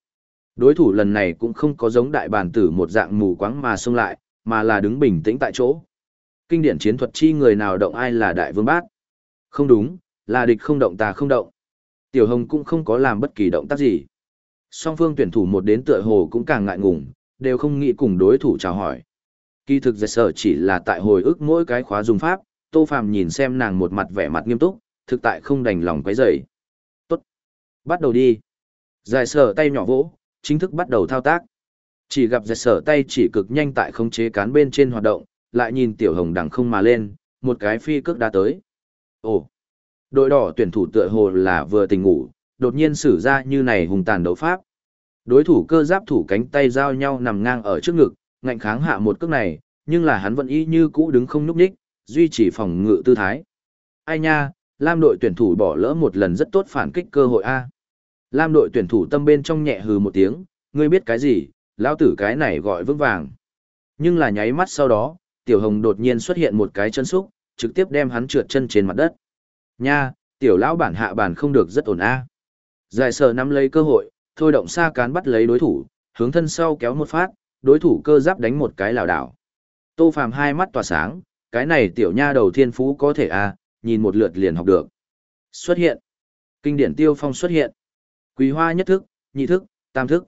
A: Đối thủ lần này cũng không có giống đại bản tử một dạng mù quáng mà xông lại, mà là đứng bình tĩnh tại chỗ. Kinh điển chiến thuật chi người nào động ai là đại vương bát. Không đúng, là địch không động ta không động. Tiểu Hồng cũng không có làm bất kỳ động tác gì. Song phương tuyển thủ một đến tựa hồ cũng càng ngại ngùng, đều không nghĩ cùng đối thủ chào hỏi. Kỳ thực giải sở chỉ là tại hồi ức mỗi cái khóa dùng pháp, Tô Phàm nhìn xem nàng một mặt vẻ mặt nghiêm túc, thực tại không đành lòng quấy rầy. Tốt. Bắt đầu đi. Giải sở tay nhỏ vỗ, chính thức bắt đầu thao tác. Chỉ gặp giải sở tay chỉ cực nhanh tại khống chế cán bên trên hoạt động, lại nhìn tiểu hồng đằng không mà lên, một cái phi cước đã tới. Ồ, đội đỏ tuyển thủ tựa hồ là vừa tỉnh ngủ, đột nhiên sử ra như này hùng tàn đấu pháp. Đối thủ cơ giáp thủ cánh tay giao nhau nằm ngang ở trước ngực, ngạnh kháng hạ một cước này, nhưng là hắn vẫn y như cũ đứng không nhúc nhích, duy trì phòng ngự tư thái. Ai nha, Lam đội tuyển thủ bỏ lỡ một lần rất tốt phản kích cơ hội a. Lam đội tuyển thủ tâm bên trong nhẹ hừ một tiếng, ngươi biết cái gì, lão tử cái này gọi vững vàng. Nhưng là nháy mắt sau đó, tiểu hồng đột nhiên xuất hiện một cái chân xúc, trực tiếp đem hắn trượt chân trên mặt đất. Nha, tiểu lão bản hạ bản không được rất ổn a. Giải sở nắm lấy cơ hội, thôi động xa cán bắt lấy đối thủ, hướng thân sau kéo một phát, đối thủ cơ giáp đánh một cái lảo đảo. Tô Phàm hai mắt tỏa sáng, cái này tiểu nha đầu thiên phú có thể à nhìn một lượt liền học được. Xuất hiện. Kinh điển tiêu phong xuất hiện. Quý hoa nhất thức, nhị thức, tam thức.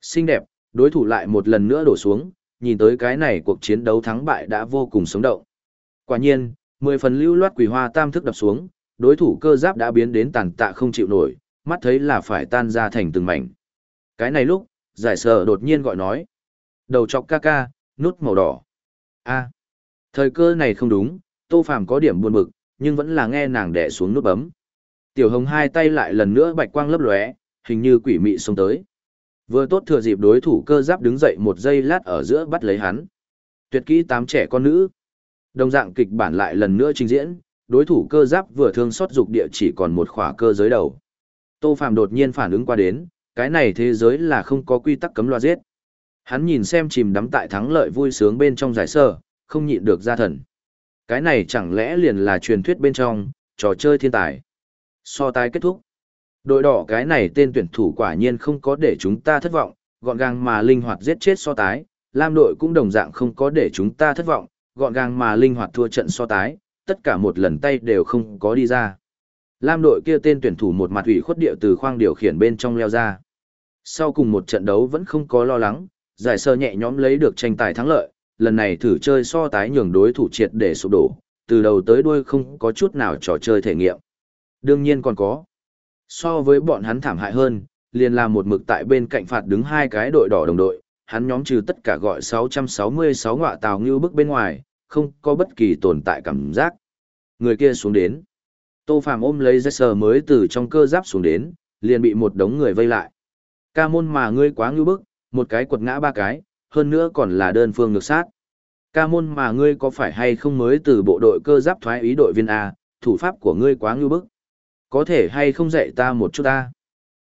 A: Xinh đẹp, đối thủ lại một lần nữa đổ xuống, nhìn tới cái này cuộc chiến đấu thắng bại đã vô cùng sống động. Quả nhiên, mười phần lưu loát quỷ hoa tam thức đập xuống, đối thủ cơ giáp đã biến đến tàn tạ không chịu nổi, mắt thấy là phải tan ra thành từng mảnh. Cái này lúc, giải sở đột nhiên gọi nói. Đầu chọc ca ca, nút màu đỏ. a thời cơ này không đúng, tô phàm có điểm buồn bực, nhưng vẫn là nghe nàng đẻ xuống nút bấm. Tiểu hồng hai tay lại lần nữa bạch quang lấp lóe, hình như quỷ mị xông tới. Vừa tốt thừa dịp đối thủ cơ giáp đứng dậy một giây lát ở giữa bắt lấy hắn. Tuyệt kỹ tám trẻ con nữ. Đồng dạng kịch bản lại lần nữa trình diễn, đối thủ cơ giáp vừa thương xót dục địa chỉ còn một khỏa cơ giới đầu. Tô Phạm đột nhiên phản ứng qua đến, cái này thế giới là không có quy tắc cấm loa giết. Hắn nhìn xem chìm đắm tại thắng lợi vui sướng bên trong giải sơ, không nhịn được ra thần. Cái này chẳng lẽ liền là truyền thuyết bên trong, trò chơi thiên tài. So tài kết thúc. Đội đỏ cái này tên tuyển thủ quả nhiên không có để chúng ta thất vọng, gọn gàng mà linh hoạt giết chết so tái, Lam đội cũng đồng dạng không có để chúng ta thất vọng, gọn gàng mà linh hoạt thua trận so tái, tất cả một lần tay đều không có đi ra. Lam đội kia tên tuyển thủ một mặt ủy khuất điệu từ khoang điều khiển bên trong leo ra. Sau cùng một trận đấu vẫn không có lo lắng, giải sơ nhẹ nhõm lấy được tranh tài thắng lợi, lần này thử chơi so tái nhường đối thủ triệt để sụp đổ, từ đầu tới đuôi không có chút nào trò chơi thể nghiệm. Đương nhiên còn có. So với bọn hắn thảm hại hơn, liền làm một mực tại bên cạnh phạt đứng hai cái đội đỏ đồng đội, hắn nhóm trừ tất cả gọi 666 ngọa tàu như bức bên ngoài, không có bất kỳ tồn tại cảm giác. Người kia xuống đến. Tô Phạm ôm lấy dây sờ mới từ trong cơ giáp xuống đến, liền bị một đống người vây lại. Ca môn mà ngươi quá ngưu bức, một cái quật ngã ba cái, hơn nữa còn là đơn phương ngược sát. Ca môn mà ngươi có phải hay không mới từ bộ đội cơ giáp thoái ý đội viên A, thủ pháp của ngươi quá ngưu bức. Có thể hay không dạy ta một chút ta.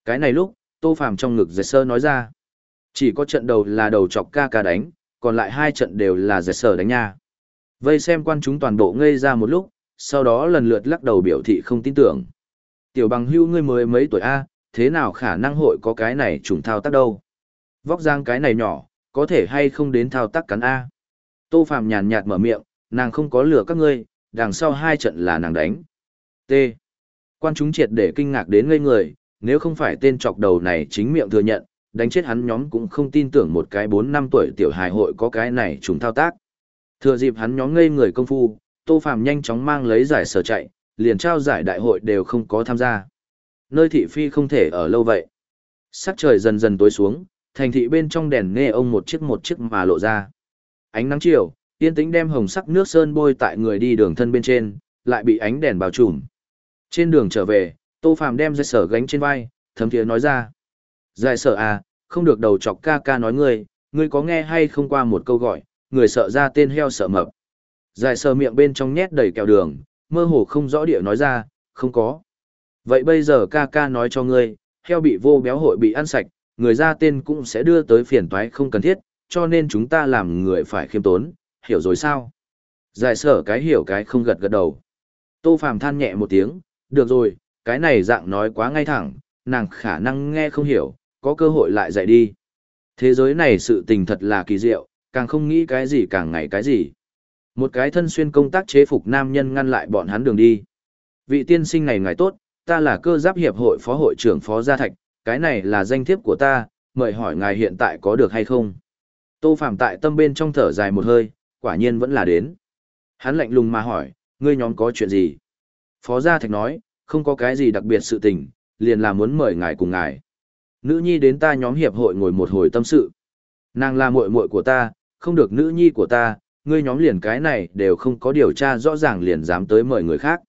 A: Cái này lúc, Tô Phạm trong ngực dây sơ nói ra. Chỉ có trận đầu là đầu chọc ca ca đánh, còn lại hai trận đều là dây sờ đánh nha. Vây xem quan chúng toàn bộ ngây ra một lúc, sau đó lần lượt lắc đầu biểu thị không tin tưởng. Tiểu bằng hưu ngươi mới mấy tuổi A, thế nào khả năng hội có cái này trùng thao tác đâu. Vóc giang cái này nhỏ, có thể hay không đến thao tác cắn A. Tô Phạm nhàn nhạt mở miệng, nàng không có lửa các ngươi, đằng sau hai trận là nàng đánh. T. Quan chúng triệt để kinh ngạc đến ngây người, nếu không phải tên chọc đầu này chính miệng thừa nhận, đánh chết hắn nhóm cũng không tin tưởng một cái 4 năm tuổi tiểu hài hội có cái này trùng thao tác. Thừa dịp hắn nhóm ngây người công phu, Tô Phàm nhanh chóng mang lấy giải sở chạy, liền trao giải đại hội đều không có tham gia. Nơi thị phi không thể ở lâu vậy. Sắc trời dần dần tối xuống, thành thị bên trong đèn nghe ông một chiếc một chiếc mà lộ ra. Ánh nắng chiều, yên tĩnh đem hồng sắc nước sơn bôi tại người đi đường thân bên trên, lại bị ánh đèn bao trùm. Trên đường trở về, Tô Phàm đem giải sở gánh trên vai, thấm thiế nói ra. Giải sở à, không được đầu chọc ca ca nói ngươi, ngươi có nghe hay không qua một câu gọi, người sợ ra tên heo sợ mập dài sờ miệng bên trong nhét đầy kẹo đường, mơ hồ không rõ địa nói ra, không có. Vậy bây giờ ca ca nói cho ngươi, heo bị vô béo hội bị ăn sạch, người ra tên cũng sẽ đưa tới phiền toái không cần thiết, cho nên chúng ta làm người phải khiêm tốn, hiểu rồi sao? Giải sở cái hiểu cái không gật gật đầu. Tô Phàm than nhẹ một tiếng, được rồi, cái này dạng nói quá ngay thẳng, nàng khả năng nghe không hiểu, có cơ hội lại dạy đi. Thế giới này sự tình thật là kỳ diệu, càng không nghĩ cái gì càng ngày cái gì. Một cái thân xuyên công tác chế phục nam nhân ngăn lại bọn hắn đường đi. Vị tiên sinh này ngài tốt, ta là cơ giáp hiệp hội phó hội trưởng phó gia thạch, cái này là danh thiếp của ta, mời hỏi ngài hiện tại có được hay không? Tô Phạm tại tâm bên trong thở dài một hơi, quả nhiên vẫn là đến. Hắn lạnh lùng mà hỏi, ngươi nhóm có chuyện gì? Phó gia thạch nói, không có cái gì đặc biệt sự tình, liền là muốn mời ngài cùng ngài. Nữ nhi đến ta nhóm hiệp hội ngồi một hồi tâm sự. Nàng là muội muội của ta, không được nữ nhi của ta, ngươi nhóm liền cái này đều không có điều tra rõ ràng liền dám tới mời người khác.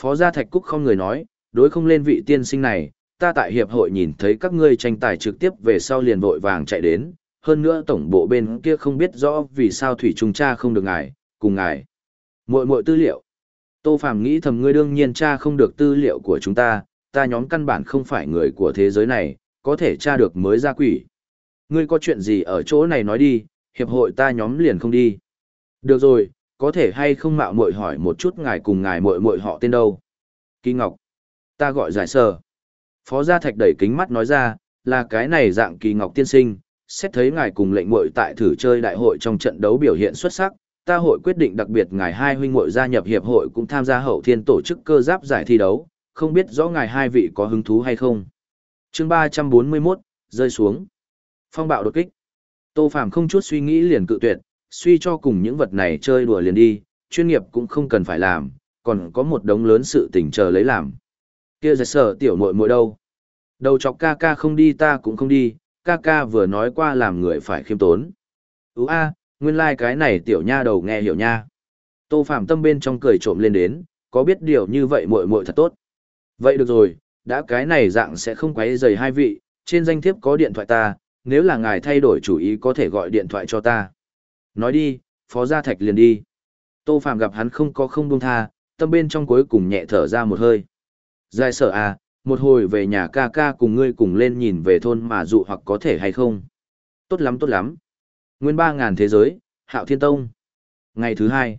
A: Phó gia Thạch Cúc không người nói, đối không lên vị tiên sinh này, ta tại hiệp hội nhìn thấy các ngươi tranh tài trực tiếp về sau liền vội vàng chạy đến, hơn nữa tổng bộ bên kia không biết rõ vì sao thủy trung cha không được ngài, cùng ngài. Muội muội tư liệu. Tô Phàm nghĩ thầm ngươi đương nhiên cha không được tư liệu của chúng ta, ta nhóm căn bản không phải người của thế giới này, có thể tra được mới ra quỷ. Ngươi có chuyện gì ở chỗ này nói đi, hiệp hội ta nhóm liền không đi. Được rồi, có thể hay không mạo muội hỏi một chút ngài cùng ngài muội muội họ tên đâu? Kỳ Ngọc. Ta gọi giải sở. Phó gia thạch đẩy kính mắt nói ra, là cái này dạng Kỳ Ngọc tiên sinh, xét thấy ngài cùng lệnh muội tại thử chơi đại hội trong trận đấu biểu hiện xuất sắc, ta hội quyết định đặc biệt ngài hai huynh muội gia nhập hiệp hội cũng tham gia hậu thiên tổ chức cơ giáp giải thi đấu, không biết rõ ngài hai vị có hứng thú hay không. Chương ba trăm bốn mươi 341, rơi xuống. Phong bạo đột kích. Tô Phàm không chút suy nghĩ liền cự tuyệt, suy cho cùng những vật này chơi đùa liền đi, chuyên nghiệp cũng không cần phải làm, còn có một đống lớn sự tình chờ lấy làm. Kia giật sở tiểu muội muội đâu? Đầu chọc ca ca không đi ta cũng không đi, ca ca vừa nói qua làm người phải khiêm tốn. Ú a, nguyên lai like cái này tiểu nha đầu nghe hiểu nha. Tô Phạm tâm bên trong cười trộm lên đến, có biết điều như vậy muội muội thật tốt. Vậy được rồi, đã cái này dạng sẽ không quấy rầy hai vị, trên danh thiếp có điện thoại ta, nếu là ngài thay đổi chủ ý có thể gọi điện thoại cho ta. Nói đi, phó gia thạch liền đi. Tô Phạm gặp hắn không có không buông tha, tâm bên trong cuối cùng nhẹ thở ra một hơi. Dài sợ à, một hồi về nhà ca ca cùng ngươi cùng lên nhìn về thôn mà dụ hoặc có thể hay không. Tốt lắm tốt lắm. Nguyên ba ngàn thế giới, hạo thiên tông. Ngày thứ hai.